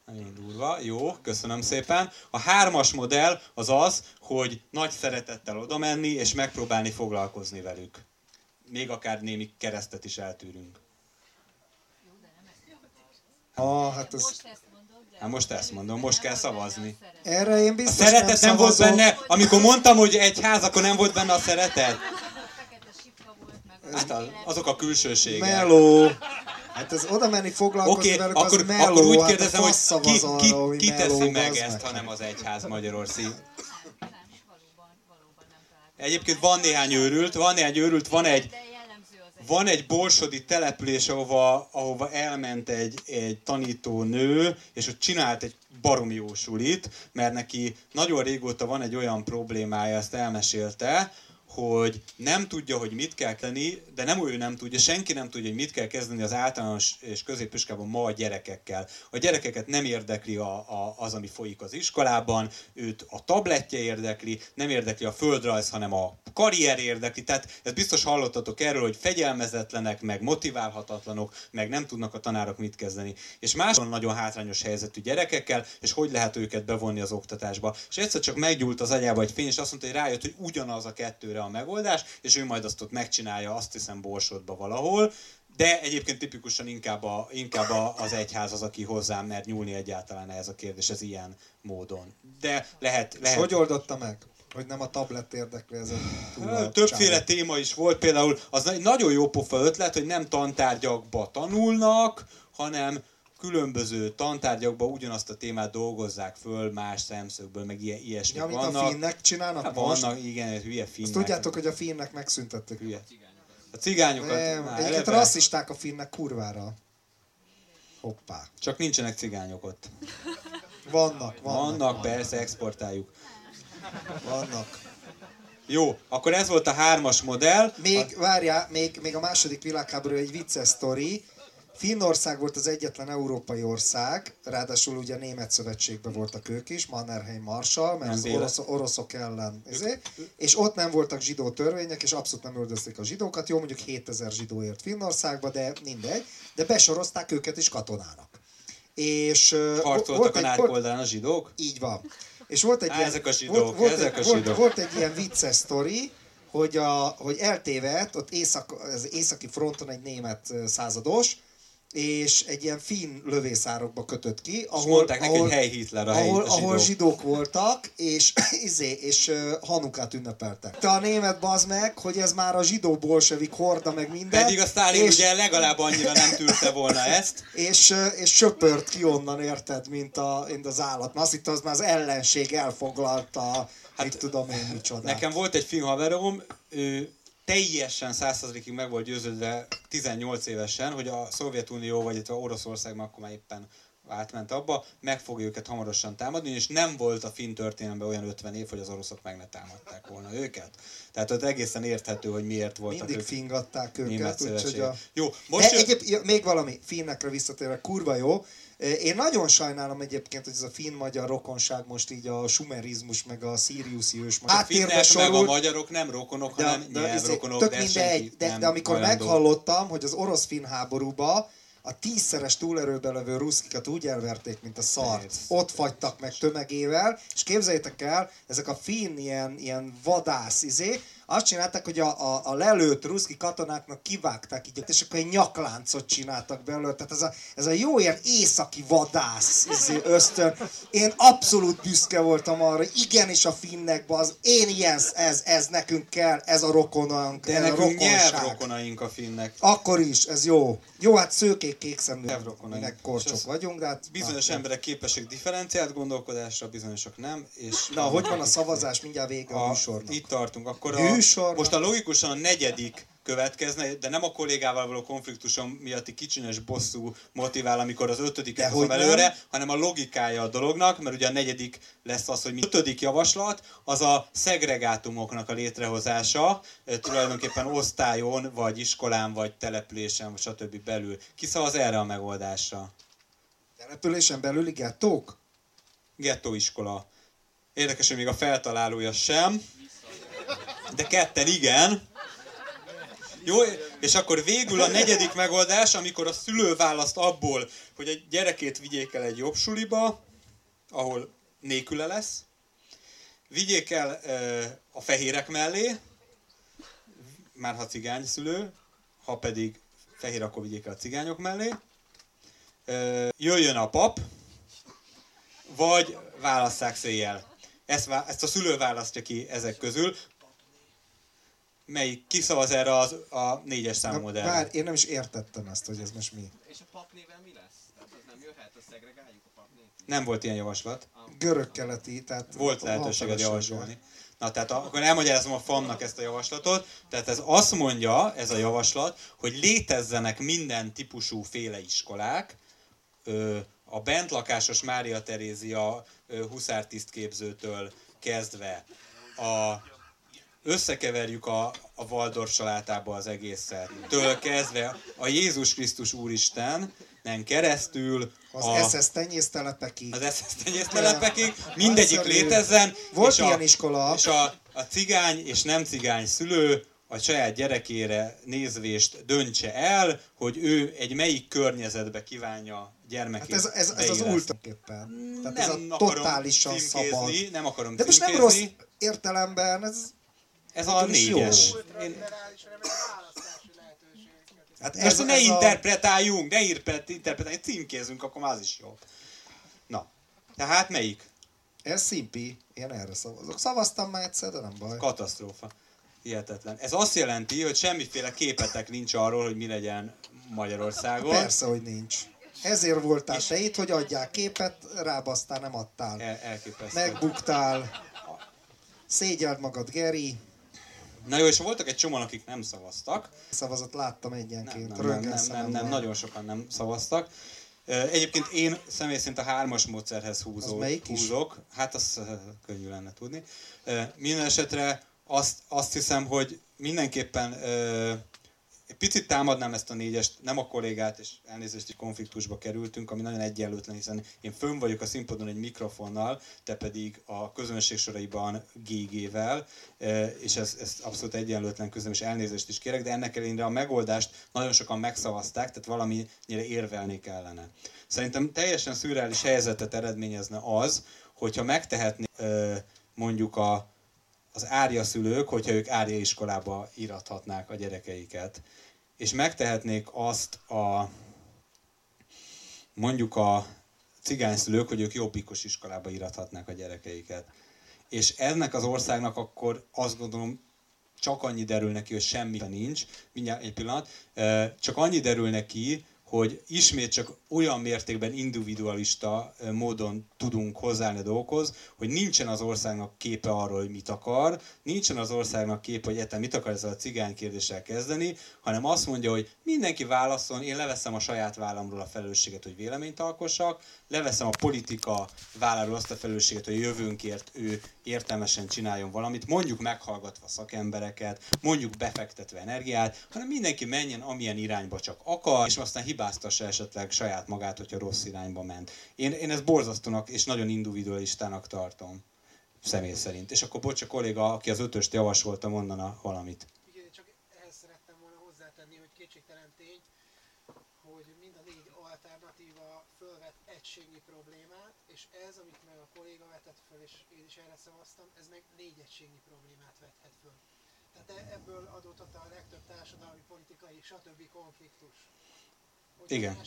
Nagyon durva. Jó, köszönöm szépen. A hármas modell az az, hogy nagy szeretettel oda menni, és megpróbálni foglalkozni velük. Még akár némi keresztet is eltűrünk. Ah, hát ez... Hát most ezt mondom, most kell szavazni. Erre én A biztos szeretet nem, volt szavazom. benne, amikor mondtam, hogy egy ház, akkor nem volt benne a szeretet. Hát az, azok a külsőségek. Meló. Hát ez oda menni foglalkozni Oké, velük, akkor, az meló. akkor úgy hát kérdezem, a hogy ki, ki, arra, ki teszi meg ezt, meg. ha nem az egyház Magyarország. Egyébként van néhány őrült, van néhány őrült, van egy, az van egy borsodi település, ahova, ahova elment egy, egy tanító nő, és ott csinált egy baromi jó sulit, mert neki nagyon régóta van egy olyan problémája, ezt elmesélte, hogy nem tudja, hogy mit kell tenni, de nem ő nem tudja, senki nem tudja, hogy mit kell kezdeni az általános és középiskolában ma a gyerekekkel. A gyerekeket nem érdekli a, a, az, ami folyik az iskolában, őt a tabletje érdekli, nem érdekli a földrajz, hanem a karrier érdekli. Tehát ez biztos hallottatok erről, hogy fegyelmezetlenek, meg motiválhatatlanok, meg nem tudnak a tanárok mit kezdeni. És más nagyon hátrányos helyzetű gyerekekkel, és hogy lehet őket bevonni az oktatásba. És egyszer csak meggyúlt az agyába egy fény, és azt mondta, hogy rájött, hogy ugyanaz a kettőre a megoldás, és ő majd azt ott megcsinálja, azt hiszem Borsodba valahol, de egyébként tipikusan inkább, a, inkább a, az egyház az, aki hozzám mer nyúlni egyáltalán ehhez a kérdés, ez ilyen módon. De lehet, És lehet hogy oldotta meg? Hogy nem a tablet érdekli ez a Többféle csávó. téma is volt, például az egy nagyon jó pofa ötlet, hogy nem tantárgyakba tanulnak, hanem különböző tantárgyakba ugyanazt a témát dolgozzák föl más szemszögből, meg ilyen, ilyesmik Ja, amit vannak. a finnek csinálnak Hát most. vannak, igen, hülye finnek. Azt tudjátok, hogy a finnek megszüntették. Hülye. A cigányokat, Nem, egyébként rasszisták a finnek kurvára. Hoppá. csak nincsenek cigányok ott. Vannak, vannak, Vannak, persze, exportáljuk. vannak. Jó, akkor ez volt a hármas modell. Még, várjál, még, még a második világháború egy vicces sztori. Finnország volt az egyetlen európai ország, ráadásul ugye a Német Szövetségben voltak ők is, Mannerheim Marshall, mert az véle. orosz, oroszok ellen. Ezért, és ott nem voltak zsidó törvények, és abszolút nem üldözték a zsidókat. Jó, mondjuk 7000 zsidó ért Finnországba, de mindegy. De besorozták őket is katonának. És Harcoltak a egy- nárk oldalán a zsidók. így van. És volt egy Á, ilyen, ezek a zsidók, volt, volt, ezek egy, a volt, zsidók. volt egy ilyen vicces sztori, hogy, a, hogy eltévedt, ott észak, az északi fronton egy német százados, és egy ilyen finn lövészárokba kötött ki, És ahol, mondták neki, ahol, hely Hitler a, hely, ahol, a zsidók. ahol zsidók voltak, és, izé, és uh, Hanukát ünnepeltek. Te a német bazd meg, hogy ez már a zsidó bolsevik horda, meg minden. Pedig a Sztálin és, ugye legalább annyira nem tűrte volna ezt. és, és söpört ki onnan, érted, mint, a, mint az állat. Mert azt hitte, az már az ellenség elfoglalta, hát, mit tudom én micsoda. Nekem volt egy finn haverom, ő teljesen százszerzalékig meg volt győződve 18 évesen, hogy a Szovjetunió, vagy itt a Oroszország, akkor már éppen átment abba, meg fogja őket hamarosan támadni, és nem volt a finn történelemben olyan 50 év, hogy az oroszok meg ne támadták volna őket. Tehát ott egészen érthető, hogy miért voltak Mindig ők fingatták őket, úgyhogy a... Jó, Most De jö- egyéb, még valami, finnekre visszatérve, kurva jó. Én nagyon sajnálom egyébként, hogy ez a finn-magyar rokonság most így a sumerizmus, meg a szíriuszi ős a háttérbe finnek meg a magyarok nem rokonok, De, hanem de, izé, nyelvrokonok, tök de mindegy, de, nem de amikor hajlandó. meghallottam, hogy az orosz-finn háborúba a tízszeres túlerőben levő ruszkikat úgy elverték, mint a szart. Persze. Ott fagytak meg tömegével, és képzeljétek el, ezek a finn ilyen, ilyen vadász izé, azt csinálták, hogy a, a, a lelőtt ruszki katonáknak kivágták így, és akkor egy nyakláncot csináltak belőle. Tehát ez a, ez a jó ilyen északi vadász izé, ösztön. Én abszolút büszke voltam arra, igenis a finnek, az én ilyen, ez, ez nekünk kell, ez a rokonunk, De ez a nekünk rokonság. nyelvrokonaink a finnek. Akkor is, ez jó. Jó, hát szőkék, kék szemű, Nyelvrokonaink. meg És korcsok vagyunk, de hát... Bizonyos na, emberek képesek differenciált gondolkodásra, bizonyosok nem. És Na, hogy van a szavazás? Mindjárt vége a, a, műsornak. itt tartunk. Akkor a, Műsornak? most a logikusan a negyedik következne, de nem a kollégával való konfliktusom miatti kicsinyes bosszú motivál, amikor az Dehogy hozom nem. előre, hanem a logikája a dolognak, mert ugye a negyedik lesz az, hogy mi ötödik javaslat, az a szegregátumoknak a létrehozása, eh, tulajdonképpen osztályon, vagy iskolán, vagy településen, vagy stb. belül. Ki szavaz erre a megoldásra? Településen belüli gettók? Gettóiskola. Érdekes, hogy még a feltalálója sem, de ketten igen. Jó, és akkor végül a negyedik megoldás, amikor a szülő választ abból, hogy egy gyerekét vigyék el egy jobb suliba, ahol nélküle lesz, vigyék el a fehérek mellé, már ha cigány szülő, ha pedig fehér, akkor vigyék el a cigányok mellé, jöjjön a pap, vagy válasszák széjjel. Ezt, ezt a szülő választja ki ezek közül. Melyik kiszavaz erre az, a négyes számú modellre? Bár én nem is értettem ezt, hogy ez most mi. És a papnével mi lesz? Tehát az nem jöhet, a szegregáljuk a papnét? Nem volt ilyen javaslat. Görög-keleti, tehát... Volt lehetőséged javasolni. Na, tehát akkor elmagyarázom a FAM-nak ezt a javaslatot. Tehát ez azt mondja, ez a javaslat, hogy létezzenek minden típusú féle iskolák, a bentlakásos Mária Terézia huszártisztképzőtől kezdve a összekeverjük a, a Waldorf salátába az egészet. Től kezdve a Jézus Krisztus Úristen, nem keresztül, az a, SS tenyésztelepekig. Az SS tenyésztelepekig, mindegyik létezzen. Volt és ilyen a, iskola. És a, a cigány és nem cigány szülő a saját gyerekére nézvést döntse el, hogy ő egy melyik környezetbe kívánja gyermekét hát ez, ez, ez az ultraképpen. Tehát nem ez a totálisan szabad. Nem akarom De most nem rossz értelemben, ez, ez a négyes. Én... Hát ez, most ne ez interpretáljunk, ne interpretáljunk, címkézünk, akkor már az is jó. Na, tehát melyik? Ez szimpi, én erre szavazok. Szavaztam már egyszer, de nem baj. Katasztrófa. Hihetetlen. Ez azt jelenti, hogy semmiféle képetek nincs arról, hogy mi legyen Magyarországon. Persze, hogy nincs. Ezért voltál és te itt, hogy adják képet, rábasztál, nem adtál. El, elképesztő. Megbuktál. Szégyeld magad, Geri. Na jó, és voltak egy csomóan, akik nem szavaztak. Szavazat láttam egyenként. Nem, nem, nem, nem, nem, nem, nagyon sokan nem szavaztak. Egyébként én személy szerint a hármas módszerhez húzó, húzok. Hát az könnyű lenne tudni. Minden esetre azt, azt hiszem, hogy mindenképpen egy picit támadnám ezt a négyest, nem a kollégát, és elnézést, hogy konfliktusba kerültünk, ami nagyon egyenlőtlen, hiszen én fönn vagyok a színpadon egy mikrofonnal, te pedig a közönség soraiban GG-vel, e, és ez, ez abszolút egyenlőtlen közöm, és elnézést is kérek, de ennek ellenére a megoldást nagyon sokan megszavazták, tehát valamennyire érvelni kellene. Szerintem teljesen szürreális helyzetet eredményezne az, hogyha megtehetné e, mondjuk a az árja szülők, hogyha ők árja iskolába irathatnák a gyerekeiket. És megtehetnék azt a mondjuk a szülők, hogy ők jobbikos iskolába irathatnák a gyerekeiket. És ennek az országnak akkor azt gondolom csak annyi derül neki, hogy semmi nincs, mindjárt egy pillanat, csak annyi derül neki, hogy ismét csak olyan mértékben individualista módon tudunk hozzáállni a dolgokhoz, hogy nincsen az országnak képe arról, hogy mit akar, nincsen az országnak képe, hogy etem mit akar ezzel a cigány kérdéssel kezdeni, hanem azt mondja, hogy mindenki válaszol, én leveszem a saját vállamról a felelősséget, hogy véleményt alkossak, leveszem a politika válláról azt a felelősséget, hogy a jövőnkért ő értelmesen csináljon valamit, mondjuk meghallgatva szakembereket, mondjuk befektetve energiát, hanem mindenki menjen amilyen irányba csak akar, és aztán hibáztassa esetleg saját magát, hogyha rossz irányba ment. Én, én ezt borzasztónak és nagyon individualistának tartom személy szerint. És akkor bocs, a kolléga, aki az ötöst javasolta, mondana valamit. Igen, csak ehhez szerettem volna hozzátenni, hogy kétségtelen tény, hogy mind a négy alternatíva fölvet egységnyi problémát, és ez, amit meg a kolléga vetett föl, és én is erre szavaztam, ez meg négy egységnyi problémát vethet föl. Tehát e- ebből adódhat a legtöbb társadalmi, politikai, stb. konfliktus. Igen,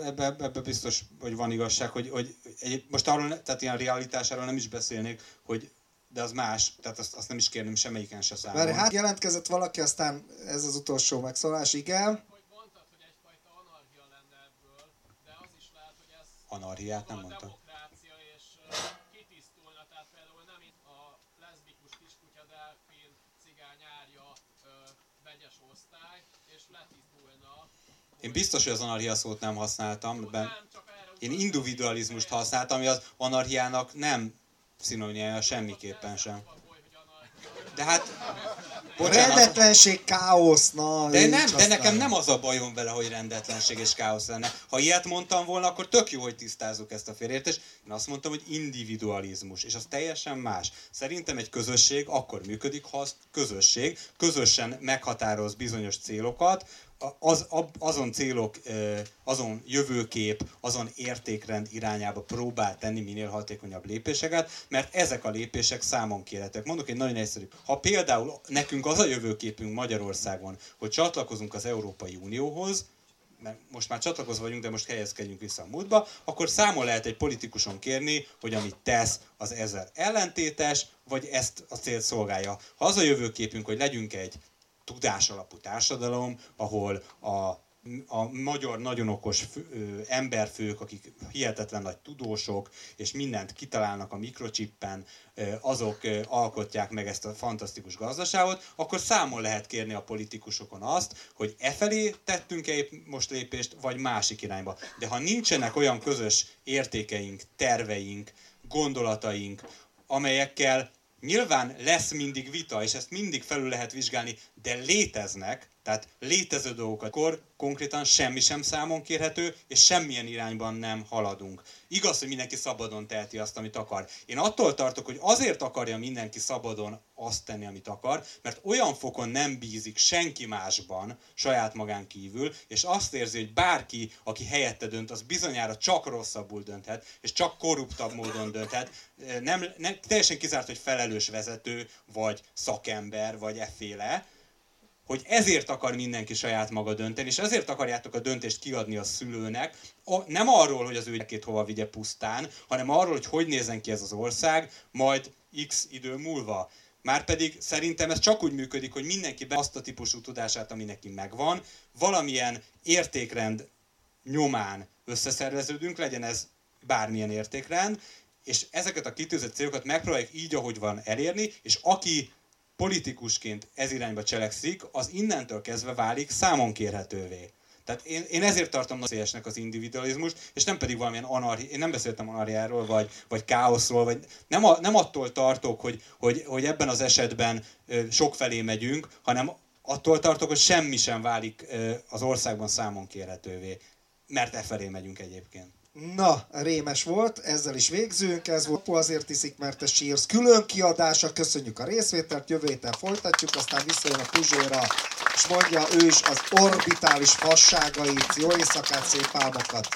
ebbe, ebbe biztos, hogy van igazság, hogy, hogy egy, most arról, tehát ilyen realitásáról nem is beszélnék, hogy de az más, tehát azt, azt nem is kérném semmelyiken se számon. Várj, hát jelentkezett valaki, aztán ez az utolsó megszólás, igen. Anarhiát nem mondta. Én biztos, hogy az anarchia szót nem használtam, de én individualizmust használtam, ami az anarchiának nem szinoniája semmiképpen sem. De hát Bocsánat. Rendetlenség, káosz, na. De, nem, de nekem nem az a bajom vele, hogy rendetlenség és káosz lenne. Ha ilyet mondtam volna, akkor tök jó, hogy tisztázzuk ezt a félreértést. Én azt mondtam, hogy individualizmus, és az teljesen más. Szerintem egy közösség akkor működik, ha az közösség közösen meghatároz bizonyos célokat, az, azon célok, azon jövőkép, azon értékrend irányába próbál tenni minél hatékonyabb lépéseket, mert ezek a lépések számon kérhetők. Mondok egy nagyon egyszerű. Ha például nekünk az a jövőképünk Magyarországon, hogy csatlakozunk az Európai Unióhoz, mert most már csatlakozva vagyunk, de most helyezkedjünk vissza a múltba, akkor számon lehet egy politikuson kérni, hogy amit tesz, az ezzel ellentétes, vagy ezt a célt szolgálja. Ha az a jövőképünk, hogy legyünk egy tudás alapú társadalom, ahol a a magyar nagyon okos fő, emberfők, akik hihetetlen nagy tudósok, és mindent kitalálnak a mikrochippen, ö, azok alkotják meg ezt a fantasztikus gazdaságot, akkor számon lehet kérni a politikusokon azt, hogy e felé tettünk-e most lépést, vagy másik irányba. De ha nincsenek olyan közös értékeink, terveink, gondolataink, amelyekkel Nyilván lesz mindig vita, és ezt mindig felül lehet vizsgálni, de léteznek, tehát létező dolgokat, akkor konkrétan semmi sem számon kérhető, és semmilyen irányban nem haladunk. Igaz, hogy mindenki szabadon teheti azt, amit akar. Én attól tartok, hogy azért akarja mindenki szabadon azt tenni, amit akar, mert olyan fokon nem bízik senki másban, saját magán kívül, és azt érzi, hogy bárki, aki helyette dönt, az bizonyára csak rosszabbul dönthet, és csak korruptabb módon dönthet. Nem, nem, teljesen kizárt, hogy felelős vezető, vagy szakember, vagy efféle, hogy ezért akar mindenki saját maga dönteni, és ezért akarjátok a döntést kiadni a szülőnek, a, nem arról, hogy az ő gyerekét hova vigye pusztán, hanem arról, hogy hogy nézzen ki ez az ország, majd x idő múlva. Márpedig szerintem ez csak úgy működik, hogy mindenki be azt a típusú tudását, ami neki megvan, valamilyen értékrend nyomán összeszerveződünk, legyen ez bármilyen értékrend, és ezeket a kitűzött célokat megpróbáljuk így, ahogy van elérni, és aki politikusként ez irányba cselekszik, az innentől kezdve válik számon kérhetővé. Tehát én, én ezért tartom szélesnek az individualizmust, és nem pedig valamilyen anarchi, én nem beszéltem anarchiáról, vagy, vagy káoszról, vagy nem, a, nem attól tartok, hogy, hogy, hogy ebben az esetben ö, sokfelé megyünk, hanem attól tartok, hogy semmi sem válik az országban számon kérhetővé, mert e felé megyünk egyébként. Na, rémes volt, ezzel is végzünk, ez volt azért iszik, mert te sírsz. Külön kiadása, köszönjük a részvételt, jövő héten folytatjuk, aztán visszajön a Puzsóra, és mondja ő is az orbitális fasságait, jó éjszakát, szép álmokat!